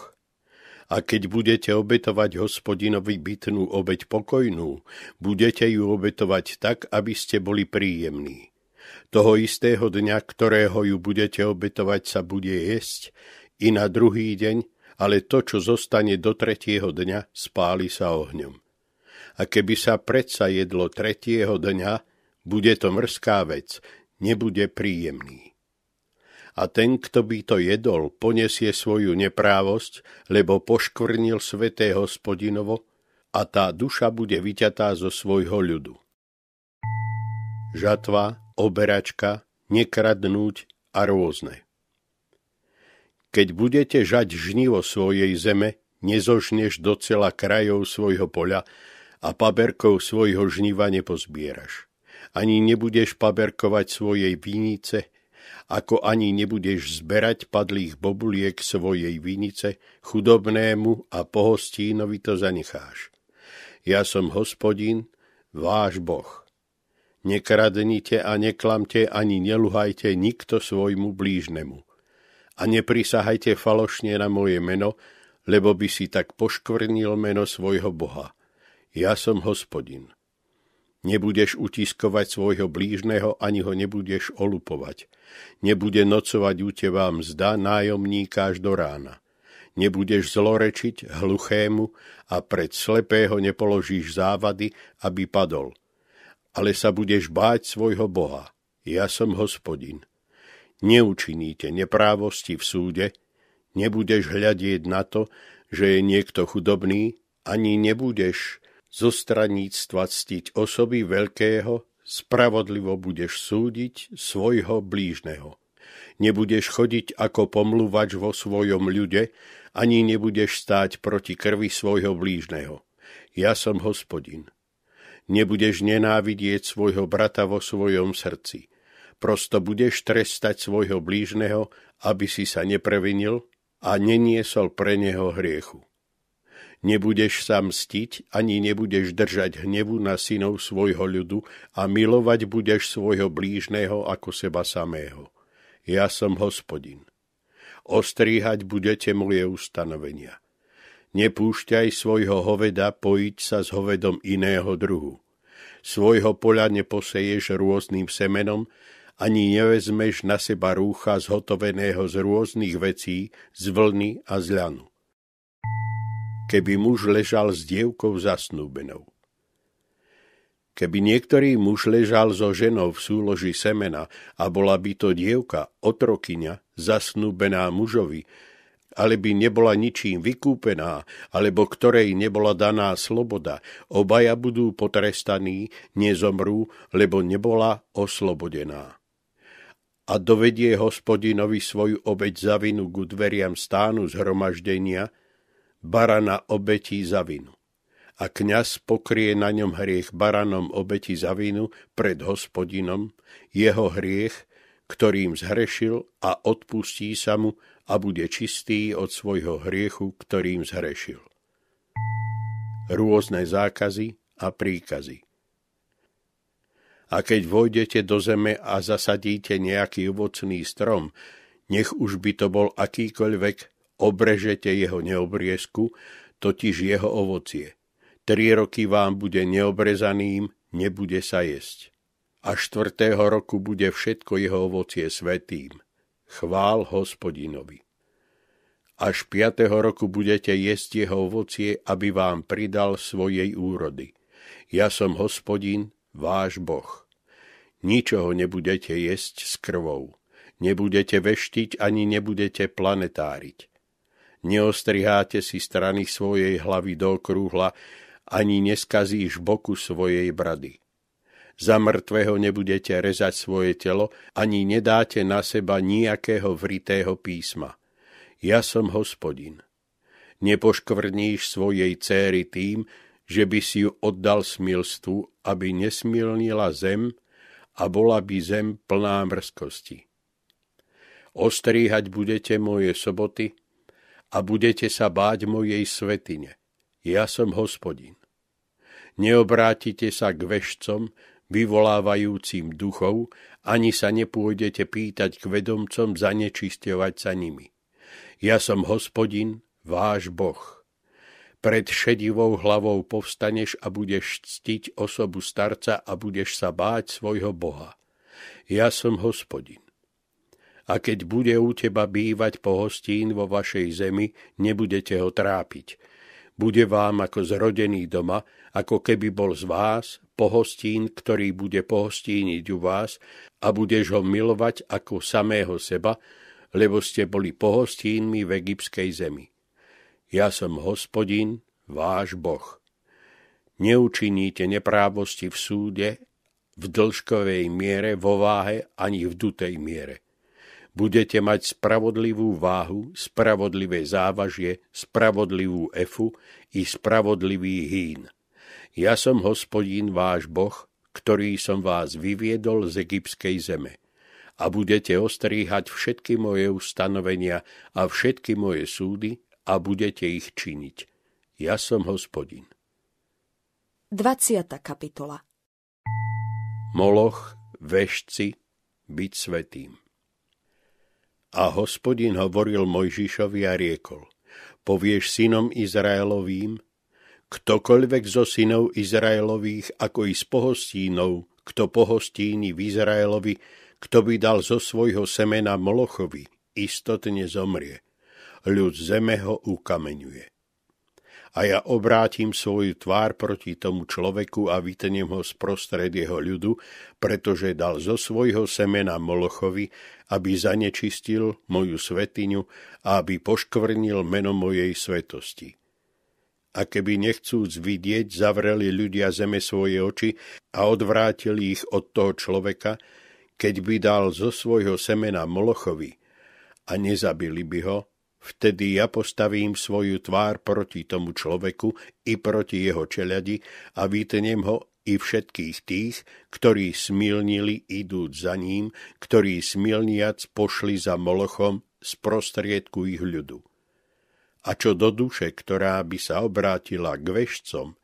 A keď budete obetovať hospodinovi bytnú obeť pokojnú, budete ju obetovať tak, aby ste boli príjemní. Toho istého dňa, ktorého ju budete obetovať, sa bude jesť i na druhý deň, ale to, čo zostane do tretieho dňa, spáli sa ohňom. A keby sa predsa jedlo tretieho dňa, bude to mrzká vec, nebude príjemný. A ten, kto by to jedol, ponesie svoju neprávosť, lebo poškvrnil sveté hospodinovo a tá duša bude vyťatá zo svojho ľudu. Žatva, oberačka, nekradnúť a rôzne. Keď budete žať žnivo svojej zeme, nezožneš docela krajov svojho poľa a paberkov svojho žniva nepozbieraš. Ani nebudeš paberkovať svojej vinice, ako ani nebudeš zberať padlých bobuliek svojej vinice, chudobnému a pohostínovi to zanecháš. Ja som hospodin, váš Boh. Nekradnite a neklamte ani neluhajte nikto svojmu blížnemu a neprisahajte falošne na moje meno, lebo by si tak poškvrnil meno svojho Boha. Ja som hospodin. Nebudeš utiskovať svojho blížneho, ani ho nebudeš olupovať. Nebude nocovať u teba mzda nájomníka až do rána. Nebudeš zlorečiť hluchému a pred slepého nepoložíš závady, aby padol. Ale sa budeš báť svojho Boha. Ja som hospodin neučiníte neprávosti v súde, nebudeš hľadieť na to, že je niekto chudobný, ani nebudeš zo straníctva ctiť osoby veľkého, spravodlivo budeš súdiť svojho blížneho. Nebudeš chodiť ako pomluvač vo svojom ľude, ani nebudeš stáť proti krvi svojho blížneho. Ja som hospodin. Nebudeš nenávidieť svojho brata vo svojom srdci. Prosto budeš trestať svojho blížneho, aby si sa neprevinil a neniesol pre neho hriechu. Nebudeš sa mstiť, ani nebudeš držať hnevu na synov svojho ľudu a milovať budeš svojho blížneho ako seba samého. Ja som hospodin. Ostríhať budete moje ustanovenia. Nepúšťaj svojho hoveda pojiť sa s hovedom iného druhu. Svojho poľa neposeješ rôznym semenom, ani nevezmeš na seba rúcha zhotoveného z rôznych vecí, z vlny a z ľanu. Keby muž ležal s dievkou zasnúbenou. Keby niektorý muž ležal so ženou v súloži semena a bola by to dievka, otrokyňa, zasnúbená mužovi, ale by nebola ničím vykúpená, alebo ktorej nebola daná sloboda, obaja budú potrestaní, nezomrú, lebo nebola oslobodená a dovedie hospodinovi svoju obeď za vinu ku dveriam stánu zhromaždenia, barana obetí za vinu. A kňaz pokrie na ňom hriech baranom obeti za vinu pred hospodinom, jeho hriech, ktorým zhrešil a odpustí sa mu a bude čistý od svojho hriechu, ktorým zhrešil. Rôzne zákazy a príkazy a keď vojdete do zeme a zasadíte nejaký ovocný strom, nech už by to bol akýkoľvek, obrežete jeho neobriezku, totiž jeho ovocie. Tri roky vám bude neobrezaným, nebude sa jesť. A štvrtého roku bude všetko jeho ovocie svetým. Chvál hospodinovi. Až piatého roku budete jesť jeho ovocie, aby vám pridal svojej úrody. Ja som hospodin, váš Boh. Ničoho nebudete jesť s krvou. Nebudete veštiť ani nebudete planetáriť. Neostriháte si strany svojej hlavy do krúhla, ani neskazíš boku svojej brady. Za mŕtvého nebudete rezať svoje telo, ani nedáte na seba nejakého vritého písma. Ja som hospodin. Nepoškvrníš svojej céry tým, že by si ju oddal smilstvu, aby nesmilnila zem a bola by zem plná mrzkosti. Ostríhať budete moje soboty a budete sa báť mojej svetine. Ja som hospodin. Neobrátite sa k vešcom, vyvolávajúcim duchov, ani sa nepôjdete pýtať k vedomcom zanečisťovať sa nimi. Ja som hospodin, váš Boh. Pred šedivou hlavou povstaneš a budeš ctiť osobu starca a budeš sa báť svojho Boha. Ja som hospodin. A keď bude u teba bývať pohostín vo vašej zemi, nebudete ho trápiť. Bude vám ako zrodený doma, ako keby bol z vás, pohostín, ktorý bude pohostíniť u vás a budeš ho milovať ako samého seba, lebo ste boli pohostínmi v egyptskej zemi. Ja som hospodin, váš Boh. Neučiníte neprávosti v súde, v dĺžkovej miere, vo váhe ani v dutej miere. Budete mať spravodlivú váhu, spravodlivé závažie, spravodlivú efu i spravodlivý hín. Ja som hospodín váš Boh, ktorý som vás vyviedol z egyptskej zeme. A budete ostríhať všetky moje ustanovenia a všetky moje súdy a budete ich činiť. Ja som hospodin. 20. kapitola Moloch, vešci, byť svetým. A hospodin hovoril Mojžišovi a riekol, povieš synom Izraelovým, ktokoľvek zo synov Izraelových, ako i z pohostínov, kto pohostíni v Izraelovi, kto by dal zo svojho semena Molochovi, istotne zomrie. Ľud zeme ho ukameňuje a ja obrátim svoju tvár proti tomu človeku a vytnem ho sprostred jeho ľudu, pretože dal zo svojho semena Molochovi, aby zanečistil moju svetiňu a aby poškvrnil meno mojej svetosti. A keby nechcúc vidieť, zavreli ľudia zeme svoje oči a odvrátili ich od toho človeka, keď by dal zo svojho semena Molochovi a nezabili by ho, Vtedy ja postavím svoju tvár proti tomu človeku i proti jeho čeľadi a vytnem ho i všetkých tých, ktorí smilnili idúc za ním, ktorí smilniac pošli za Molochom z prostriedku ich ľudu. A čo do duše, ktorá by sa obrátila k vešcom,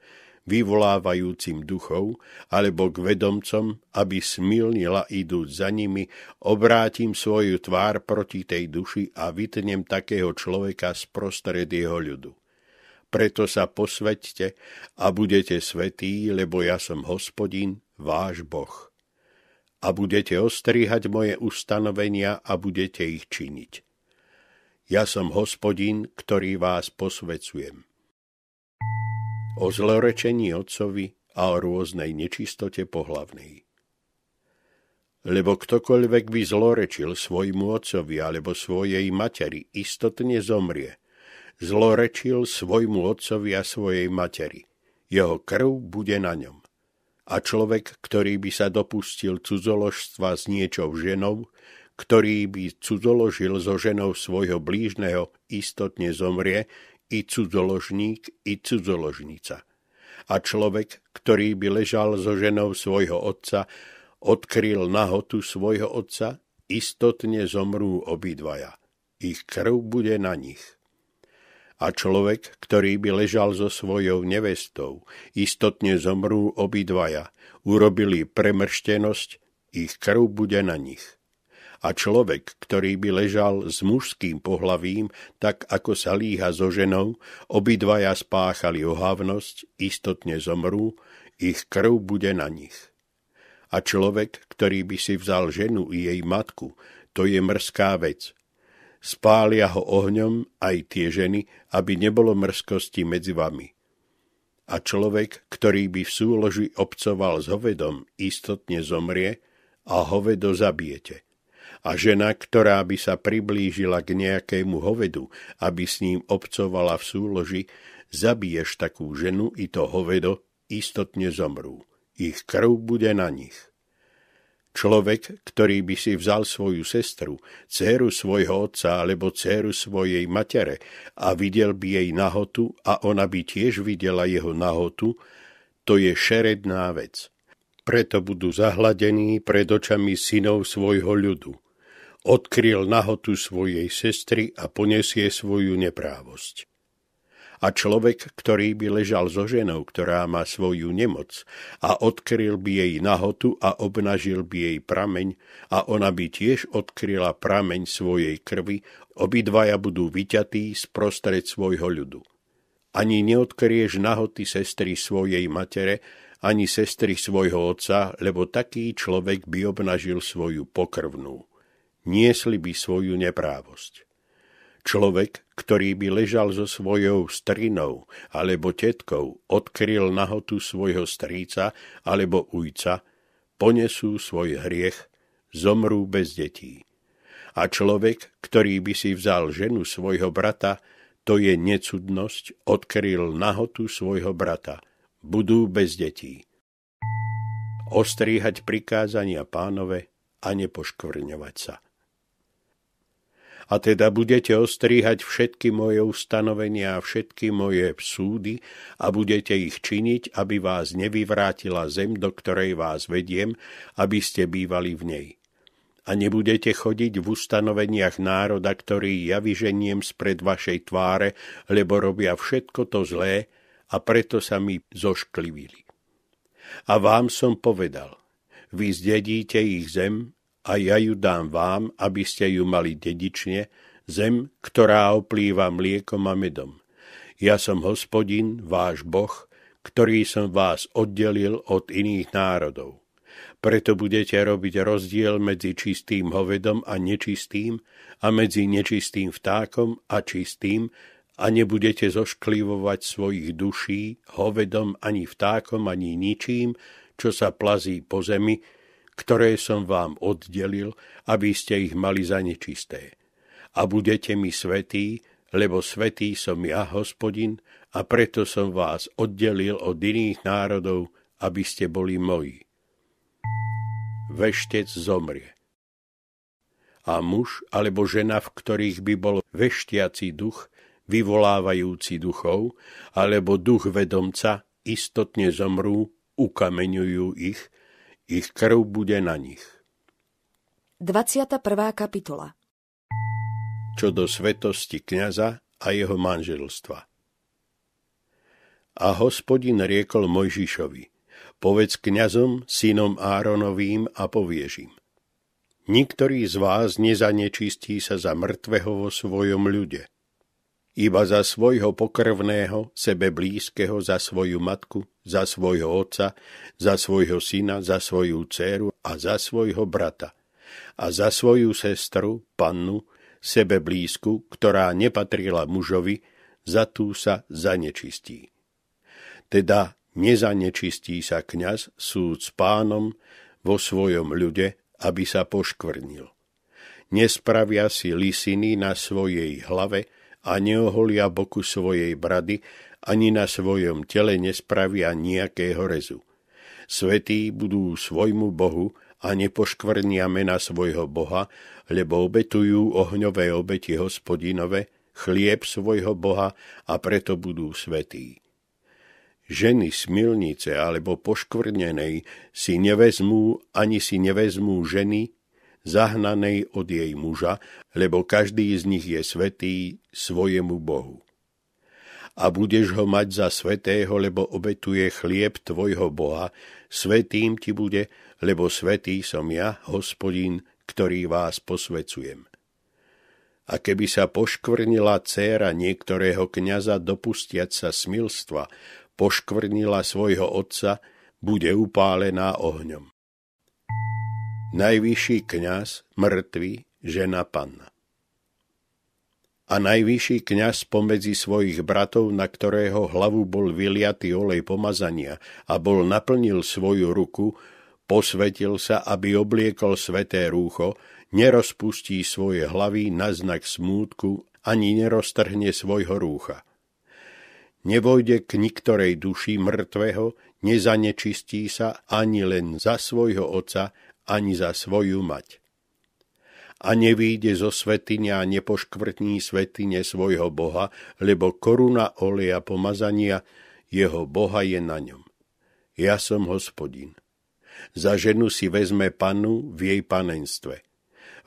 vyvolávajúcim duchov, alebo k vedomcom, aby smilnila idúc za nimi, obrátim svoju tvár proti tej duši a vytnem takého človeka z prostred jeho ľudu. Preto sa posveďte a budete svetí, lebo ja som hospodin, váš Boh. A budete ostrihať moje ustanovenia a budete ich činiť. Ja som hospodin, ktorý vás posvecujem o zlorečení otcovi a o rôznej nečistote pohlavnej. Lebo ktokoľvek by zlorečil svojmu otcovi alebo svojej materi, istotne zomrie. Zlorečil svojmu otcovi a svojej materi. Jeho krv bude na ňom. A človek, ktorý by sa dopustil cudzoložstva s niečou ženou, ktorý by cudzoložil so ženou svojho blížneho, istotne zomrie, i cudzoložník, i cudzoložnica. A človek, ktorý by ležal so ženou svojho otca, odkryl nahotu svojho otca, istotne zomrú obidvaja. Ich krv bude na nich. A človek, ktorý by ležal so svojou nevestou, istotne zomrú obidvaja, urobili premrštenosť, ich krv bude na nich a človek, ktorý by ležal s mužským pohlavím, tak ako sa líha so ženou, obidvaja spáchali ohavnosť, istotne zomrú, ich krv bude na nich. A človek, ktorý by si vzal ženu i jej matku, to je mrzká vec. Spália ho ohňom aj tie ženy, aby nebolo mrzkosti medzi vami. A človek, ktorý by v súloži obcoval s hovedom, istotne zomrie a hovedo zabijete a žena, ktorá by sa priblížila k nejakému hovedu, aby s ním obcovala v súloži, zabiješ takú ženu i to hovedo, istotne zomrú. Ich krv bude na nich. Človek, ktorý by si vzal svoju sestru, dceru svojho otca alebo dceru svojej matere a videl by jej nahotu a ona by tiež videla jeho nahotu, to je šeredná vec. Preto budú zahladení pred očami synov svojho ľudu odkryl nahotu svojej sestry a ponesie svoju neprávosť. A človek, ktorý by ležal so ženou, ktorá má svoju nemoc, a odkryl by jej nahotu a obnažil by jej prameň, a ona by tiež odkryla prameň svojej krvi, obidvaja budú vyťatí z prostred svojho ľudu. Ani neodkrieš nahoty sestry svojej matere, ani sestry svojho otca, lebo taký človek by obnažil svoju pokrvnú niesli by svoju neprávosť. Človek, ktorý by ležal so svojou strinou alebo tetkou, odkryl nahotu svojho stríca alebo ujca, ponesú svoj hriech, zomrú bez detí. A človek, ktorý by si vzal ženu svojho brata, to je necudnosť, odkryl nahotu svojho brata, budú bez detí. Ostríhať prikázania pánove a nepoškvrňovať sa. A teda budete ostríhať všetky moje ustanovenia a všetky moje súdy a budete ich činiť, aby vás nevyvrátila zem, do ktorej vás vediem, aby ste bývali v nej a nebudete chodiť v ustanoveniach národa, ktorý ja vyženiem spred vašej tváre, lebo robia všetko to zlé a preto sa mi zošklivili. A vám som povedal, vy zdedíte ich zem a ja ju dám vám, aby ste ju mali dedične, zem, ktorá oplýva mliekom a medom. Ja som hospodin, váš Boh, ktorý som vás oddelil od iných národov preto budete robiť rozdiel medzi čistým hovedom a nečistým a medzi nečistým vtákom a čistým a nebudete zošklivovať svojich duší hovedom ani vtákom ani ničím, čo sa plazí po zemi, ktoré som vám oddelil, aby ste ich mali za nečisté. A budete mi svetí, lebo svetý som ja, hospodin, a preto som vás oddelil od iných národov, aby ste boli moji veštec zomrie. A muž alebo žena, v ktorých by bol veštiaci duch, vyvolávajúci duchov, alebo duch vedomca, istotne zomrú, ukameňujú ich, ich krv bude na nich. 21. kapitola Čo do svetosti kniaza a jeho manželstva. A hospodin riekol Mojžišovi – povedz kňazom, synom Áronovým a povieš im. Niktorý z vás nezanečistí sa za mŕtvého vo svojom ľude. Iba za svojho pokrvného, sebe blízkeho, za svoju matku, za svojho otca, za svojho syna, za svoju dceru a za svojho brata. A za svoju sestru, pannu, sebe blízku, ktorá nepatrila mužovi, za tú sa zanečistí. Teda nezanečistí sa kňaz súd s pánom vo svojom ľude, aby sa poškvrnil. Nespravia si lisiny na svojej hlave a neoholia boku svojej brady, ani na svojom tele nespravia nejakého rezu. Svetí budú svojmu Bohu a nepoškvrnia mena svojho Boha, lebo obetujú ohňové obeti hospodinové, chlieb svojho Boha a preto budú svetí ženy smilnice alebo poškvrnenej si nevezmú ani si nevezmú ženy zahnanej od jej muža, lebo každý z nich je svetý svojemu Bohu. A budeš ho mať za svetého, lebo obetuje chlieb tvojho Boha, svetým ti bude, lebo svetý som ja, hospodín, ktorý vás posvecujem. A keby sa poškvrnila dcéra niektorého kniaza dopustiať sa smilstva, poškvrnila svojho otca, bude upálená ohňom. Najvyšší kňaz, mŕtvy, žena panna. A najvyšší kňaz pomedzi svojich bratov, na ktorého hlavu bol vyliatý olej pomazania a bol naplnil svoju ruku, posvetil sa, aby obliekol sveté rúcho, nerozpustí svoje hlavy na znak smútku, ani neroztrhne svojho rúcha nevojde k niktorej duši mŕtvého, nezanečistí sa ani len za svojho oca, ani za svoju mať. A nevýjde zo svetine a nepoškvrtní svetine svojho Boha, lebo koruna oleja pomazania jeho Boha je na ňom. Ja som hospodin. Za ženu si vezme panu v jej panenstve.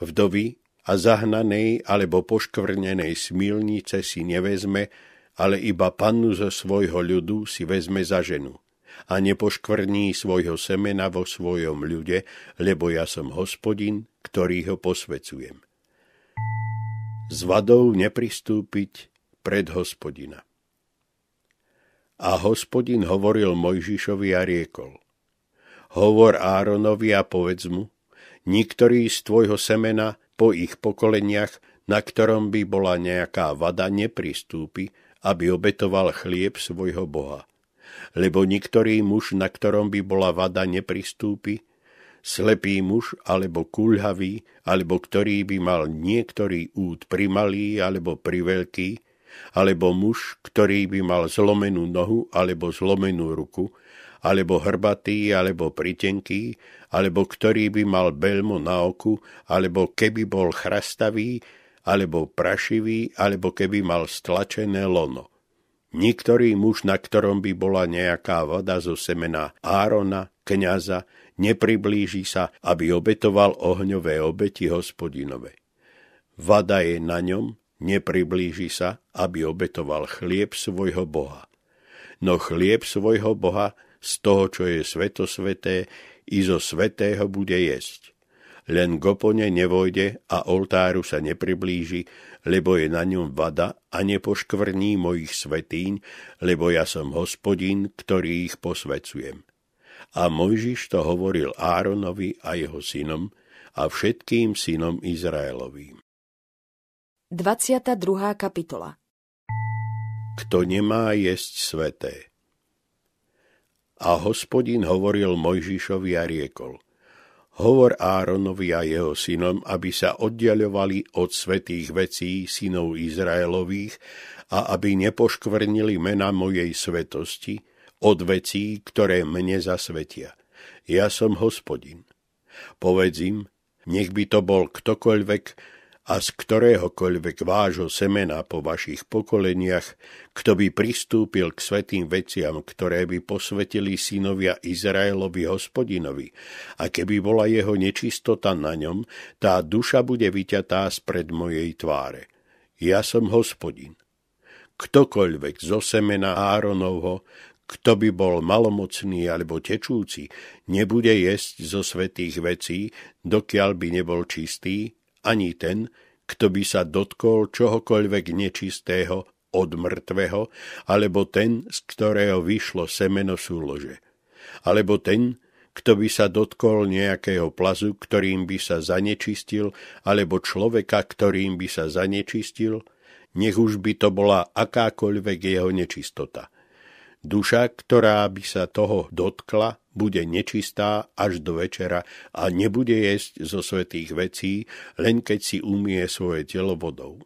Vdovy a zahnanej alebo poškvrnenej smilnice si nevezme, ale iba pannu zo svojho ľudu si vezme za ženu a nepoškvrní svojho semena vo svojom ľude, lebo ja som hospodin, ktorý ho posvecujem. S vadou nepristúpiť pred hospodina. A hospodin hovoril Mojžišovi a riekol. Hovor Áronovi a povedz mu, niktorý z tvojho semena po ich pokoleniach, na ktorom by bola nejaká vada, nepristúpi, aby obetoval chlieb svojho Boha. Lebo niektorý muž, na ktorom by bola vada, nepristúpi, slepý muž, alebo kulhavý, alebo ktorý by mal niektorý út primalý, alebo priveľký, alebo muž, ktorý by mal zlomenú nohu, alebo zlomenú ruku, alebo hrbatý, alebo pritenký, alebo ktorý by mal belmo na oku, alebo keby bol chrastavý, alebo prašivý, alebo keby mal stlačené lono. Niektorý muž, na ktorom by bola nejaká voda zo semena Árona, kňaza, nepriblíži sa, aby obetoval ohňové obeti hospodinové. Vada je na ňom, nepriblíži sa, aby obetoval chlieb svojho Boha. No chlieb svojho Boha z toho, čo je svetosveté, i zo svetého bude jesť. Len gopone nevojde a oltáru sa nepriblíži, lebo je na ňom vada a nepoškvrní mojich svetíň, lebo ja som hospodín, ktorý ich posvecujem. A Mojžiš to hovoril Áronovi a jeho synom a všetkým synom Izraelovým. 22. kapitola Kto nemá jesť sveté. A hospodin hovoril Mojžišovi a riekol – Hovor Áronovi a jeho synom, aby sa oddialovali od svetých vecí synov Izraelových a aby nepoškvrnili mena mojej svetosti od vecí, ktoré mne zasvetia. Ja som hospodin. Povedz im, nech by to bol ktokoľvek, a z ktoréhokoľvek vášho semena po vašich pokoleniach, kto by pristúpil k svetým veciam, ktoré by posvetili synovia Izraelovi hospodinovi, a keby bola jeho nečistota na ňom, tá duša bude vyťatá spred mojej tváre. Ja som hospodin. Ktokoľvek zo semena Áronovho, kto by bol malomocný alebo tečúci, nebude jesť zo svetých vecí, dokiaľ by nebol čistý, ani ten, kto by sa dotkol čohokoľvek nečistého od mŕtvého, alebo ten, z ktorého vyšlo semeno súlože. Alebo ten, kto by sa dotkol nejakého plazu, ktorým by sa zanečistil, alebo človeka, ktorým by sa zanečistil, nech už by to bola akákoľvek jeho nečistota – Duša, ktorá by sa toho dotkla, bude nečistá až do večera a nebude jesť zo svetých vecí, len keď si umie svoje telo vodou.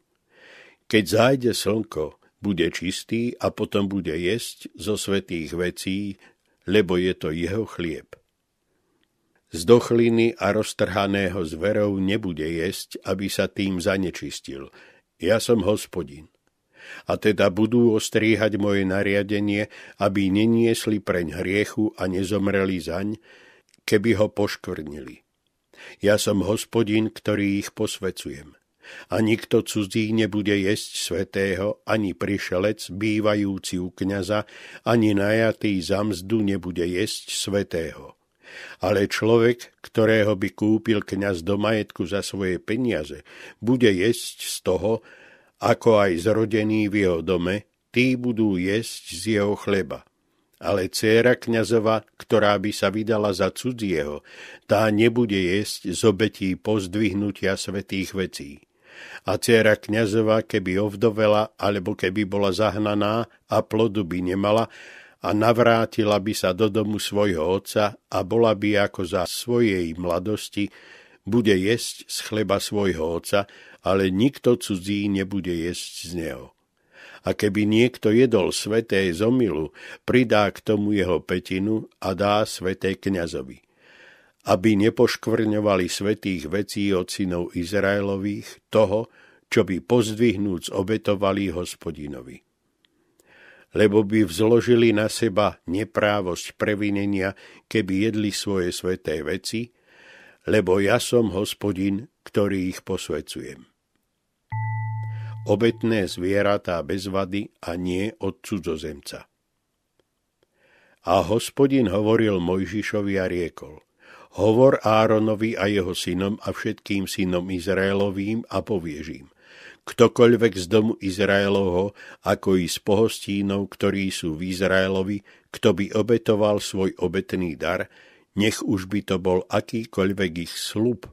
Keď zájde slnko, bude čistý a potom bude jesť zo svetých vecí, lebo je to jeho chlieb. Z dochliny a roztrhaného zverov nebude jesť, aby sa tým zanečistil. Ja som hospodin a teda budú ostríhať moje nariadenie, aby neniesli preň hriechu a nezomreli zaň, keby ho poškvrnili. Ja som hospodin, ktorý ich posvecujem. A nikto cudzí nebude jesť svetého, ani prišelec, bývajúci u kniaza, ani najatý za mzdu nebude jesť svetého. Ale človek, ktorého by kúpil kňaz do majetku za svoje peniaze, bude jesť z toho, ako aj zrodení v jeho dome, tí budú jesť z jeho chleba. Ale dcéra kňazova, ktorá by sa vydala za cudzieho, tá nebude jesť z obetí pozdvihnutia svetých vecí. A dcéra kňazova, keby ovdovela, alebo keby bola zahnaná a plodu by nemala, a navrátila by sa do domu svojho otca a bola by ako za svojej mladosti, bude jesť z chleba svojho otca ale nikto cudzí nebude jesť z neho. A keby niekto jedol sveté z omilu, pridá k tomu jeho petinu a dá sveté kňazovi. Aby nepoškvrňovali svetých vecí od synov Izraelových toho, čo by pozdvihnúc obetovali hospodinovi. Lebo by vzložili na seba neprávosť previnenia, keby jedli svoje sveté veci, lebo ja som hospodin, ktorý ich posvecujem obetné zvieratá bez vady a nie od cudzozemca. A hospodin hovoril Mojžišovi a riekol, hovor Áronovi a jeho synom a všetkým synom Izraelovým a povieš im, ktokoľvek z domu Izraelovho, ako i z pohostínov, ktorí sú v Izraelovi, kto by obetoval svoj obetný dar, nech už by to bol akýkoľvek ich slub,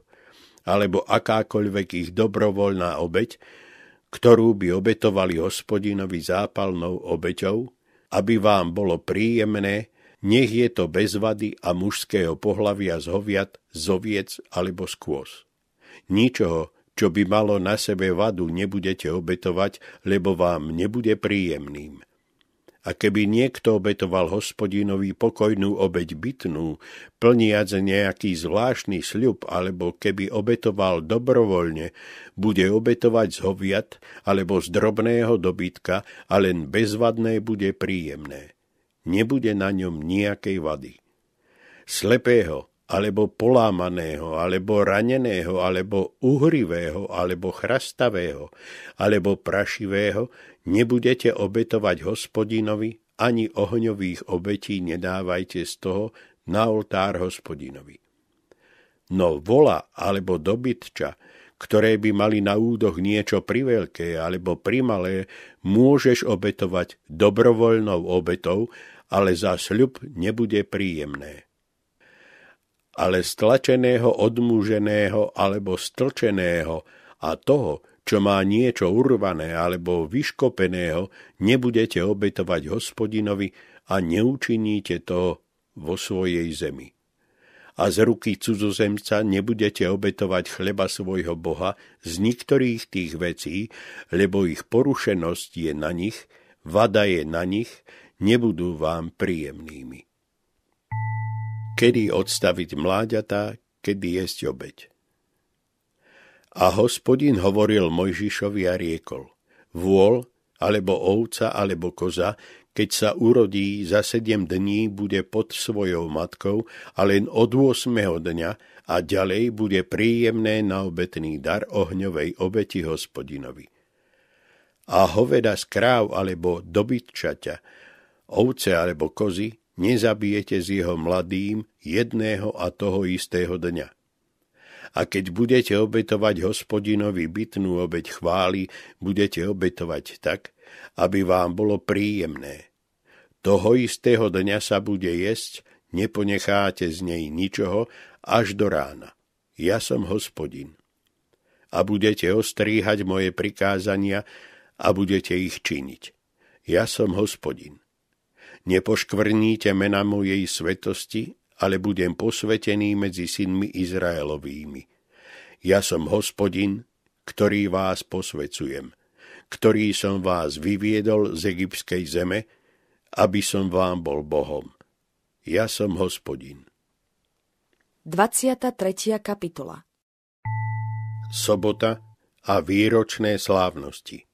alebo akákoľvek ich dobrovoľná obeť, ktorú by obetovali hospodinovi zápalnou obeťou, aby vám bolo príjemné, nech je to bez vady a mužského pohlavia z zoviec alebo skôs. Ničoho, čo by malo na sebe vadu, nebudete obetovať, lebo vám nebude príjemným. A keby niekto obetoval hospodinovi pokojnú obeď bytnú, plniac nejaký zvláštny sľub, alebo keby obetoval dobrovoľne, bude obetovať z hoviat alebo z drobného dobytka a len bezvadné bude príjemné. Nebude na ňom nejakej vady. Slepého, alebo polámaného, alebo raneného, alebo uhrivého, alebo chrastavého, alebo prašivého, nebudete obetovať hospodinovi, ani ohňových obetí nedávajte z toho na oltár hospodinovi. No vola alebo dobytča, ktoré by mali na údoch niečo priveľké alebo primalé, môžeš obetovať dobrovoľnou obetou, ale za sľub nebude príjemné ale stlačeného, odmúženého alebo stlčeného a toho, čo má niečo urvané alebo vyškopeného, nebudete obetovať hospodinovi a neučiníte to vo svojej zemi. A z ruky cudzozemca nebudete obetovať chleba svojho Boha z niektorých tých vecí, lebo ich porušenosť je na nich, vada je na nich, nebudú vám príjemnými kedy odstaviť mláďatá, kedy jesť obeď. A hospodin hovoril Mojžišovi a riekol, vôľ, alebo ovca, alebo koza, keď sa urodí, za sedem dní bude pod svojou matkou a len od 8. dňa a ďalej bude príjemné na obetný dar ohňovej obeti hospodinovi. A hoveda z kráv alebo dobytčaťa, ovce alebo kozy, nezabijete s jeho mladým jedného a toho istého dňa. A keď budete obetovať hospodinovi bytnú obeď chvály, budete obetovať tak, aby vám bolo príjemné. Toho istého dňa sa bude jesť, neponecháte z nej ničoho až do rána. Ja som hospodin. A budete ostríhať moje prikázania a budete ich činiť. Ja som hospodin. Nepoškvrníte mena mojej svetosti, ale budem posvetený medzi synmi Izraelovými. Ja som hospodin, ktorý vás posvecujem, ktorý som vás vyviedol z egyptskej zeme, aby som vám bol Bohom. Ja som hospodin. 23. kapitola Sobota a výročné slávnosti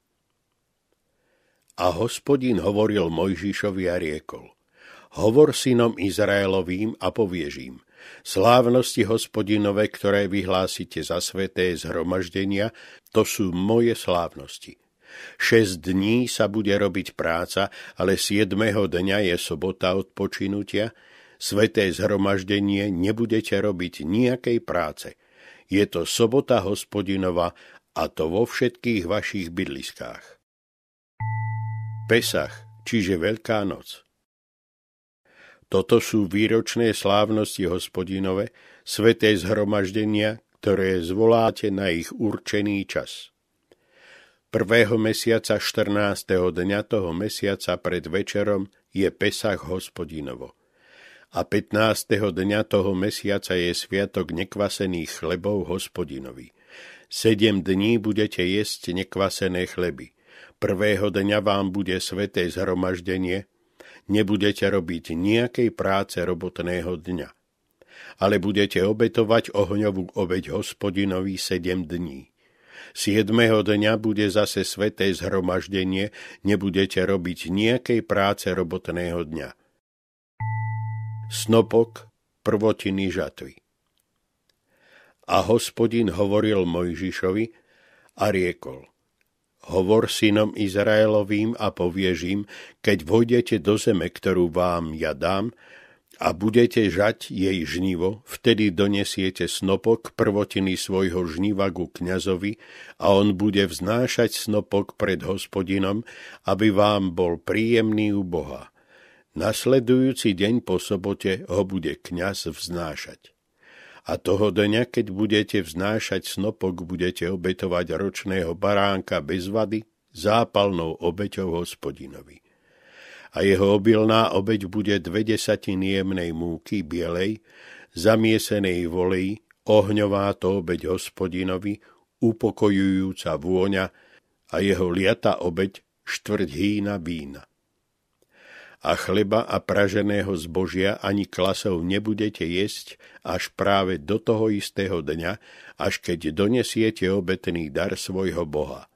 a hospodin hovoril Mojžišovi a riekol, hovor synom Izraelovým a povieš im, slávnosti hospodinové, ktoré vyhlásite za sveté zhromaždenia, to sú moje slávnosti. Šesť dní sa bude robiť práca, ale siedmého dňa je sobota odpočinutia, sveté zhromaždenie nebudete robiť nejakej práce. Je to sobota hospodinova a to vo všetkých vašich bydliskách. Pesach, čiže Veľká noc. Toto sú výročné slávnosti hospodinove, sveté zhromaždenia, ktoré zvoláte na ich určený čas. Prvého mesiaca 14. dňa toho mesiaca pred večerom je Pesach hospodinovo. A 15. dňa toho mesiaca je sviatok nekvasených chlebov hospodinovi. Sedem dní budete jesť nekvasené chleby. Prvého dňa vám bude sveté zhromaždenie, nebudete robiť nejakej práce robotného dňa, ale budete obetovať ohňovú obeď hospodinovi sedem dní. Siedmého dňa bude zase sveté zhromaždenie, nebudete robiť nejakej práce robotného dňa. Snopok prvotiny žatvy A hospodin hovoril Mojžišovi a riekol – Hovor synom Izraelovým a povieš im, keď vojdete do zeme, ktorú vám ja dám, a budete žať jej žnivo, vtedy donesiete snopok prvotiny svojho žniva ku kňazovi a on bude vznášať snopok pred hospodinom, aby vám bol príjemný u Boha. Nasledujúci deň po sobote ho bude kňaz vznášať a toho dňa, keď budete vznášať snopok, budete obetovať ročného baránka bez vady, zápalnou obeťou hospodinovi. A jeho obilná obeť bude dve desatiny jemnej múky bielej, zamiesenej volej, ohňová to obeť hospodinovi, upokojujúca vôňa a jeho liata obeť štvrť hýna vína. A chleba a praženého zbožia ani klasov nebudete jesť až práve do toho istého dňa, až keď donesiete obetný dar svojho Boha.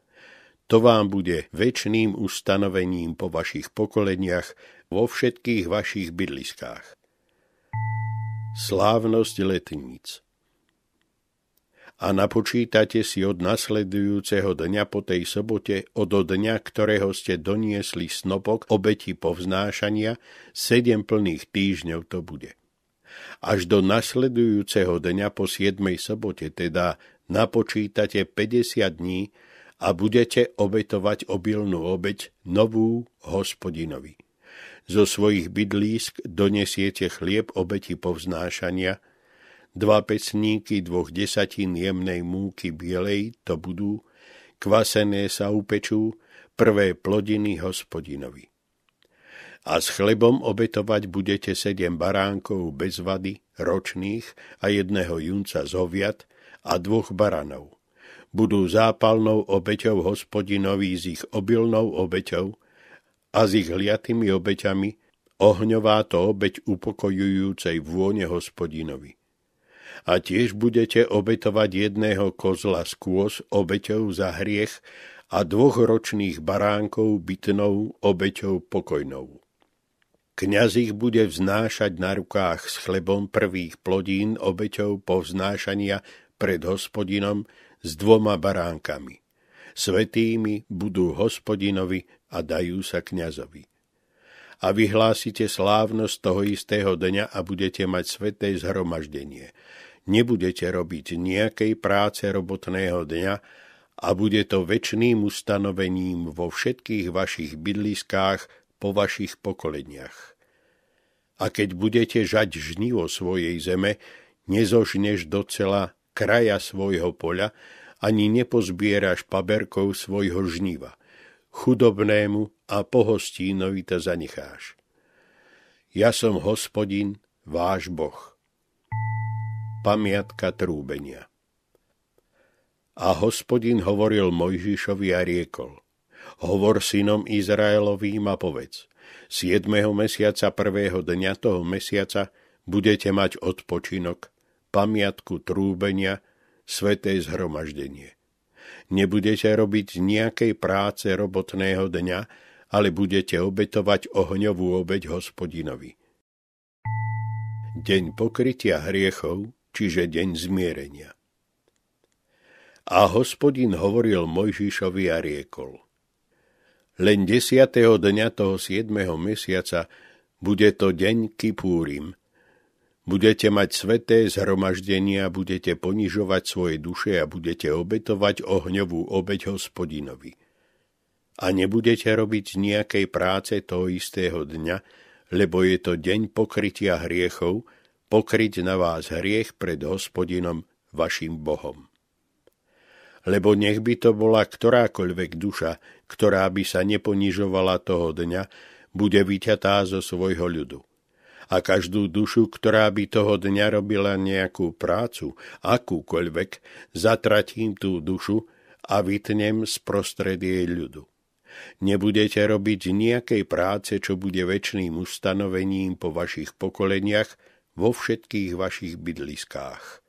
To vám bude väčšným ustanovením po vašich pokoleniach vo všetkých vašich bydliskách. Slávnosť letníc a napočítate si od nasledujúceho dňa po tej sobote, od dňa, ktorého ste doniesli snopok obeti povznášania, sedem plných týždňov to bude. Až do nasledujúceho dňa po siedmej sobote, teda napočítate 50 dní a budete obetovať obilnú obeť novú hospodinovi. Zo svojich bydlísk donesiete chlieb obeti povznášania, dva pecníky dvoch desatín jemnej múky bielej to budú, kvasené sa upečú, prvé plodiny hospodinovi. A s chlebom obetovať budete sedem baránkov bez vady, ročných a jedného junca z oviat a dvoch baranov. Budú zápalnou obeťou hospodinovi s ich obilnou obeťou a s ich hliatými obeťami, ohňová to obeť upokojujúcej vône hospodinovi a tiež budete obetovať jedného kozla skôs obeťou za hriech a dvoch ročných baránkov bytnou obeťou pokojnou. Kňaz ich bude vznášať na rukách s chlebom prvých plodín obeťou povznášania pred hospodinom s dvoma baránkami. Svetými budú hospodinovi a dajú sa kňazovi a vyhlásite slávnosť toho istého dňa a budete mať sveté zhromaždenie nebudete robiť nejakej práce robotného dňa a bude to väčšným ustanovením vo všetkých vašich bydliskách po vašich pokoleniach. A keď budete žať žnivo svojej zeme, nezožneš docela kraja svojho poľa, ani nepozbieraš paberkov svojho žniva. Chudobnému a pohostínovi to zanecháš. Ja som hospodin, váš Boh pamiatka trúbenia. A hospodin hovoril Mojžišovi a riekol, hovor synom Izraelovým a povedz, 7. mesiaca prvého dňa toho mesiaca budete mať odpočinok, pamiatku trúbenia, sveté zhromaždenie. Nebudete robiť nejakej práce robotného dňa, ale budete obetovať ohňovú obeď hospodinovi. Deň pokrytia hriechov čiže deň zmierenia. A hospodin hovoril Mojžišovi a riekol. Len desiatého dňa toho siedmeho mesiaca bude to deň Kipúrim. Budete mať sveté zhromaždenia, budete ponižovať svoje duše a budete obetovať ohňovú obeď hospodinovi. A nebudete robiť nejakej práce toho istého dňa, lebo je to deň pokrytia hriechov, pokryť na vás hriech pred hospodinom vašim Bohom. Lebo nech by to bola ktorákoľvek duša, ktorá by sa neponižovala toho dňa, bude vyťatá zo svojho ľudu. A každú dušu, ktorá by toho dňa robila nejakú prácu, akúkoľvek, zatratím tú dušu a vytnem sprostred jej ľudu. Nebudete robiť nejakej práce, čo bude väčšným ustanovením po vašich pokoleniach, vo všetkých vašich bydliskách.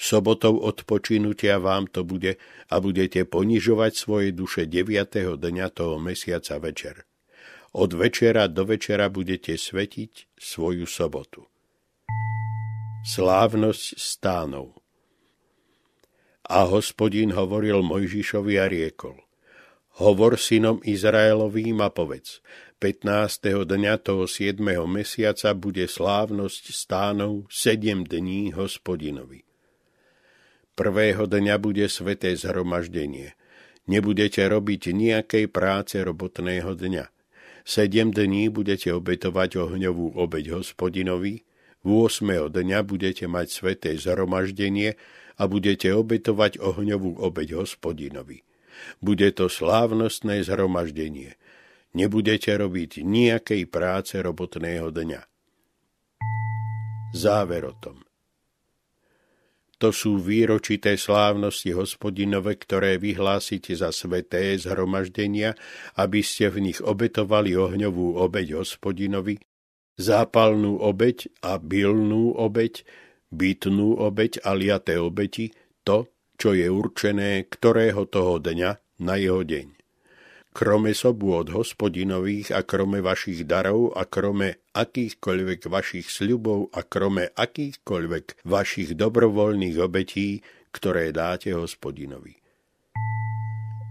Sobotou odpočinutia vám to bude a budete ponižovať svoje duše 9. dňa toho mesiaca večer. Od večera do večera budete svetiť svoju sobotu. Slávnosť stánov A hospodin hovoril Mojžišovi a riekol, hovor synom Izraelovým a povedz, 15. dňa toho 7. mesiaca bude slávnosť stánov 7 dní hospodinovi. Prvého dňa bude sveté zhromaždenie. Nebudete robiť nejakej práce robotného dňa. Sedem dní budete obetovať ohňovú obeď hospodinovi, v 8. dňa budete mať sveté zhromaždenie a budete obetovať ohňovú obeď hospodinovi. Bude to slávnostné zhromaždenie – nebudete robiť nejakej práce robotného dňa. Záver o tom. To sú výročité slávnosti hospodinové, ktoré vyhlásite za sveté zhromaždenia, aby ste v nich obetovali ohňovú obeď hospodinovi, zápalnú obeď a bilnú obeď, bytnú obeď a liaté obeti, to, čo je určené ktorého toho dňa na jeho deň krome sobôd hospodinových a krome vašich darov a krome akýchkoľvek vašich sľubov a krome akýchkoľvek vašich dobrovoľných obetí, ktoré dáte hospodinovi.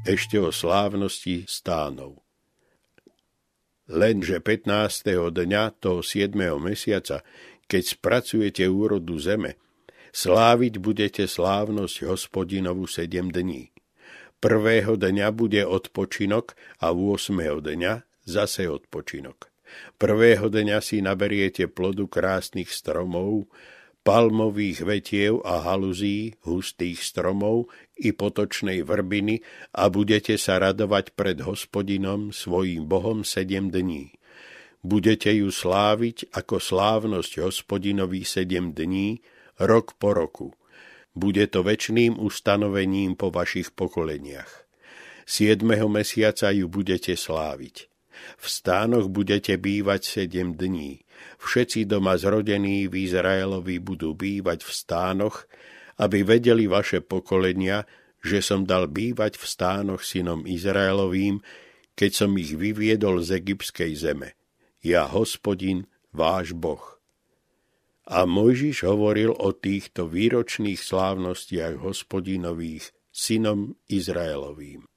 Ešte o slávnosti stánov. Lenže 15. dňa toho 7. mesiaca, keď spracujete úrodu zeme, sláviť budete slávnosť hospodinovu sedem dní. Prvého dňa bude odpočinok a 8. dňa zase odpočinok. Prvého dňa si naberiete plodu krásnych stromov, palmových vetiev a haluzí, hustých stromov i potočnej vrbiny a budete sa radovať pred hospodinom, svojím Bohom sedem dní. Budete ju sláviť ako slávnosť hospodinovi sedem dní, rok po roku. Bude to väčšným ustanovením po vašich pokoleniach. Siedmeho mesiaca ju budete sláviť. V stánoch budete bývať sedem dní. Všetci doma zrodení v Izraelovi budú bývať v stánoch, aby vedeli vaše pokolenia, že som dal bývať v stánoch synom Izraelovým, keď som ich vyviedol z egyptskej zeme. Ja, hospodin, váš Boh. A Mojžiš hovoril o týchto výročných slávnostiach hospodinových synom Izraelovým.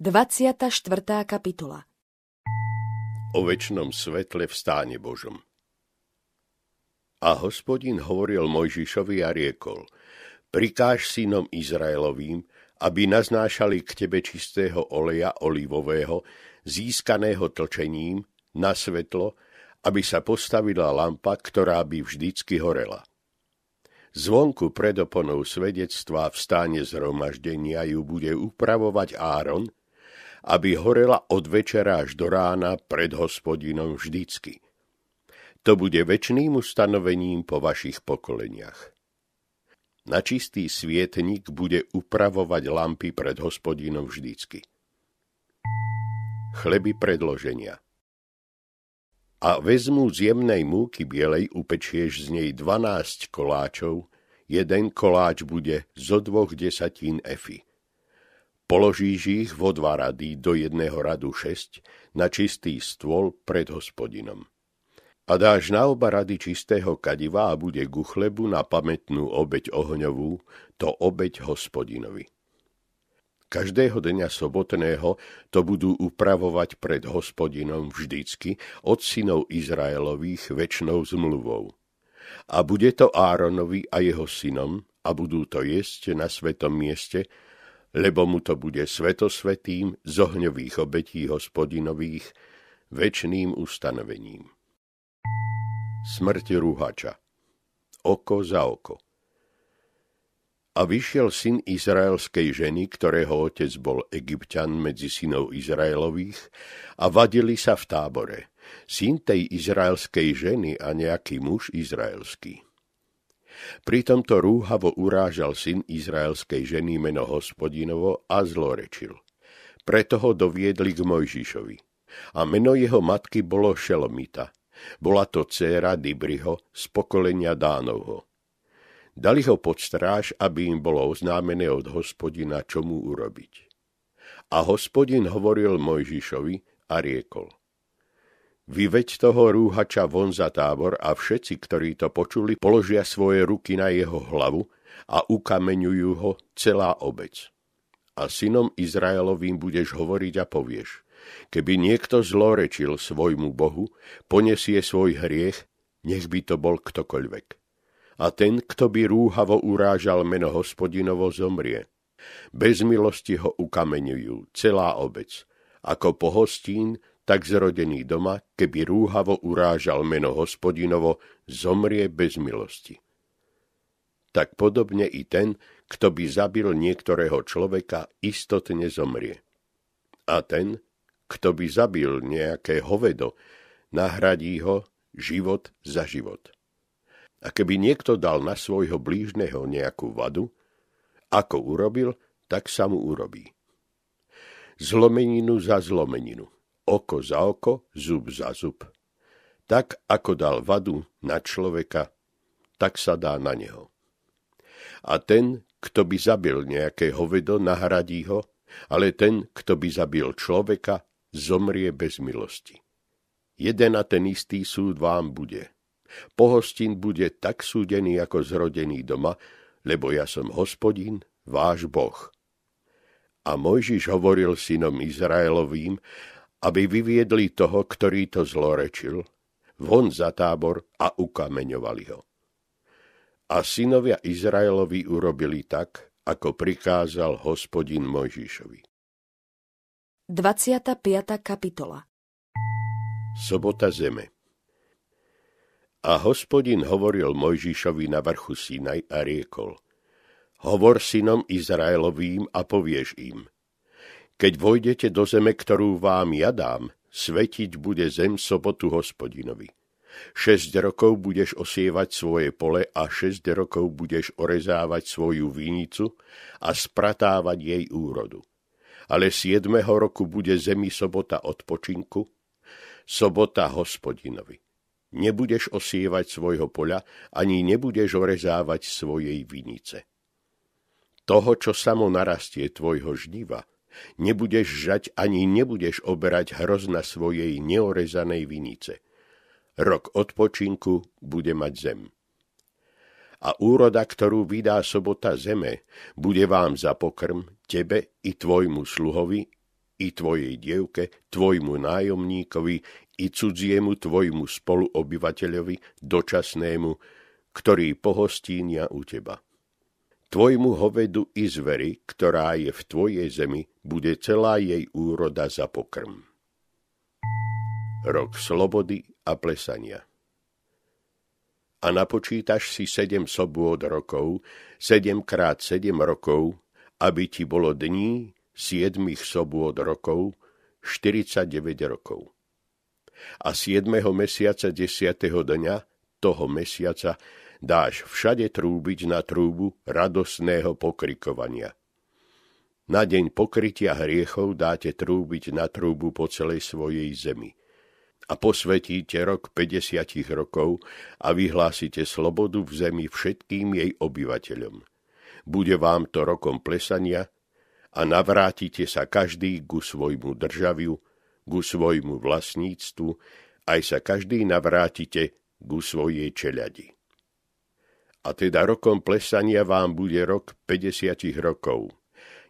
24. kapitola O väčšnom svetle v stáne Božom A hospodin hovoril Mojžišovi a riekol, prikáž synom Izraelovým, aby naznášali k tebe čistého oleja olivového, získaného tlčením, na svetlo, aby sa postavila lampa, ktorá by vždycky horela. Zvonku pred oponou svedectva v stáne zhromaždenia ju bude upravovať Áron, aby horela od večera až do rána pred hospodinom vždycky. To bude väčšným ustanovením po vašich pokoleniach. Na čistý svietnik bude upravovať lampy pred hospodinom vždycky. Chleby predloženia a vezmu z jemnej múky bielej upečieš z nej dvanásť koláčov, jeden koláč bude zo dvoch desatín efy. Položíš ich vo dva rady do jedného radu šesť na čistý stôl pred hospodinom. A dáš na oba rady čistého kadiva a bude ku chlebu na pamätnú obeď ohňovú, to obeď hospodinovi. Každého dňa sobotného to budú upravovať pred hospodinom vždycky od synov Izraelových väčšnou zmluvou. A bude to Áronovi a jeho synom a budú to jesť na svetom mieste, lebo mu to bude svetosvetým z ohňových obetí hospodinových väčšným ustanovením. Smrť rúhača Oko za oko a vyšiel syn izraelskej ženy, ktorého otec bol egyptian medzi synov Izraelových, a vadili sa v tábore. Syn tej izraelskej ženy a nejaký muž izraelský. Pri tomto rúhavo urážal syn izraelskej ženy meno hospodinovo a zlorečil. Preto ho doviedli k Mojžišovi. A meno jeho matky bolo Šelomita. Bola to dcéra Dibriho z pokolenia Dánovho Dali ho pod stráž, aby im bolo oznámené od hospodina, čo mu urobiť. A hospodin hovoril Mojžišovi a riekol. Vyveď toho rúhača von za tábor a všetci, ktorí to počuli, položia svoje ruky na jeho hlavu a ukameňujú ho celá obec. A synom Izraelovým budeš hovoriť a povieš, keby niekto zlorečil svojmu Bohu, ponesie svoj hriech, nech by to bol ktokoľvek a ten, kto by rúhavo urážal meno hospodinovo, zomrie. Bez milosti ho ukameňujú, celá obec. Ako pohostín, tak zrodený doma, keby rúhavo urážal meno hospodinovo, zomrie bez milosti. Tak podobne i ten, kto by zabil niektorého človeka, istotne zomrie. A ten, kto by zabil nejaké hovedo, nahradí ho život za život A keby niekto dal na svojho blížneho nejakú vadu, ako urobil, tak sa mu urobí. Zlomeninu za zlomeninu, oko za oko, zub za zub. Tak, ako dal vadu na človeka, tak sa dá na neho. A ten, kto by zabil nejaké hovedo, nahradí ho, ale ten, kto by zabil človeka, zomrie bez milosti. Jeden a ten istý súd vám bude. Pohostin bude tak súdený ako zrodený doma, lebo ja som hospodin, váš Boh. A Mojžiš hovoril synom Izraelovým, aby vyviedli toho, ktorý to zlorečil, von za tábor a ukameňovali ho. A synovia Izraelovi urobili tak, ako prikázal hospodin Mojžišovi. 25. kapitola Sobota zeme A hospodin hovoril Mojžišovi na vrchu Sinaj a riekol Hovor synom Izraelovým a povieš im Keď vojdete do zeme, ktorú vám ja dám, svetiť bude zem sobotu hospodinovi. Šesť rokov budeš osievať svoje pole a šesť rokov budeš orezávať svoju vinicu a spratávať jej úrodu ale siedmeho roku bude zemi sobota odpočinku, sobota hospodinovi. Nebudeš osievať svojho poľa, ani nebudeš orezávať svojej vinice. Toho, čo samo narastie tvojho žniva, nebudeš žať ani nebudeš oberať hrozna svojej neorezanej vinice. Rok odpočinku bude mať zem a úroda, ktorú vydá sobota zeme, bude vám za pokrm, tebe i tvojmu sluhovi, i tvojej dievke, tvojmu nájomníkovi, i cudziemu tvojmu spoluobyvateľovi, dočasnému, ktorý pohostínia u teba. Tvojmu hovedu i zveri, ktorá je v tvojej zemi, bude celá jej úroda za pokrm. Rok slobody a plesania a napočítaš si sedem sobôd rokov, sedem krát sedem rokov, aby ti bolo dní siedmých sobôd rokov, 49 rokov. A siedmeho mesiaca desiatého dňa toho mesiaca dáš všade trúbiť na trúbu radosného pokrikovania. Na deň pokrytia hriechov dáte trúbiť na trúbu po celej svojej zemi – a posvetíte rok 50 rokov a vyhlásite slobodu v zemi všetkým jej obyvateľom. Bude vám to rokom plesania a navrátite sa každý ku svojmu državiu, ku svojmu vlastníctvu, aj sa každý navrátite ku svojej čeľadi. A teda rokom plesania vám bude rok 50 rokov.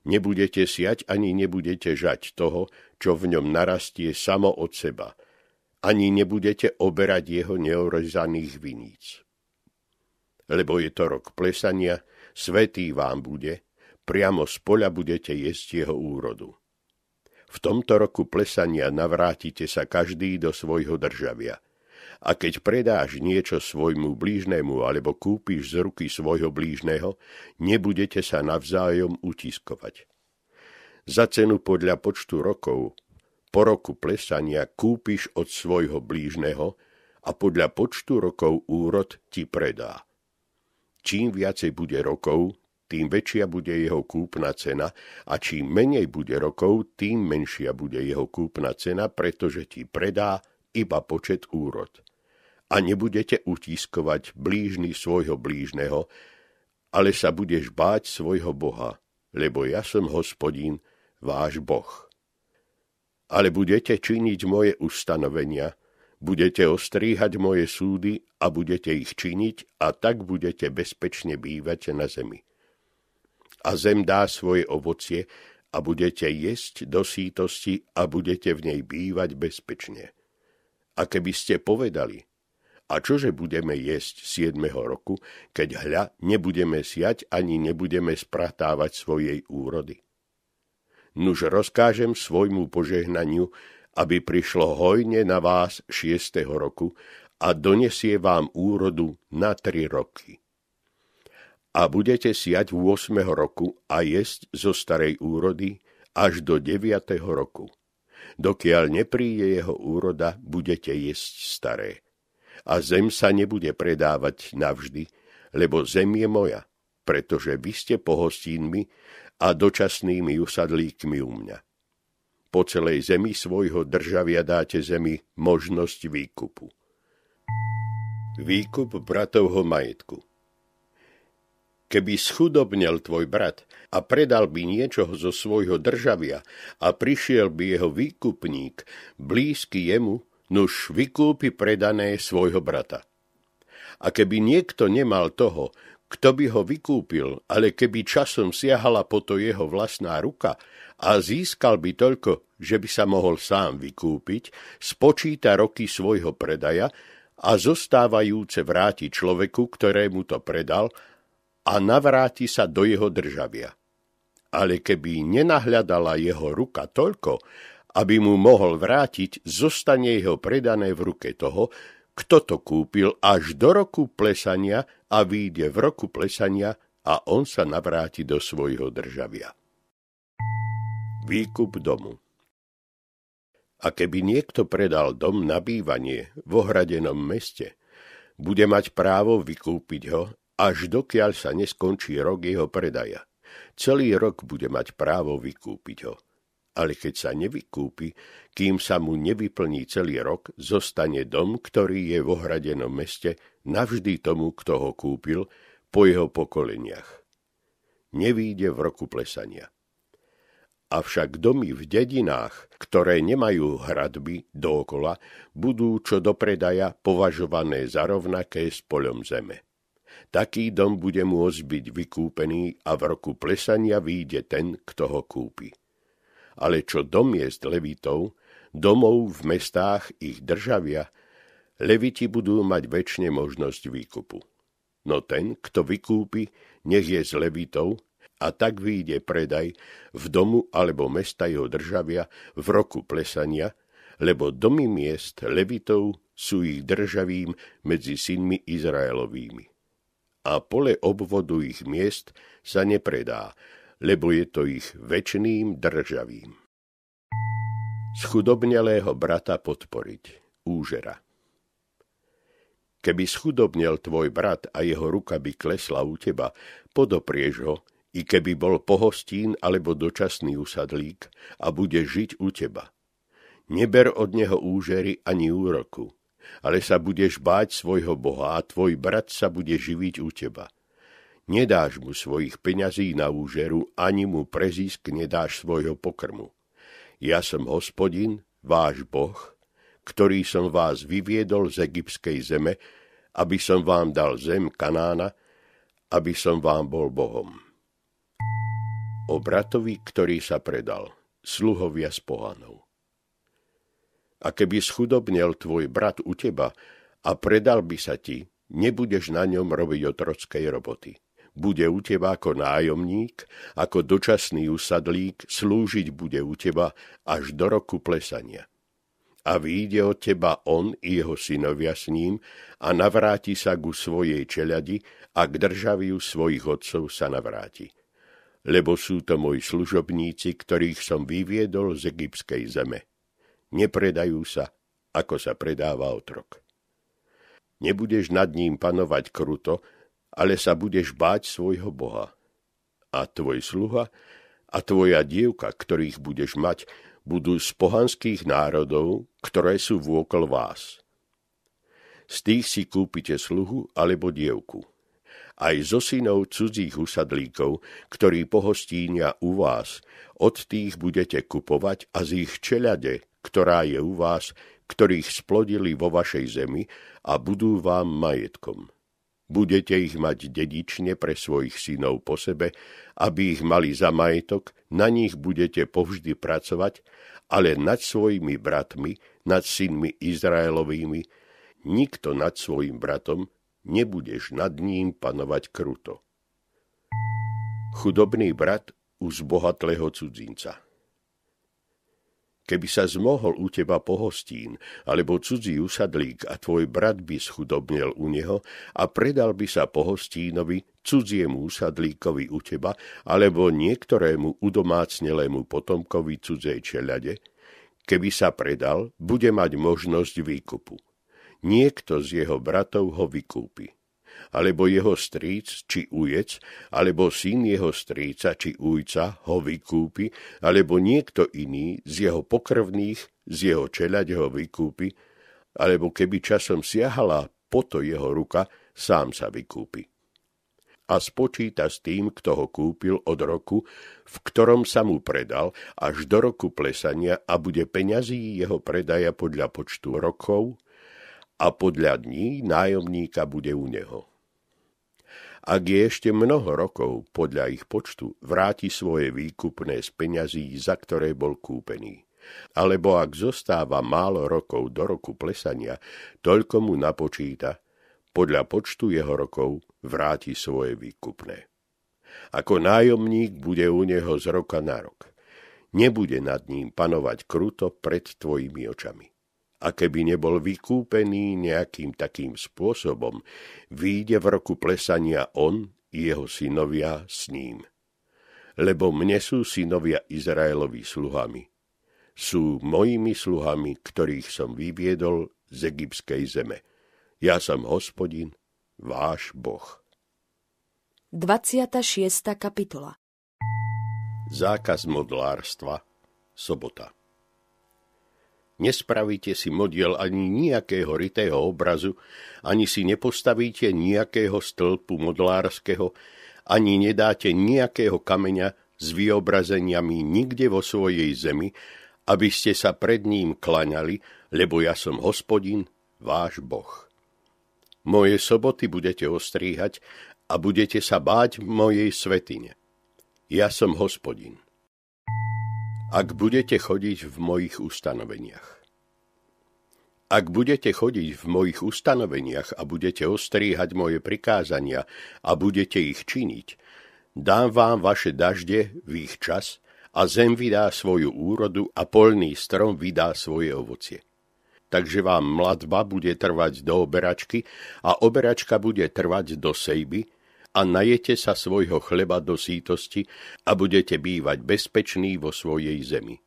Nebudete siať ani nebudete žať toho, čo v ňom narastie samo od seba – ani nebudete oberať jeho neorezaných viníc. Lebo je to rok plesania, svetý vám bude, priamo z poľa budete jesť jeho úrodu. V tomto roku plesania navrátite sa každý do svojho državia. A keď predáš niečo svojmu blížnemu alebo kúpiš z ruky svojho blížneho, nebudete sa navzájom utiskovať. Za cenu podľa počtu rokov po roku plesania kúpiš od svojho blížneho a podľa počtu rokov úrod ti predá. Čím viacej bude rokov, tým väčšia bude jeho kúpna cena a čím menej bude rokov, tým menšia bude jeho kúpna cena, pretože ti predá iba počet úrod. A nebudete utiskovať blížny svojho blížneho, ale sa budeš báť svojho Boha, lebo ja som hospodín, váš Boh ale budete činiť moje ustanovenia, budete ostríhať moje súdy a budete ich činiť a tak budete bezpečne bývať na zemi. A zem dá svoje ovocie a budete jesť do sítosti a budete v nej bývať bezpečne. A keby ste povedali, a čože budeme jesť siedmeho roku, keď hľa nebudeme siať ani nebudeme spratávať svojej úrody? nuž rozkážem svojmu požehnaniu, aby prišlo hojne na vás šiestého roku a donesie vám úrodu na tri roky. A budete siať v 8. roku a jesť zo starej úrody až do 9. roku. Dokiaľ nepríde jeho úroda, budete jesť staré. a zem sa nebude predávať navždy, lebo zem je moja, pretože vy ste pohostínmi a dočasnými usadlíkmi u mňa. Po celej zemi svojho državia dáte zemi možnosť výkupu. Výkup bratovho majetku Keby schudobnel tvoj brat a predal by niečo zo svojho državia a prišiel by jeho výkupník, blízky jemu, nuž vykúpi predané svojho brata. A keby niekto nemal toho, kto by ho vykúpil, ale keby časom siahala po to jeho vlastná ruka a získal by toľko, že by sa mohol sám vykúpiť, spočíta roky svojho predaja a zostávajúce vráti človeku, ktorému to predal a navráti sa do jeho državia. Ale keby nenahľadala jeho ruka toľko, aby mu mohol vrátiť, zostane jeho predané v ruke toho, kto to kúpil až do roku plesania a výjde v roku plesania a on sa navráti do svojho državia. Výkup domu A keby niekto predal dom na bývanie v ohradenom meste, bude mať právo vykúpiť ho, až dokiaľ sa neskončí rok jeho predaja. Celý rok bude mať právo vykúpiť ho ale keď sa nevykúpi, kým sa mu nevyplní celý rok, zostane dom, ktorý je v ohradenom meste, navždy tomu, kto ho kúpil, po jeho pokoleniach. Nevíde v roku plesania. Avšak domy v dedinách, ktoré nemajú hradby dookola, budú čo do predaja považované za rovnaké s poľom zeme. Taký dom bude môcť byť vykúpený a v roku plesania výjde ten, kto ho kúpi ale čo do miest levitov, domov v mestách ich državia, leviti budú mať väčšine možnosť výkupu. No ten, kto vykúpi, nech je z levitov, a tak vyjde predaj v domu alebo mesta jeho državia v roku plesania, lebo domy miest levitov sú ich državím medzi synmi Izraelovými. A pole obvodu ich miest sa nepredá, lebo je to ich väčšným državím. Schudobnelého brata podporiť. Úžera. Keby schudobnel tvoj brat a jeho ruka by klesla u teba, podoprieš ho, i keby bol pohostín alebo dočasný usadlík a bude žiť u teba. Neber od neho úžery ani úroku, ale sa budeš báť svojho Boha a tvoj brat sa bude živiť u teba – Nedáš mu svojich peňazí na úžeru, ani mu pre zisk nedáš svojho pokrmu. Ja som hospodin, váš Boh, ktorý som vás vyviedol z egyptskej zeme, aby som vám dal zem Kanána, aby som vám bol Bohom. O bratovi, ktorý sa predal, sluhovia z pohanov. A keby schudobnel tvoj brat u teba a predal by sa ti, nebudeš na ňom robiť otrockej roboty bude u teba ako nájomník, ako dočasný usadlík, slúžiť bude u teba až do roku plesania. A vyjde od teba on i jeho synovia s ním a navráti sa ku svojej čeľadi a k državiu svojich otcov sa navráti. Lebo sú to moji služobníci, ktorých som vyviedol z egyptskej zeme. Nepredajú sa, ako sa predáva otrok. Nebudeš nad ním panovať kruto, ale sa budeš báť svojho Boha. A tvoj sluha a tvoja dievka, ktorých budeš mať, budú z pohanských národov, ktoré sú vôkol vás. Z tých si kúpite sluhu alebo dievku. Aj zo synov cudzích usadlíkov, ktorí pohostínia u vás, od tých budete kupovať a z ich čeľade, ktorá je u vás, ktorých splodili vo vašej zemi a budú vám majetkom. Budete ich mať dedične pre svojich synov po sebe, aby ich mali za majetok, na nich budete povždy pracovať, ale nad svojimi bratmi, nad synmi Izraelovými, nikto nad svojim bratom, nebudeš nad ním panovať kruto. Chudobný brat u zbohatlého cudzinca. Keby sa zmohol u teba pohostín, alebo cudzí usadlík a tvoj brat by schudobnil u neho a predal by sa pohostínovi, cudziemu usadlíkovi u teba, alebo niektorému udomácnelému potomkovi cudzej čeľade, keby sa predal, bude mať možnosť výkupu. niekto z jeho bratov ho vykúpi. Alebo jeho stríc či ujec, alebo syn jeho stríca či ujca ho vykúpi, alebo niekto iný z jeho pokrvných, z jeho čeľať ho vykúpi, alebo keby časom siahala poto jeho ruka, sám sa vykúpi. A spočíta s tým, kto ho kúpil od roku, v ktorom sa mu predal, až do roku plesania a bude peňazí jeho predaja podľa počtu rokov a podľa dní nájomníka bude u neho. Ak je ešte mnoho rokov podľa ich počtu, vráti svoje výkupné z peňazí, za ktoré bol kúpený. Alebo ak zostáva málo rokov do roku plesania, toľko mu napočíta, podľa počtu jeho rokov vráti svoje výkupné. Ako nájomník bude u neho z roka na rok. Nebude nad ním panovať kruto pred tvojimi očami. A keby nebol vykúpený nejakým takým spôsobom, výjde v roku plesania on i jeho synovia s ním. Lebo mne sú synovia Izraelovi sluhami. Sú mojimi sluhami, ktorých som vyviedol z egyptskej zeme. Ja som hospodin, váš Boh. 26. kapitola Zákaz modlárstva Sobota Nespravíte si modiel ani nejakého rytého obrazu, ani si nepostavíte nejakého stĺpu modlárskeho, ani nedáte nejakého kameňa s vyobrazeniami nikde vo svojej zemi, aby ste sa pred ním klaňali, lebo ja som hospodin, váš Boh. Moje soboty budete ostríhať a budete sa báť mojej svetine. Ja som hospodin. Ak budete chodiť v mojich ustanoveniach. Ak budete chodiť v mojich ustanoveniach a budete ostríhať moje prikázania a budete ich činiť, dám vám vaše dažde v ich čas a zem vydá svoju úrodu a polný strom vydá svoje ovocie takže vám mladba bude trvať do oberačky a oberačka bude trvať do sejby a najete sa svojho chleba do sítosti a budete bývať bezpečný vo svojej zemi.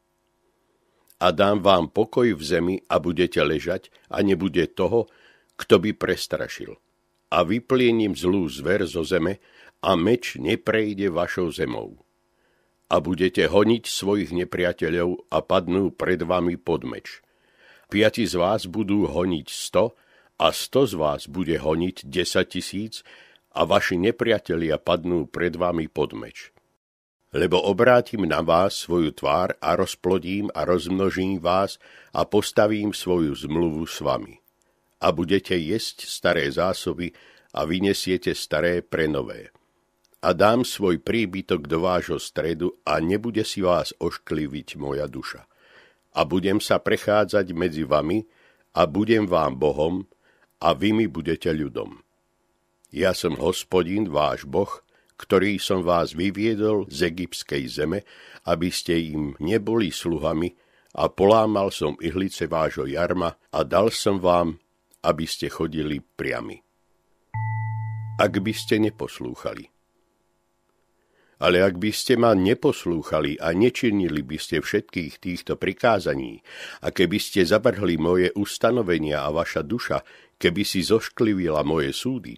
A dám vám pokoj v zemi a budete ležať a nebude toho, kto by prestrašil. A vypliením zlú zver zo zeme a meč neprejde vašou zemou. A budete honiť svojich nepriateľov a padnú pred vami pod meč Piati z vás budú honiť sto a sto z vás bude honiť desať tisíc a vaši nepriatelia padnú pred vami pod meč. Lebo obrátim na vás svoju tvár a rozplodím a rozmnožím vás a postavím svoju zmluvu s vami. A budete jesť staré zásoby a vynesiete staré pre nové. A dám svoj príbytok do vášho stredu a nebude si vás oškliviť moja duša a budem sa prechádzať medzi vami a budem vám Bohom a vy mi budete ľudom. Ja som hospodin, váš Boh, ktorý som vás vyviedol z egyptskej zeme, aby ste im neboli sluhami a polámal som ihlice vášho jarma a dal som vám, aby ste chodili priami. Ak by ste neposlúchali. Ale ak by ste ma neposlúchali a nečinili by ste všetkých týchto prikázaní, a keby ste zavrhli moje ustanovenia a vaša duša, keby si zošklivila moje súdy,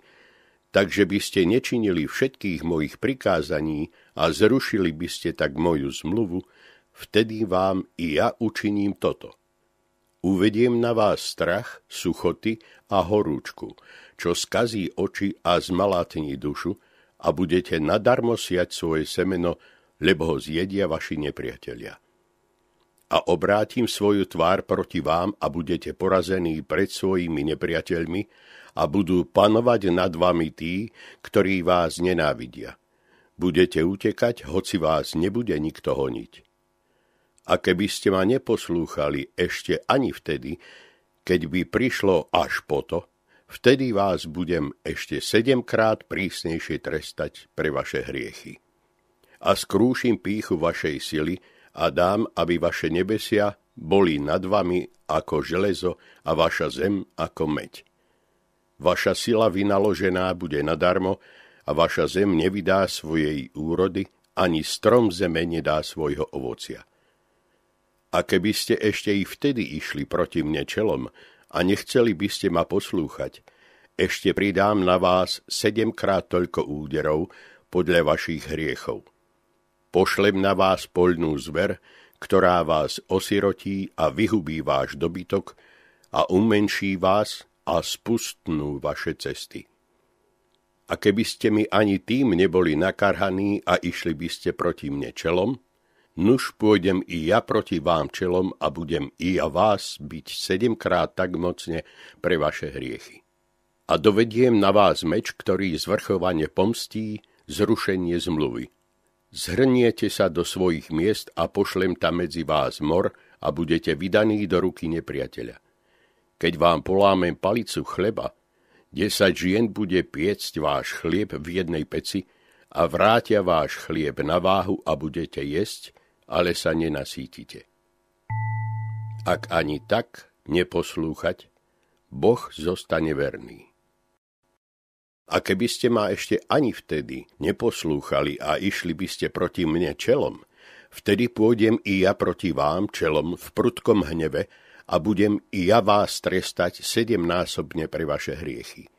takže by ste nečinili všetkých mojich prikázaní a zrušili by ste tak moju zmluvu, vtedy vám i ja učiním toto. Uvediem na vás strach, suchoty a horúčku, čo skazí oči a zmalátni dušu, a budete nadarmo siať svoje semeno, lebo ho zjedia vaši nepriatelia. A obrátim svoju tvár proti vám a budete porazení pred svojimi nepriateľmi a budú panovať nad vami tí, ktorí vás nenávidia. Budete utekať, hoci vás nebude nikto honiť. A keby ste ma neposlúchali ešte ani vtedy, keď by prišlo až po to, vtedy vás budem ešte sedemkrát prísnejšie trestať pre vaše hriechy. A skrúšim píchu vašej sily a dám, aby vaše nebesia boli nad vami ako železo a vaša zem ako meď. Vaša sila vynaložená bude nadarmo a vaša zem nevydá svojej úrody, ani strom zeme nedá svojho ovocia. A keby ste ešte i vtedy išli proti mne čelom a nechceli by ste ma poslúchať, ešte pridám na vás sedemkrát toľko úderov podľa vašich hriechov. Pošlem na vás poľnú zver, ktorá vás osirotí a vyhubí váš dobytok a umenší vás a spustnú vaše cesty. A keby ste mi ani tým neboli nakarhaní a išli by ste proti mne čelom, nuž pôjdem i ja proti vám čelom a budem i ja vás byť sedemkrát tak mocne pre vaše hriechy. A dovediem na vás meč, ktorý zvrchovane pomstí zrušenie zmluvy. Zhrniete sa do svojich miest a pošlem tam medzi vás mor a budete vydaní do ruky nepriateľa. Keď vám polámem palicu chleba, Desať žien bude piecť váš chlieb v jednej peci a vrátia váš chlieb na váhu a budete jesť, ale sa nenasítite. Ak ani tak neposlúchať, Boh zostane verný. A keby ste ma ešte ani vtedy neposlúchali a išli by ste proti mne čelom, vtedy pôjdem i ja proti vám čelom v prudkom hneve a budem i ja vás trestať sedemnásobne pre vaše hriechy.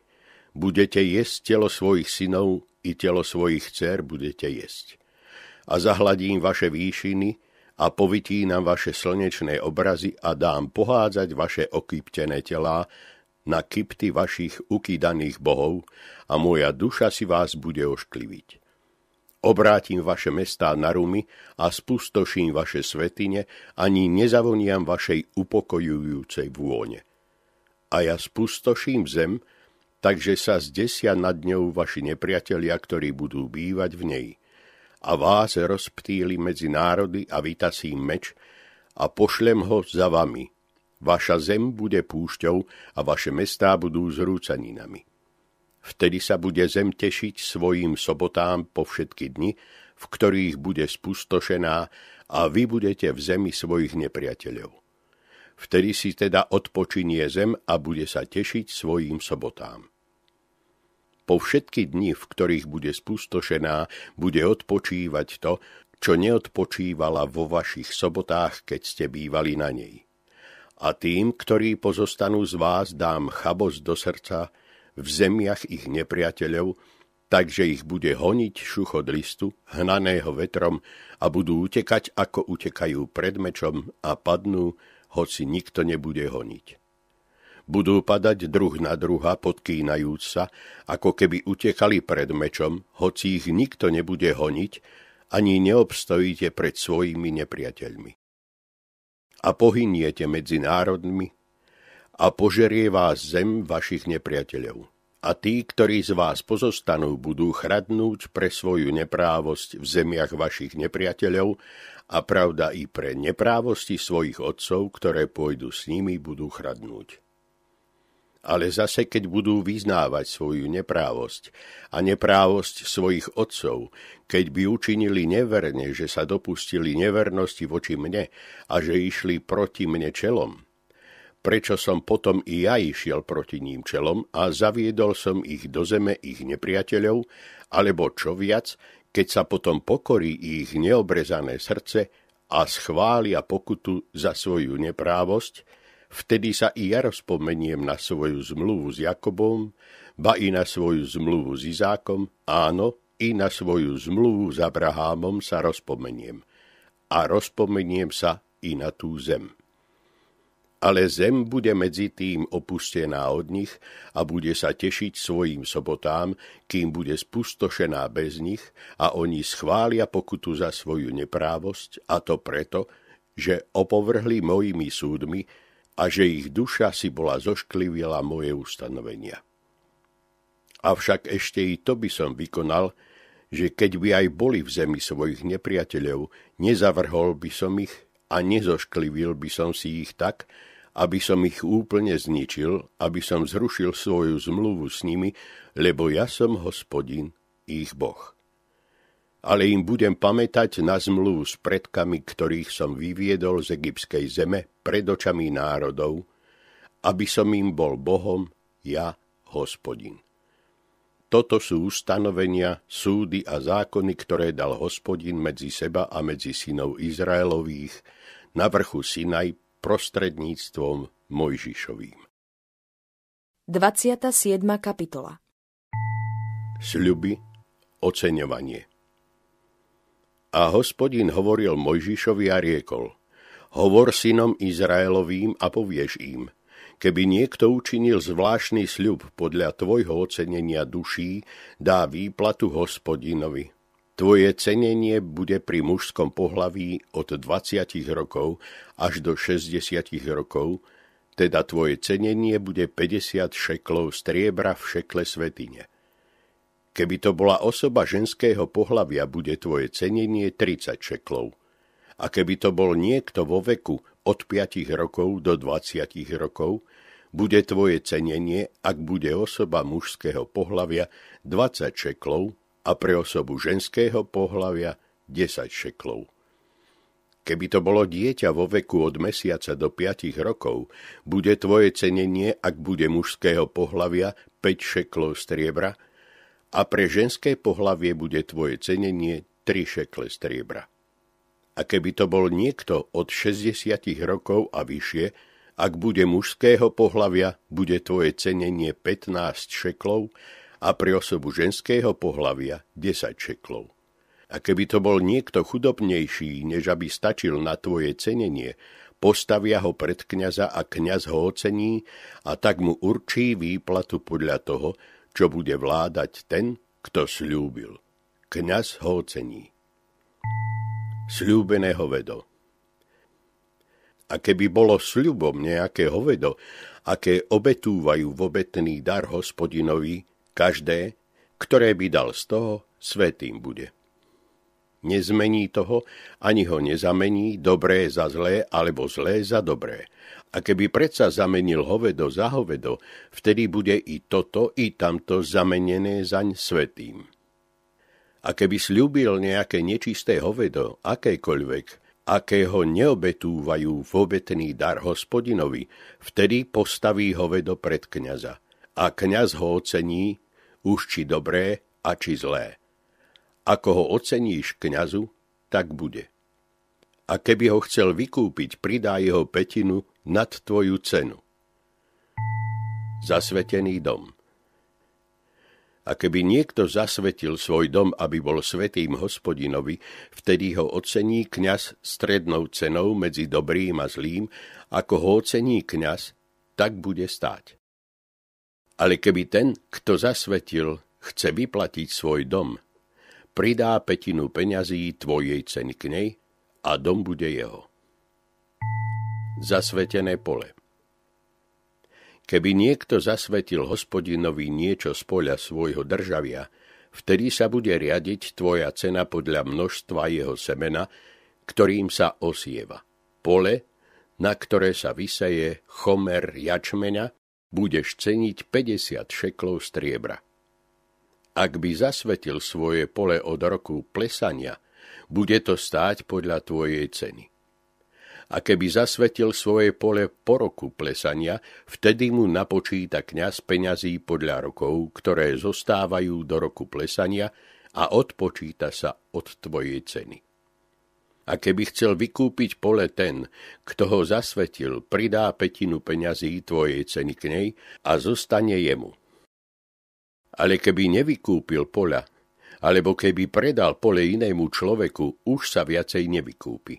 Budete jesť telo svojich synov i telo svojich dcer budete jesť. A zahladím vaše výšiny a povytínam vaše slnečné obrazy a dám pohádzať vaše okyptené telá na kypty vašich ukýdaných bohov a moja duša si vás bude oškliviť Obrátim vaše mestá na rumy a spustoším vaše svetine, ani nezavoniam vašej upokojujúcej vône. A ja spustoším zem, takže sa zdesia nad ňou vaši nepriatelia, ktorí budú bývať v nej. A vás rozptýli medzi národy a vytasím meč a pošlem ho za vami. Vaša zem bude púšťou a vaše mestá budú zrúcaninami. Vtedy sa bude zem tešiť svojim sobotám po všetky dni, v ktorých bude spustošená a vy budete v zemi svojich nepriateľov. Vtedy si teda odpočinie zem a bude sa tešiť svojim sobotám. Po všetky dni, v ktorých bude spustošená, bude odpočívať to, čo neodpočívala vo vašich sobotách, keď ste bývali na nej. A tým, ktorí pozostanú z vás, dám chabosť do srdca, v zemiach ich nepriateľov, takže ich bude honiť šuchod listu, hnaného vetrom a budú utekať, ako utekajú pred mečom a padnú, hoci nikto nebude honiť. Budú padať druh na druha, podkýnajúc sa, ako keby utekali pred mečom, hoci ich nikto nebude honiť, ani neobstojíte pred svojimi nepriateľmi. A pohyniete medzi národmi, a požerie vás zem vašich nepriateľov. A tí, ktorí z vás pozostanú, budú chradnúť pre svoju neprávosť v zemiach vašich nepriateľov a pravda i pre neprávosti svojich otcov, ktoré pôjdu s nimi, budú chradnúť. Ale zase, keď budú vyznávať svoju neprávosť a neprávosť svojich otcov, keď by učinili neverne, že sa dopustili nevernosti voči mne a že išli proti mne čelom, prečo som potom i ja išiel proti ním čelom a zaviedol som ich do zeme ich nepriateľov, alebo čo viac, keď sa potom pokorí ich neobrezané srdce a schvália pokutu za svoju neprávosť, vtedy sa i ja rozpomeniem na svoju zmluvu s Jakobom, ba i na svoju zmluvu s Izákom, áno, i na svoju zmluvu s Abrahámom sa rozpomeniem. A rozpomeniem sa i na tú zem ale zem bude medzi tým opustená od nich a bude sa tešiť svojim sobotám, kým bude spustošená bez nich a oni schvália pokutu za svoju neprávosť a to preto, že opovrhli mojimi súdmi a že ich duša si bola zošklivila moje ustanovenia. Avšak ešte i to by som vykonal, že keď by aj boli v zemi svojich nepriateľov, nezavrhol by som ich a nezošklivil by som si ich tak, aby som ich úplne zničil, aby som zrušil svoju zmluvu s nimi, lebo ja som hospodin, ich Boh. Ale im budem pamätať na zmluvu s predkami, ktorých som vyviedol z egyptskej zeme pred očami národov, aby som im bol Bohom, ja, hospodin. Toto sú ustanovenia, súdy a zákony, ktoré dal hospodin medzi seba a medzi synov Izraelových na vrchu Sinaj prostredníctvom Mojžišovým. 27. kapitola Sľuby, oceňovanie A hospodin hovoril Mojžišovi a riekol, hovor synom Izraelovým a povieš im, keby niekto učinil zvláštny sľub podľa tvojho ocenenia duší, dá výplatu hospodinovi. Tvoje cenenie bude pri mužskom pohlaví od 20 rokov až do 60 rokov, teda tvoje cenenie bude 50 šeklov striebra v šekle svetine. Keby to bola osoba ženského pohlavia, bude tvoje cenenie 30 šeklov. A keby to bol niekto vo veku od 5 rokov do 20 rokov, bude tvoje cenenie, ak bude osoba mužského pohlavia, 20 šeklov a pre osobu ženského pohlavia 10 šeklov. Keby to bolo dieťa vo veku od mesiaca do 5 rokov, bude tvoje cenenie, ak bude mužského pohlavia, 5 šeklov striebra a pre ženské pohlavie bude tvoje cenenie 3 šekle striebra. A keby to bol niekto od 60 rokov a vyššie, ak bude mužského pohlavia, bude tvoje cenenie 15 šeklov a pre osobu ženského pohlavia 10 šeklov. A keby to bol niekto chudobnejší, než aby stačil na tvoje cenenie, postavia ho pred kňaza a kňaz ho ocení a tak mu určí výplatu podľa toho, čo bude vládať ten, kto slúbil. Kňaz ho ocení. Sľúbené hovedo A keby bolo sľubom nejaké hovedo, aké obetúvajú v obetný dar hospodinovi, každé, ktoré by dal z toho, svetým bude nezmení toho, ani ho nezamení, dobré za zlé, alebo zlé za dobré. A keby predsa zamenil hovedo za hovedo, vtedy bude i toto, i tamto zamenené zaň svetým. A keby slúbil nejaké nečisté hovedo, akékoľvek, akého neobetúvajú v obetný dar hospodinovi, vtedy postaví hovedo pred kňaza. A kňaz ho ocení, už či dobré a či zlé. Ako ho oceníš kňazu, tak bude. A keby ho chcel vykúpiť, pridá jeho petinu nad tvoju cenu. Zasvetený dom A keby niekto zasvetil svoj dom, aby bol svetým hospodinovi, vtedy ho ocení kňaz strednou cenou medzi dobrým a zlým, ako ho ocení kňaz, tak bude stáť. Ale keby ten, kto zasvetil, chce vyplatiť svoj dom, pridá petinu peňazí tvojej ceny k nej a dom bude jeho. Zasvetené pole Keby niekto zasvetil hospodinovi niečo z poľa svojho državia, vtedy sa bude riadiť tvoja cena podľa množstva jeho semena, ktorým sa osieva. Pole, na ktoré sa vyseje chomer jačmena, budeš ceniť 50 šeklov striebra. Ak by zasvetil svoje pole od roku plesania, bude to stáť podľa tvojej ceny. A keby zasvetil svoje pole po roku plesania, vtedy mu napočíta kňaz peňazí podľa rokov, ktoré zostávajú do roku plesania a odpočíta sa od tvojej ceny. A keby chcel vykúpiť pole ten, kto ho zasvetil, pridá petinu peňazí tvojej ceny k nej a zostane jemu. Ale keby nevykúpil poľa, alebo keby predal pole inému človeku, už sa viacej nevykúpi.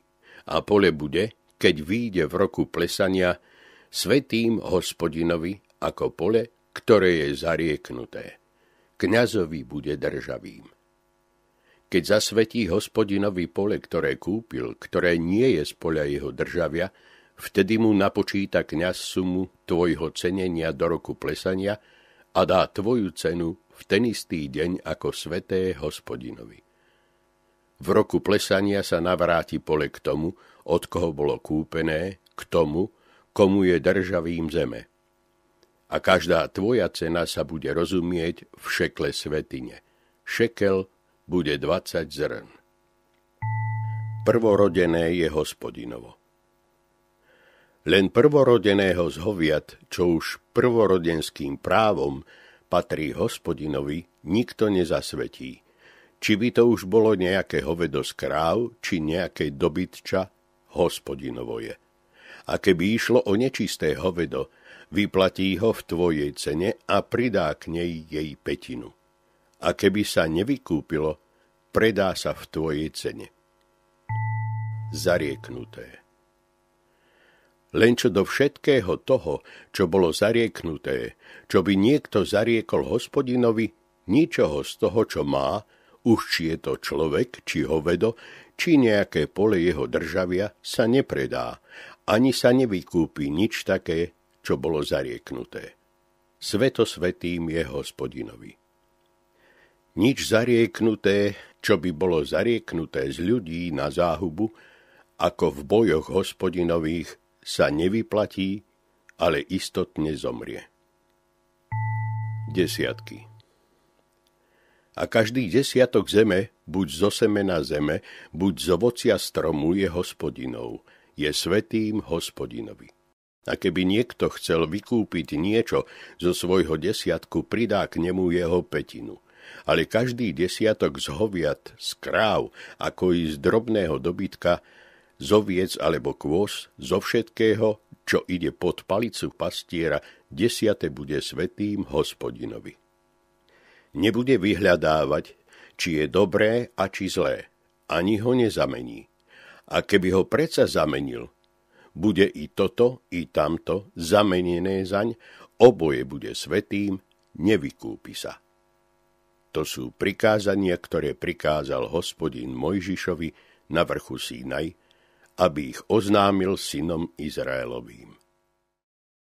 A pole bude, keď výjde v roku plesania, svetým hospodinovi ako pole, ktoré je zarieknuté. Kňazovi bude državým. Keď zasvetí hospodinovi pole, ktoré kúpil, ktoré nie je z poľa jeho državia, vtedy mu napočíta kňaz sumu tvojho cenenia do roku plesania a dá tvoju cenu v ten istý deň ako sveté hospodinovi. V roku plesania sa navráti pole k tomu, od koho bolo kúpené, k tomu, komu je državým zeme. A každá tvoja cena sa bude rozumieť v šekle svetine. Šekel bude 20 zrn. Prvorodené je hospodinovo. Len prvorodeného z hoviat, čo už prvorodenským právom patrí hospodinovi, nikto nezasvetí. Či by to už bolo nejaké hovedo z kráv, či nejaké dobytča, hospodinovo je. A keby išlo o nečisté hovedo, vyplatí ho v tvojej cene a pridá k nej jej petinu. A keby sa nevykúpilo, predá sa v tvojej cene. Zarieknuté len čo do všetkého toho, čo bolo zarieknuté, čo by niekto zariekol hospodinovi, ničoho z toho, čo má, už či je to človek, či hovedo, či nejaké pole jeho državia, sa nepredá, ani sa nevykúpi nič také, čo bolo zarieknuté. Sveto svetým je hospodinovi. Nič zarieknuté, čo by bolo zarieknuté z ľudí na záhubu, ako v bojoch hospodinových, sa nevyplatí, ale istotne zomrie. Desiatky A každý desiatok zeme, buď zo semena zeme, buď z ovocia stromu je hospodinov, je svetým hospodinovi. A keby niekto chcel vykúpiť niečo zo svojho desiatku, pridá k nemu jeho petinu. Ale každý desiatok z hoviat, z kráv, ako i z drobného dobytka, z oviec alebo kôz, zo všetkého, čo ide pod palicu pastiera, desiate bude svetým hospodinovi. Nebude vyhľadávať, či je dobré a či zlé, ani ho nezamení. A keby ho predsa zamenil, bude i toto, i tamto zamenené zaň, oboje bude svetým, nevykúpi sa. To sú prikázania, ktoré prikázal hospodin Mojžišovi na vrchu Sínaj, aby ich oznámil synom Izraelovým.